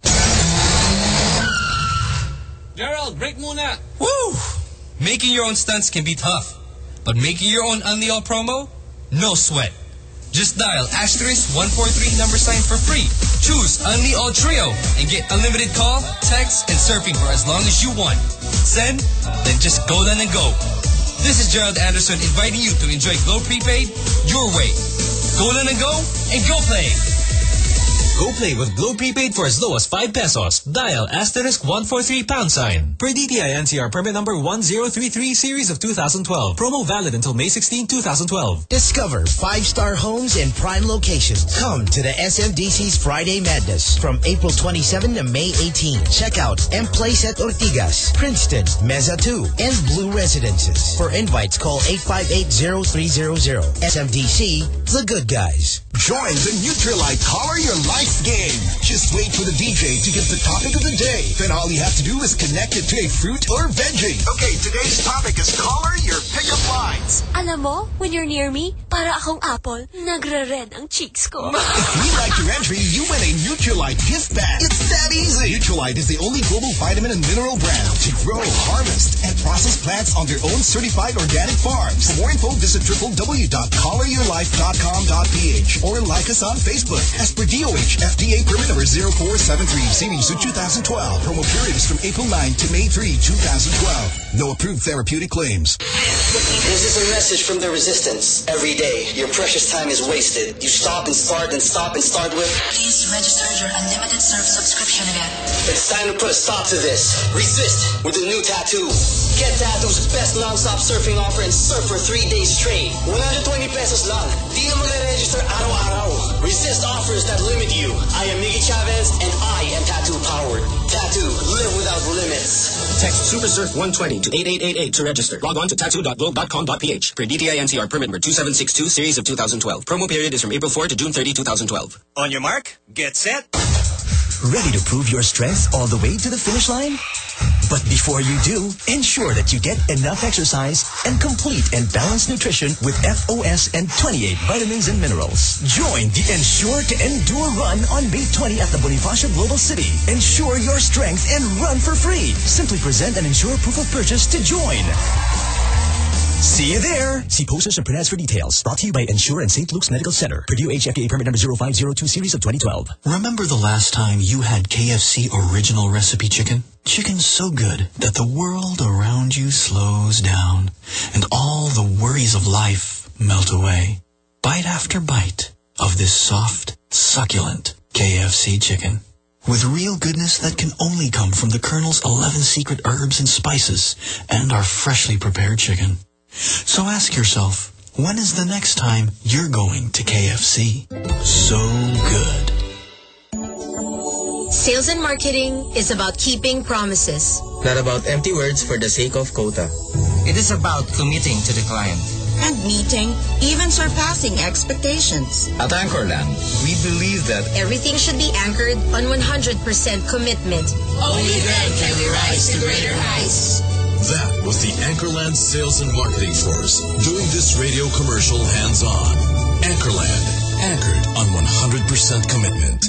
Gerald, break muna. Woo! Making your own stunts can be tough. But making your own Unli All promo? No sweat. Just dial asterisk 143 number sign for free. Choose Unli All Trio and get unlimited call, text, and surfing for as long as you want. Send, then just go then and go. This is Gerald Anderson inviting you to enjoy Globe Prepaid your way. Go then and go, and go play. Go play with Globe Prepaid for as low as 5 pesos. Dial asterisk 143 pound sign. Per DTI NCR permit number 1033 series of 2012. Promo valid until May 16, 2012. Discover five-star homes in prime locations. Come to the SMDC's Friday Madness from April 27 to May 18. Check out M Place at Ortigas, Princeton, Mezza 2, and Blue Residences. For invites, call 858-0300. SMDC, the good guys. Join the Nutrilite Color Your Life game. Just wait for the DJ to give the topic of the day. Then all you have to do is connect it to a fruit or veggie. Okay, today's topic is color your pickup lines. Alam mo, when you're near me, para akong apple, nagre-red ang cheeks ko. If we like your entry, you win a Nutrilite gift bag. It's that easy. Nutrilite is the only global vitamin and mineral brand to grow, harvest, and process plants on their own certified organic farms. For more info, visit www.coloryourlife.com.ph or like us on Facebook. As per DOH, FDA permit number 0473, series of 2012. Promo period is from April 9 to May 3, 2012. No approved therapeutic claims. This is a message from the resistance. Every day, your precious time is wasted. You stop and start and stop and start with. Please register your unlimited surf subscription again. It's time to put a stop to this. Resist with a new tattoo. Get Tattoo's best non-stop surfing offer and surf for three days straight. 120 pesos lang. Di ka mag-register araw-araw. Resist offers that limit you. I am Miggy Chavez and I am Tattoo powered. Tattoo, live without limits. Text SuperSurf 120 to 8888 to register. Log on to tattoo.globe.com.ph. Per DTI NCR permit number 2762 series of 2012. Promo period is from April 4 to June 30, 2012. On your mark, get set. Ready to prove your strength all the way to the finish line? But before you do, ensure that you get enough exercise and complete and balanced nutrition with FOS and 28 vitamins and minerals. Join the Ensure to Endure run on May 20 at the Bonifacio Global City. Ensure your strength and run for free. Simply present an Ensure proof of purchase to join. See you there. See posters and printouts for details. Brought to you by Ensure and St. Luke's Medical Center. Purdue HFDA permit number 0502 series of 2012. Remember the last time you had KFC original recipe chicken? Chicken so good that the world around you slows down and all the worries of life melt away. Bite after bite of this soft, succulent KFC chicken. With real goodness that can only come from the Colonel's 11 secret herbs and spices and our freshly prepared chicken. So ask yourself, when is the next time you're going to KFC? So good. Sales and marketing is about keeping promises. Not about empty words for the sake of quota. It is about committing to the client. And meeting, even surpassing expectations. At Anchorland, we believe that Everything should be anchored on 100% commitment. Only then can we rise to greater heights. That was the Anchorland Sales and Marketing Force doing this radio commercial hands-on. Anchorland, anchored on 100% commitment.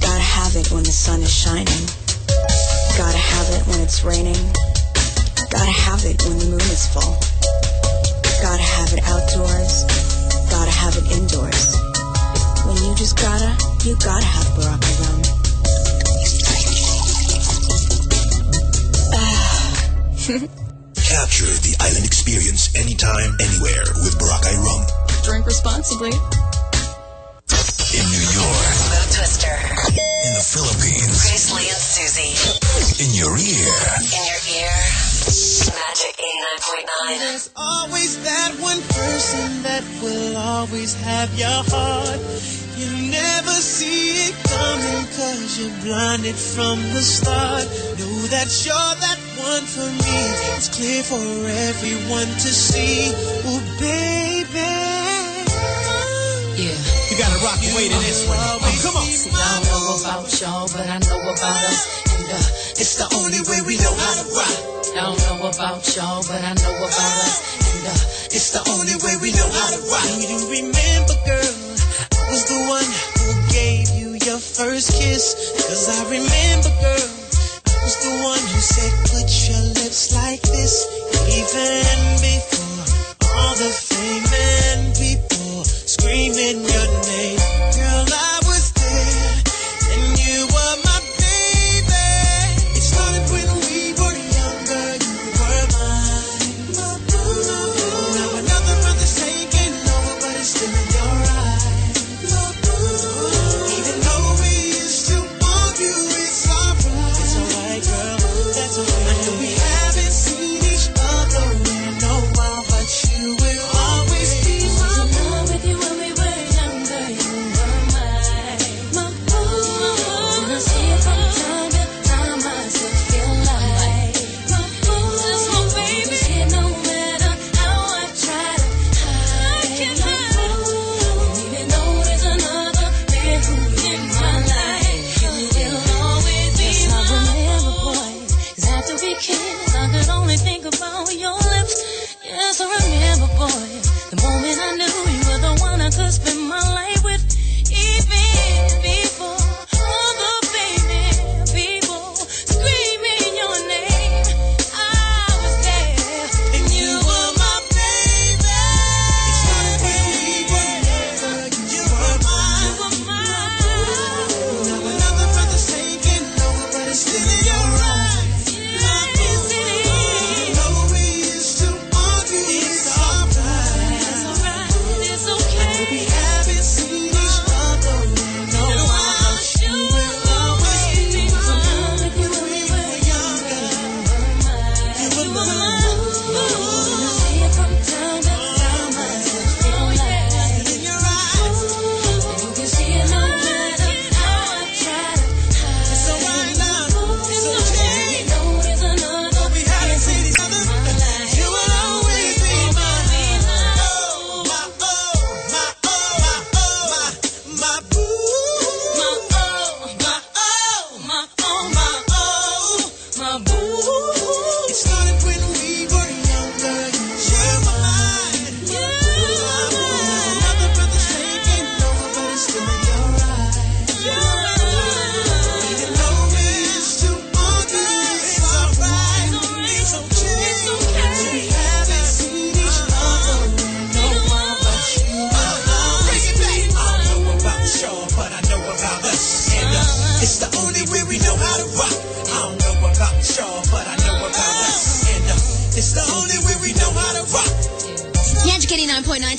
Gotta have it when the sun is shining. Gotta have it when it's raining. Gotta have it when the moon is full. Gotta have it outdoors. Gotta have it indoors. When you just gotta, you gotta have Boracay rum. Capture the island experience anytime, anywhere with Boracay Rum. Drink responsibly. In New York, Mo Twister. in the Philippines, Grace Lee and Susie. in your ear. In your ear. Magic 89.9. There's always that one person that will always have your heart. You never see it coming cause you're blinded from the start. Know that you're that one for me. It's clear for everyone to see. Oh, baby. Yeah. You gotta rock your way to this one. Oh, come on. See, I don't know about y'all, but I know about us. And uh, it's the only way we know how to rock. I don't know about y'all, but I know about us. And uh, it's the only way we know how to rock. Do you remember, girl? One who gave you your first kiss. Cause I remember, girl. I was the one who said, put your lips like this. Even before all the fame and people screaming your name.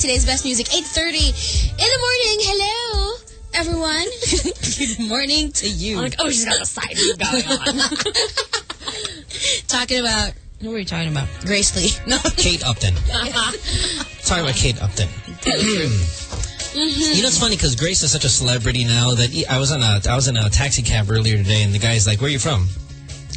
Today's best music, 8.30 in the morning. Hello, everyone. Good morning to you. I'm like, oh, she's got a side going on. talking about, what were we talking about? Grace Lee. No. Kate Upton. Talking about Kate Upton. You know, it's funny because Grace is such a celebrity now that he, I was on a I was in a taxi cab earlier today, and the guy's like, "Where are you from?"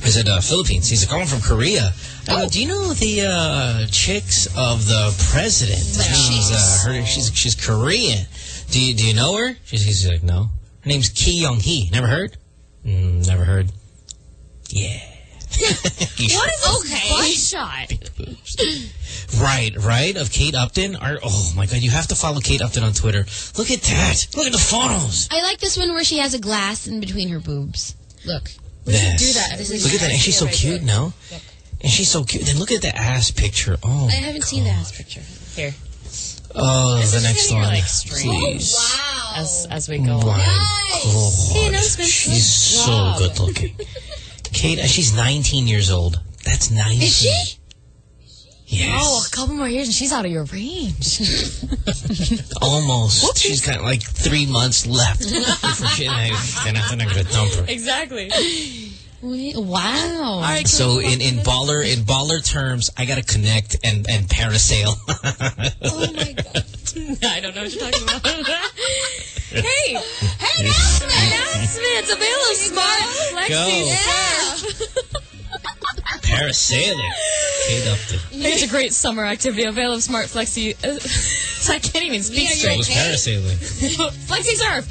I said, uh, "Philippines." He's like, "Oh, I'm from Korea." I go, "Do you know the uh, chicks of the president? She's uh, her. She's she's Korean. Do you do you know her?" She's, he's like, "No." Her name's Ki Young Hee. Never heard? Mm, never heard. Yeah. what is okay. butt shot? Right, right, of Kate Upton. Are, oh my god, you have to follow Kate Upton on Twitter. Look at that. Look at the photos. I like this one where she has a glass in between her boobs. Look. Yes. Do that. This is Look at that. And she's so cute, no? And she's so cute. Then look at the ass picture. Oh, I haven't seen the ass picture. Here. oh This the next one. like, strange. Please. Oh, as, as we go My on. God. Hey, announcement. She's so good looking. Kate, uh, she's 19 years old. That's 19. Is she? Yes. Oh, a couple more years and she's out of your range. Almost. She's got like three months left. before she- Then I'm going to dump her. exactly. Wait, wow. All right, So in, in baller in baller terms, I gotta connect and and parasail. oh my god! I don't know what you're talking about. hey, hey, announcement, announcements, available smart flexi Go. Parasailing. Kate Upton. Here's a great summer activity. Avail of Smart Flexi. Uh, I can't even speak Yeah, So straight. was parasailing. Flexi Surf.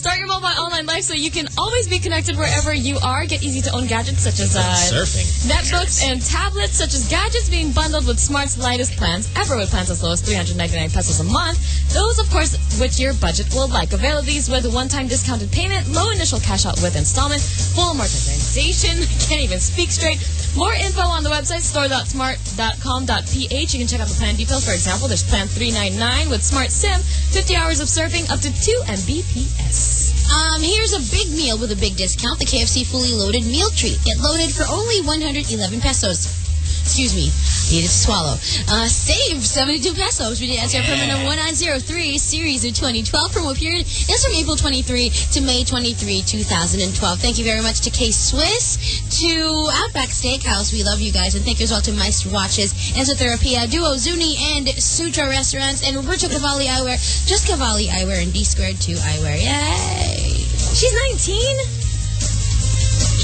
Start your mobile online life so you can always be connected wherever you are. Get easy to own gadgets such as uh, Surfing. netbooks and tablets, such as gadgets being bundled with Smart's lightest plans ever with plans as low as 399 pesos a month. Those, of course, which your budget will like. Avail these with a one-time discounted payment, low initial cash out with installment, full amortization. Can't even speak straight. More info on the website store.smart.com.ph. You can check out the plan details. For example, there's plan 399 with Smart Sim, 50 hours of surfing, up to 2 Mbps. Um, here's a big meal with a big discount. The KFC fully loaded meal treat. Get loaded for only 111 pesos. Excuse me. Needed to swallow. Uh, save 72 pesos with the SR permit number 1903 series of 2012 promo period is from April 23 to May 23, 2012. Thank you very much to K-Swiss, to Outback Steakhouse. We love you guys. And thank you as well to Meister Watches, Esotherapia, Duo, Zuni, and Sutra Restaurants, and Roberto Cavalli Eyewear, Just Cavalli Eyewear, and D Squared 2 Eyewear. Yay! She's 19?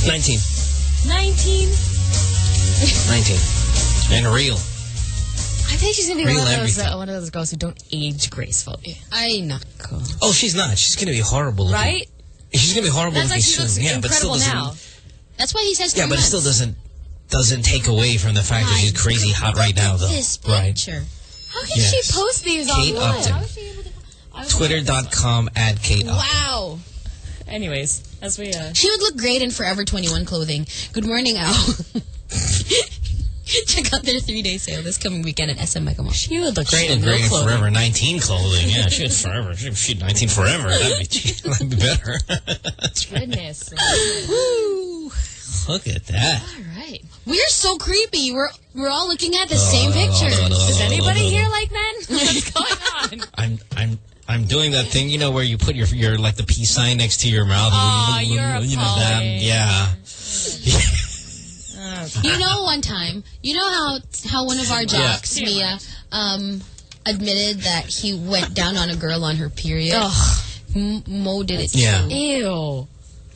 19. 19? 19. And real. I think she's gonna be one of those uh, one of those girls who don't age gracefully. I know. Oh, she's not. She's going to be horrible looking. Right? She's going to be horrible That's looking like she soon. looks yeah, but still doesn't. now. That's why he says Yeah, three but it still doesn't doesn't take away from the fact that she's crazy hot right now, though. This Right. How can Yes. she post these Kate online? Upton. How is she able to? I would- Twitter.com at Kate Upton. Wow. Anyways, as we uh, She would look great in Forever 21 clothing. Good morning, Al. Check out their three-day sale this coming weekend at SM Mega Mall. she would look great in great in clothing. forever. 19 clothing. Yeah, she had forever. She, she had 19 forever. That'd be, that'd be better. That's. Goodness. Woo. Look at that. All right. We're so creepy. We're we're all looking at the same picture. Is anybody here like men? What's going on? I'm I'm I'm doing that thing, you know, where you put your your like the peace sign next to your mouth. Aw, you're a you know that, yeah. You know, one time, you know how how one of our jocks, Mia, um, admitted that he went down on a girl on her period. M- Mo did it. Yeah. too. Ew.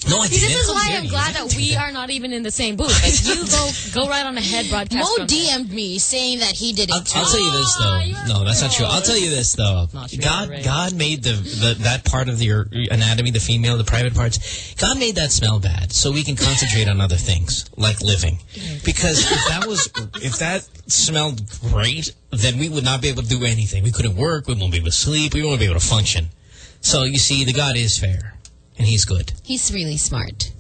No, I See, didn't. this is why I'm glad that we are not even in the same booth. Like, you go go right on ahead, broadcast. Mo. DM'd me saying that he did it I'll. I'll tell you this though. Ah, no, that's not true. I'll tell you this though. God, God made the, the that part of your anatomy, the female, the private parts. God made that smell bad, so we can concentrate on other things like living. Because if that was, if that smelled great, then we would not be able to do anything. We couldn't work. We won't be able to sleep. We won't be able to function. So you see, the God is fair, and He's good. He's really smart.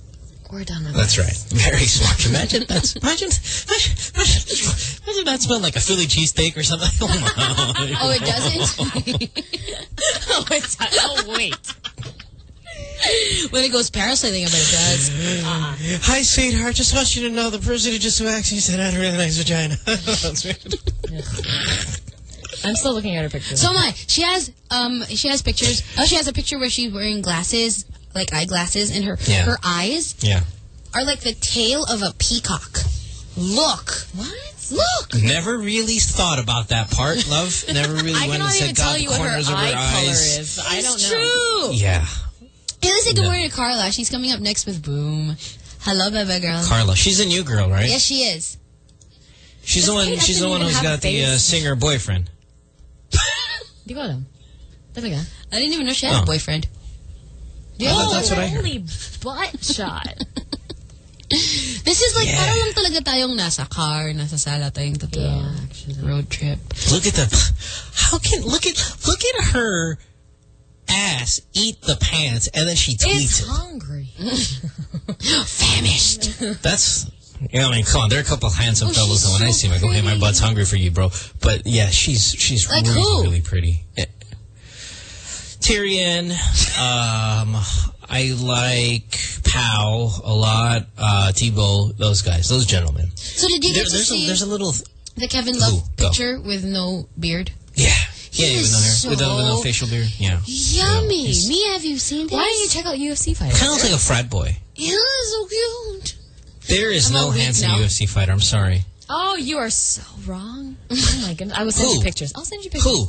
We're done with That's right. Very smart. Imagine that's imagine imagine, imagine, imagine that smelled like a Philly cheesesteak or something. Oh, my. Oh, it doesn't? oh, it's, oh, wait. when it goes parasailing, I bet it does. Uh-uh. Hi, sweetheart. Just want you to know the person who just waxed you said I had a really nice vagina. I'm still looking at her picture. So am I. She has um she has pictures. Oh, she has a picture where she's wearing glasses, like eyeglasses, and her Yeah. her eyes Yeah. are like the tail of a peacock. Look. What? Look. Never really thought about that part, love. Never really I went cannot and said, even God, tell the you what her corners of eye her color eyes. is. I don't know. True. Yeah. Hey, let's say good morning to Carla. She's coming up next with Boom. Hello, Bebe girl. Carla. She's a new girl, right? Yes, she is. She's the one. Kate She's the one even who's have got the uh, singer boyfriend. Di ko alam. Talaga? I didn't even know she had Oh. a boyfriend. Yeah, that- that's what I heard. Holy butt shot. This is like, Yeah. parang lang talaga tayong nasa car, nasa sala tayong tatlo. Road trip. Look at the. How can look at look at her ass eat the pants and then she tweets it's hungry. Famished. That's. Yeah, I mean, come on. There are a couple of handsome Oh, fellows she's that when I see them, I go, "Hey, my butt's hungry for you, bro." But yeah, she's she's Like really who? really pretty. Eh. Tyrion. Um, I like Pau a lot. Uh, Tebow, those guys, those gentlemen. So did you There- get to there's a see there's a little the Kevin Love Who? Go. picture with no beard? yeah He yeah is with no hair with no, with no facial beard yeah. Yummy. he's- Mia, have you seen this? Why don't you check out UFC fighters? Kind of looks like a frat boy. Yeah, so cute. There is I'm no handsome now. UFC fighter. I'm sorry. Oh, you are so wrong. Oh my goodness. I will send you pictures. I'll send you pictures. Who?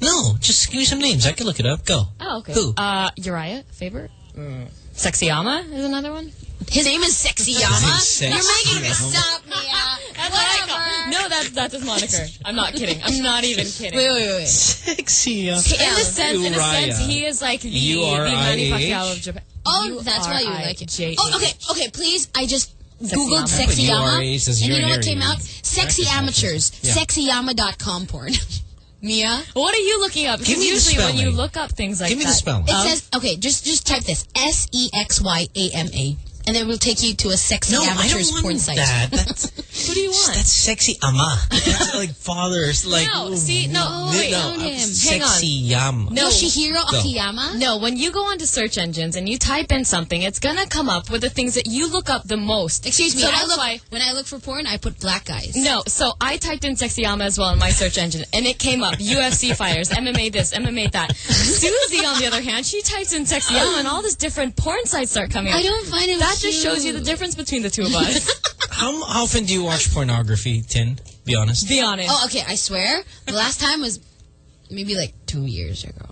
No, just give me some names. I can look it up. Go. Oh, okay. Who? Uh, Uriah Faber. Mm. Sexyama is another one. His name is Sexyama? Sexy You're making this Yama. up, Mia. That's what I call. No, that's that's his moniker. I'm not kidding. I'm not even kidding. Wait, wait, wait. Sexy. In the sense, in a sense, he is like the, the U-R-I-A-H? Manny Pacquiao of Japan. Oh, that's why you like it. Oh, okay, okay, please. I just Googled Yama. Sexy Yama. And you know what came out? units. Sexy Amateurs. Yeah. Sexyyama.com porn. Mia? What are you looking up? Give Because me the usually when you look up things like Give me that, the spelling. It Oh. says, okay, just just type this. S-E-X-Y-A-M-A. And then it will take you to a Sexy No, I Amateurs don't porn want site. that. That's, who do you want? that's sexy ama. That's like fathers. Like No, see, no, wait, no, found him. Hang on. Sexy yama. No. Yoshihiro Akiyama? No, when you go onto search engines and you type in something, it's gonna come up with the things that you look up the most. Excuse me, So I that's look, why. when I look for porn, I put black guys. No, so I typed in Sexyama as well in my search engine, and it came up UFC fighters, MMA this, MMA that. Susie, on the other hand, she types in Sexyama, and all these different porn sites start coming up. I don't find him That just shows you the difference between the two of us. How, how often do you watch pornography, Tin? Be honest. Be honest. Oh, okay, I swear. The last time was maybe like two years ago.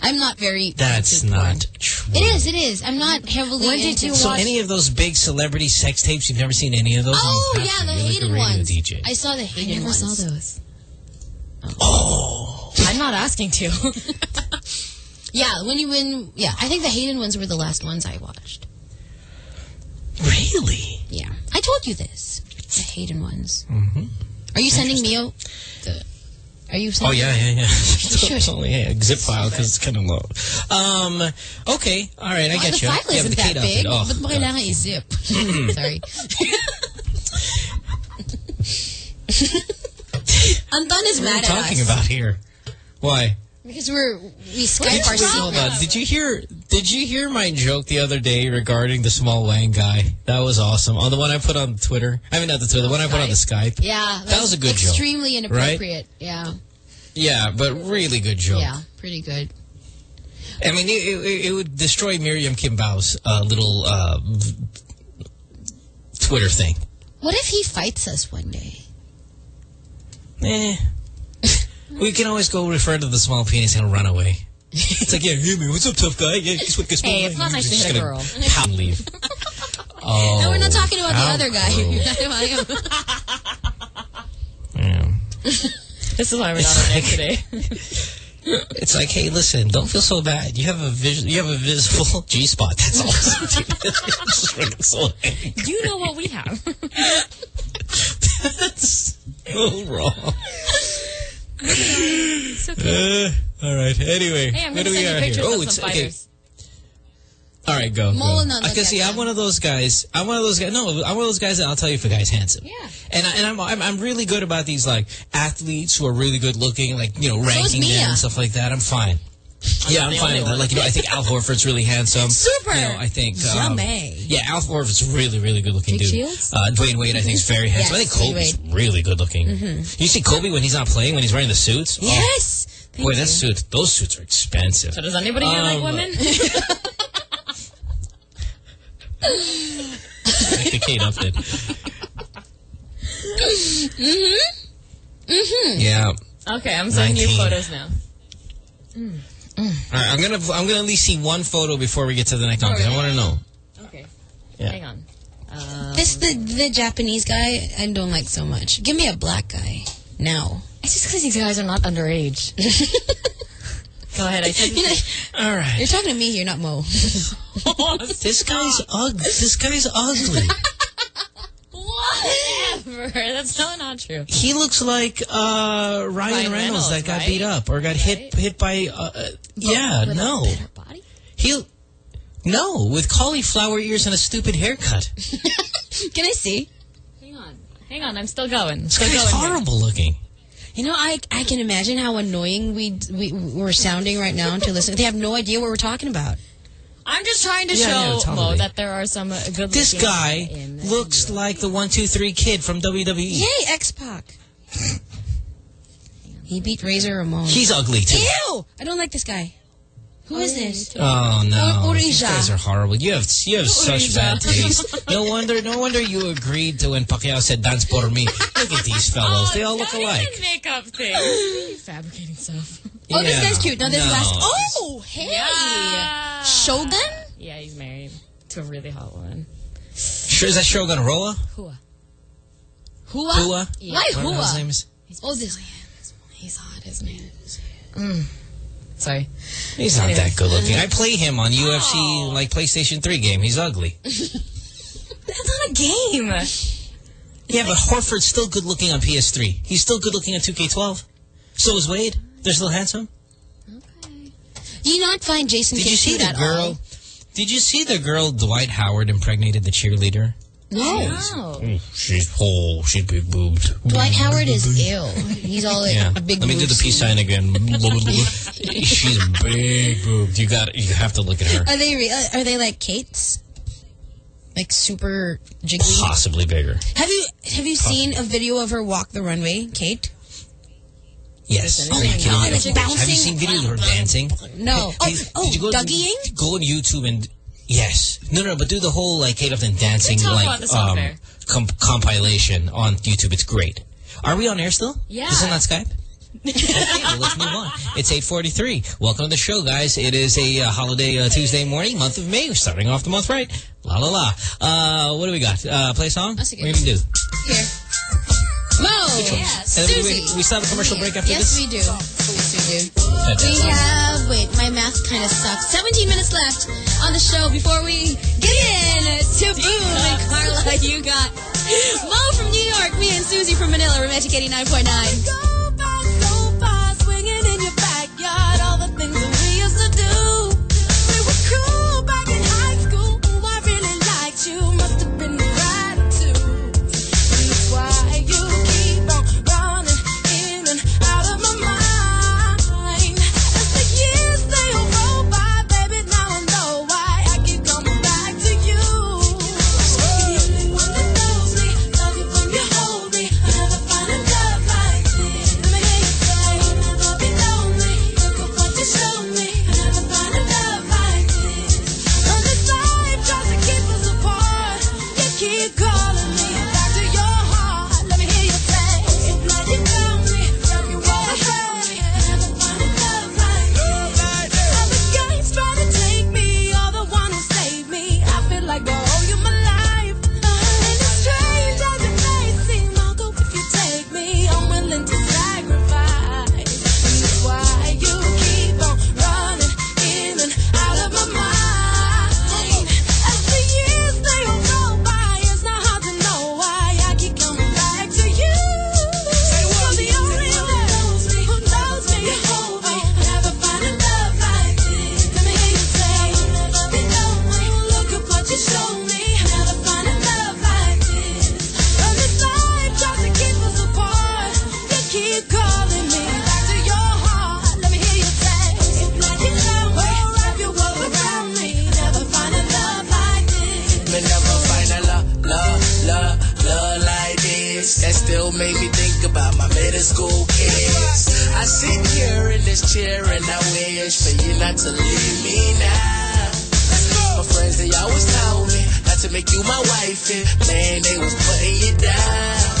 I'm not very That's into porn. not true. It is, it is. I'm not heavily When did into you So watch- any of those big celebrity sex tapes, you've never seen any of those? Oh, yeah, the You're like a hated radio ones. DJ. I saw the I hated never ones. saw those. Oh. I'm not asking to. Yeah, when you win, yeah, I think the hated ones were the last ones I watched. Really? Yeah, I told you this. The Hayden ones. Mm-hmm. Are you sending me a, the? Are you? Oh yeah, yeah, yeah. Sure. it's only a zip file because it's kind of low. Um. Okay. All right. I Oh, get the you. file yeah, isn't but the that big. Oh, Ba't mo kailangan i-zip? Sorry. Anton is mad at us. What are we talking about here? Why? Because we're, we Skype you, hold on. ourselves. Did you hear? Did you hear my joke the other day regarding the small Wang guy? That was awesome. On the one I put on Twitter. I mean, not the Twitter. The one I put on the Skype. Yeah. That was a good joke, Extremely inappropriate. Yeah. Yeah, but really good joke. Yeah. Pretty good. I mean, it, it, it would destroy Miriam Kimbao's uh, little uh, Twitter thing. What if he fights us one day? Eh. We can always go refer to the small penis and run away. It's like, yeah, hey man, what's up, tough guy? Yeah, guess what? Guess what? Hey, it's not You're nice to just hit a gonna girl. pout and leave. Oh, no, we're not talking about the oh, other guy. gross. I Yeah. This is why we're not on today. It's like, hey, listen, don't feel so bad. You have a vis you have a visible G spot. That's awesome. Just so you know what we have. That's so wrong. It's okay. Uh, all right. Anyway, Hey, I'm what going do to we send you here? pictures Oh, of it's some okay. All right, go. Mo go. will not I look see. I'm one of those guys. I'm one of those guys. No, I'm one of those guys that I'll tell you if a guy's handsome. Yeah. And I, and I'm, I'm I'm really good about these like athletes who are really good looking, like you know is ranking them and stuff like that. I'm fine. Yeah, I'm fine with that. Like, you know, I think Al Horford's really handsome. Super. You know, I think... Um, Yummy. yeah, Al Horford's really, really good looking Jake dude. Shields? Uh, Dwyane Wade, I think, is very handsome. I think Kobe's really good looking. Mhm. You see Kobe when he's not playing, when he's wearing the suits? Oh, Yes. boy, that suit, those suits are expensive. So does anybody here like Um, women? like the Kate Upton. Mm-hmm. Mm-hmm. Yeah. Okay, I'm sending you photos now. All right, I'm gonna I'm gonna at least see one photo before we get to the next one because I want to know. Okay. Yeah. Hang on. Um, This the the Japanese guy I don't like so much. Give me a black guy now. It's just because these guys are not underage. Go ahead. I said All right. You're talking to me here, not Mo. this guy's ugly. This guy's ugly. That's so not true. He looks like uh, Ryan, Ryan Reynolds, Reynolds, that got right? beat up or got hit hit by. Uh, uh, yeah, with no. body? He no with cauliflower ears and a stupid haircut. Can I see? Hang on. Hang on. I'm still going. Still going here. horrible looking. You know, I I can imagine how annoying we we we're sounding right now to listen. They have no idea what we're talking about. I'm just trying to Yeah, show yeah, totally. Mo that there are some uh, good This guy in looks like the one two three kid from. WWE. Yay, X Pac. He beat Razor Ramon. He's ugly too. Ew! I don't like this guy. Who is this? Oh no! These guys are horrible. You have you have such bad taste. No wonder, no wonder you agreed to when Pacquiao said "dance por me." Look at these fellows; they all look alike. makeup thing. you fabricating stuff. Oh, this guy's cute. Now this No. last. Oh, hey, Yeah. Shogun. Yeah, he's married to a really hot woman. Sure, is that Shogun Rua? Hua. Hua. Hua? Yeah. Why Hua? his name is. Oh, this. He's hot, isn't he? Mm. Sorry. He's not Anyway. that good looking. I play him on UFC like PlayStation 3 game. He's ugly. That's not a game. Yeah, but Horford's still good looking on PS3. He's still good looking on 2K12. So is Wade. They're still handsome. Okay. Do you not find Jason Did you see the girl? all? Did you see the girl Dwight Howard impregnated the cheerleader? No. Oh, she's oh, she's big boobed. Dwight Howard is ill. He's all like Yeah. big. Let me do the peace sign again. she's big boobed. You got. You have to look at her. Are they re- uh, are they like Kate's? Like super jiggly? Possibly bigger. Have you have you seen a video of her walk the runway, Kate? Yes. Oh my God, like bouncing. Have you seen videos of her dancing? No. Oh, oh, did you go Dougieing? Go on YouTube and yes. No, no, but do the whole like Kate Upton dancing like about this on um compilation on YouTube. It's great. Are we on air still? Yeah. Isn't that Skype? okay, well, let's move on. It's 8.43. Welcome to the show, guys. It is a uh, holiday uh, Tuesday morning, month of May. We're starting off the month right. La, la, la. Uh, what do we got? Uh, play a song? What are you going to do? Here. Mo. Yes. And we, Susie. we still have a commercial break after yes, this? we do. Yes, we do. Fantastic. We have, wait, my math kind of sucks. 17 minutes left on the show before we get in to Boom and Carla. You got Mo from New York, me and Susie from Manila. We're Magic 89.9. this chair and I wish for you not to leave me now. My friends, they always told me not to make you my wife. And man, they was putting you down.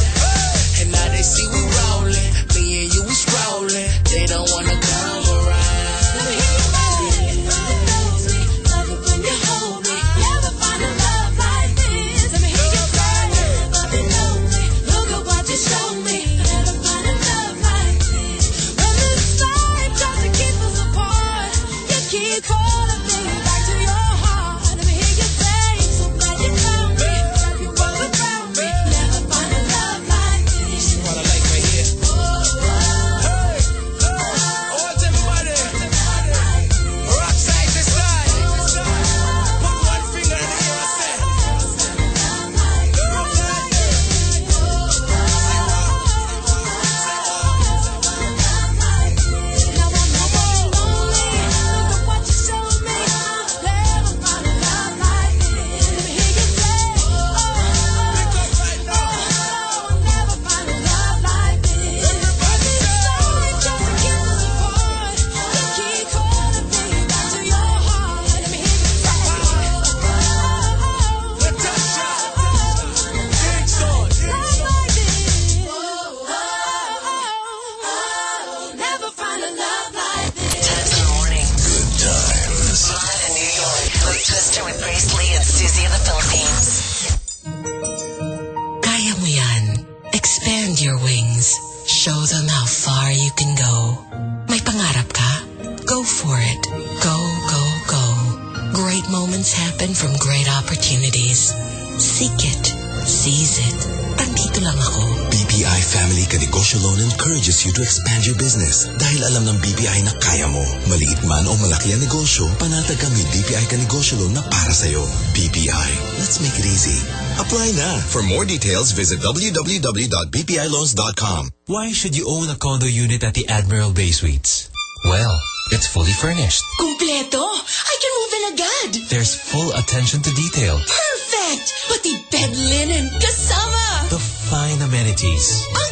Apply na. For more details, visit www.bpiloans.com. Why should you own a condo unit at the Admiral Bay Suites? Well, it's fully furnished. Kumpleto! I can move in agad! There's full attention to detail. Perfect! Pati bed linen kasama! The fine amenities. Ang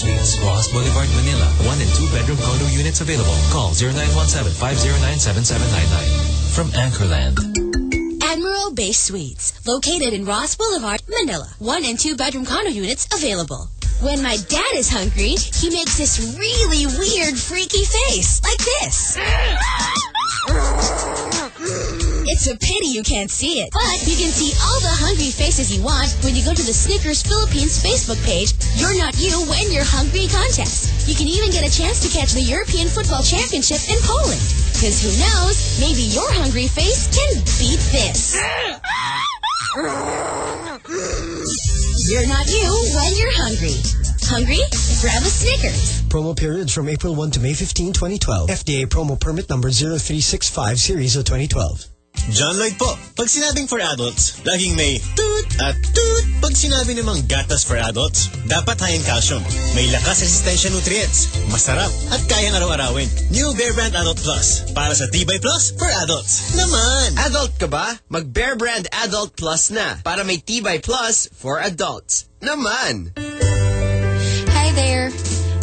Suites, Roxas Boulevard, Manila. One and two bedroom condo units available. Call 0917-509-7799. From Anchorland. Admiral Bay Suites, located in Roxas Boulevard, Manila. One and two bedroom condo units available. When my dad is hungry, he makes this really weird, freaky face, like this. It's a pity you can't see it, but you can see all the hungry faces you want when you go to the Snickers Philippines Facebook page, You're Not You When You're Hungry contest. You can even get a chance to catch the European Football Championship in Poland. Because who knows, maybe your hungry face can beat this. You're not you when you're hungry. Hungry? Grab a Snickers. Promo periods from April 1 to May 15, 2012. FDA promo permit number 0365 series of 2012. John Lloyd po. Pag sinabing for adults, laging may toot at toot. Pag sinabi namang gatas for adults, dapat high in calcium. May lakas resistensya nutrients, masarap at kayang araw-arawin. New Bear Brand Adult Plus. Para sa Tibay Plus for adults. Naman! Adult ka ba? Mag Bear Brand Adult Plus na para may Tibay Plus for adults. Naman! Hi there.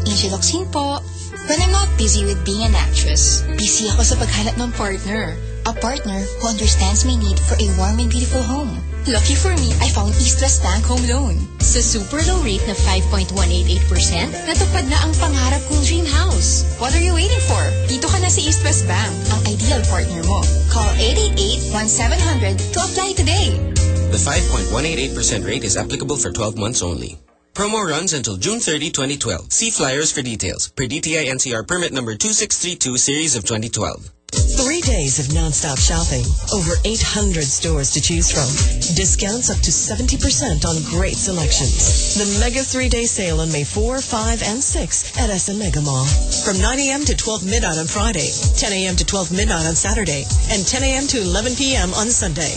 Angel Locsin po. When I'm not busy with being an actress, busy ako sa paghanap ng partner. A partner who understands my need for a warm and beautiful home. Lucky for me, I found East West Bank Home Loan. Sa super low rate na 5.188%, Natupad na ang pangarap kong dream house. What are you waiting for? Dito ka na sa East West Bank, ang ideal partner mo. Call 888-1700 to apply today. The 5.188% rate is applicable for 12 months only. Promo runs until June 30, 2012. See flyers for details. Per DTI NCR permit number 2632 series of 2012. Three days of non-stop shopping. Over 800 stores to choose from. Discounts up to 70% on great selections. The Mega three-day sale on May 4, 5, and 6 at SM Mega Mall. From 9 a.m. to 12 midnight on Friday, 10 a.m. to 12 midnight on Saturday, and 10 a.m. to 11 p.m. on Sunday.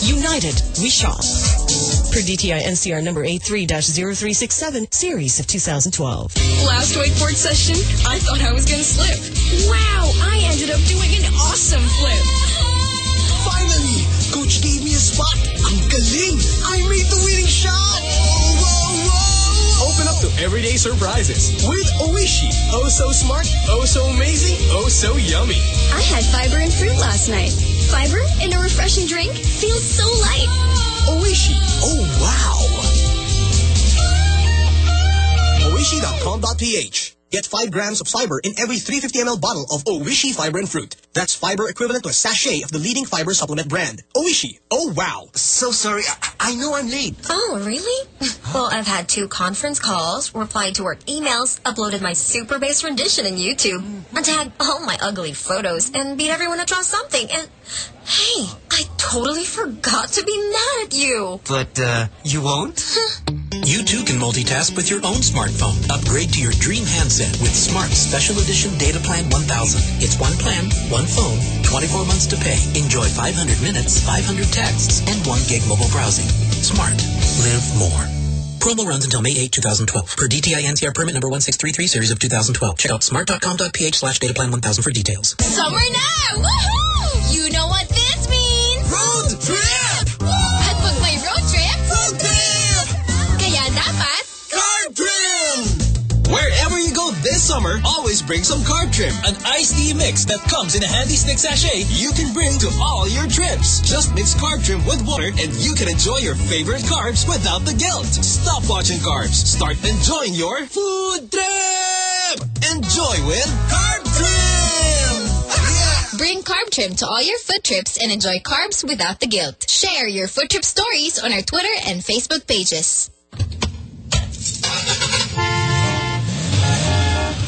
United, we shop. Per DTI NCR number 83-0367, series of 2012. Last wakeboard session, I thought I was gonna slip. Wow, I ended up doing an awesome flip. Finally! Coach gave me a spot. I'm galing! I made the winning shot! Open up to everyday surprises with Oishi. Oh so smart, oh so amazing, oh so yummy. I had fiber and fruit last night. Fiber in a refreshing drink feels so light. Oishi. Oh, wow. Oishi.com.ph. Get 5 grams of fiber in every 350ml bottle of Oishi Fiber and Fruit. That's fiber equivalent to a sachet of the leading fiber supplement brand. Oishi. Oh, wow. So sorry. I, I know I'm late. Oh, really? well, I've had two conference calls, replied to work emails, uploaded my super bass rendition in YouTube, and tagged all my ugly photos, and beat everyone to draw something. And hey, I totally forgot to be mad at you. But, uh, you won't? you too can multitask with your own smartphone. Upgrade to your dream handset with Smart Special Edition Data Plan 1000. It's one plan, one phone, 24 months to pay. Enjoy 500 minutes, 500 texts, and 1 gig mobile browsing. Smart. Live more. Promo runs until May 8, 2012. Per DTI NCR permit number 1633 series of 2012. Check out smart.com.ph slash dataplan 1000 for details. Summer now! Woohoo! You know what this means? Road trip! Summer, always bring some carb trim. An iced tea mix that comes in a handy stick sachet you can bring to all your trips. Just mix carb trim with water and you can enjoy your favorite carbs without the guilt. Stop watching carbs. Start enjoying your food trip. Enjoy with Carb Trim. bring carb trim to all your food trips and enjoy carbs without the guilt. Share your food trip stories on our Twitter and Facebook pages.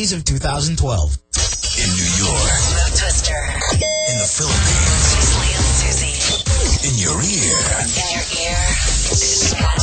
of 2012. In New York. Mo Twister. In the Philippines. Leslie and Susie. In your ear. In your ear.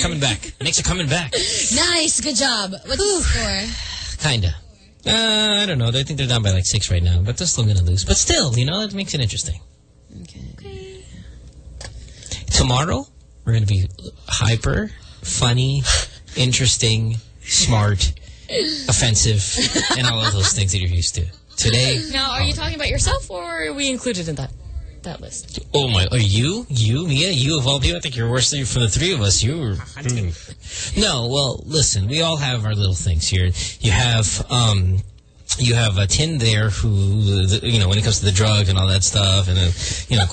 Coming back. Knicks are coming back. nice. Good job. What's Whew. the score? Kinda. Uh, I don't know. I think they're down by like six right now, but they're still going to lose. But still, you know, it makes it interesting. Okay. okay. Tomorrow, we're going to be hyper, funny, interesting, smart, offensive, and all of those things that you're used to. Today. Now, are you talking about yourself or are we included in that? That list. Oh my! Are you, you, Mia, you of all people? I think you're worse than for the three of us. You were. Hmm. No, well, listen. We all have our little things here. You have, um, you have a tin there who, you know, when it comes to the drug and all that stuff, and then, you know,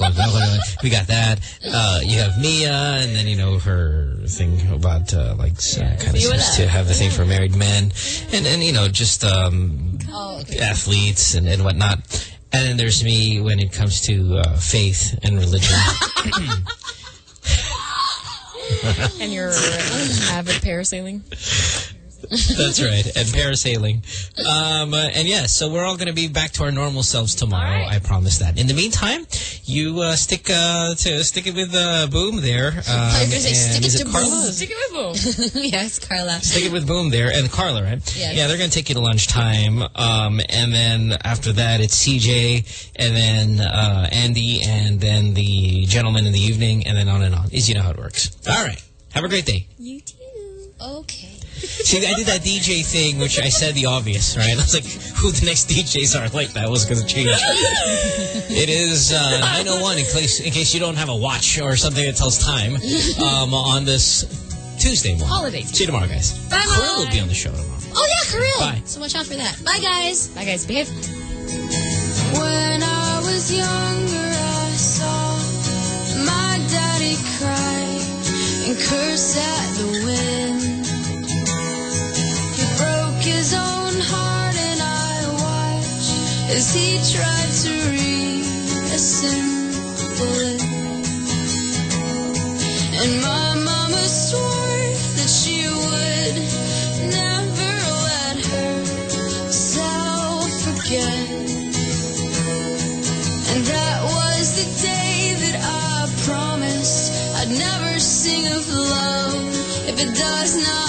we got that. Uh, you have Mia, and then you know her thing about uh, like uh, kind of seems to have the thing for married men, and then you know just um, Oh, okay. athletes and, and whatnot. And then there's me when it comes to uh, faith and religion. and you're an avid parasailing. That's right. And parasailing. Um, uh, and yes, so we're all going to be back to our normal selves tomorrow. I promise that. In the meantime, you uh, stick uh, to stick it with uh, Boom there. Um, I was going to say, stick is it to Carla? boom. Stick it with boom. yes, Carla. Stick it with Boom there. And Carla, right? Yes. Yeah, they're going to take you to lunchtime. Um, and then after that, it's CJ, and then uh, Andy, and then the gentleman in the evening, and then on and on. Is you know how it works. All right. Have a great day. You too. Okay. See, I did that DJ thing, which I said the obvious, right? I was like, who the next DJs are like that was going to change. it is uh, 901 in case, in case you don't have a watch or something that tells time um, on this Tuesday morning. Holiday. See you tomorrow, guys. Bye, Kirill will be on the show tomorrow. Oh, yeah, Kirill. Bye. So watch out for that. Bye, guys. Bye, guys. Behave. When I was younger, I saw my daddy cry and curse at the wind. His own heart, and I watched as he tried to reassemble it. And my mama swore that she would never let herself forget. And that was the day that I promised I'd never sing of love if it does not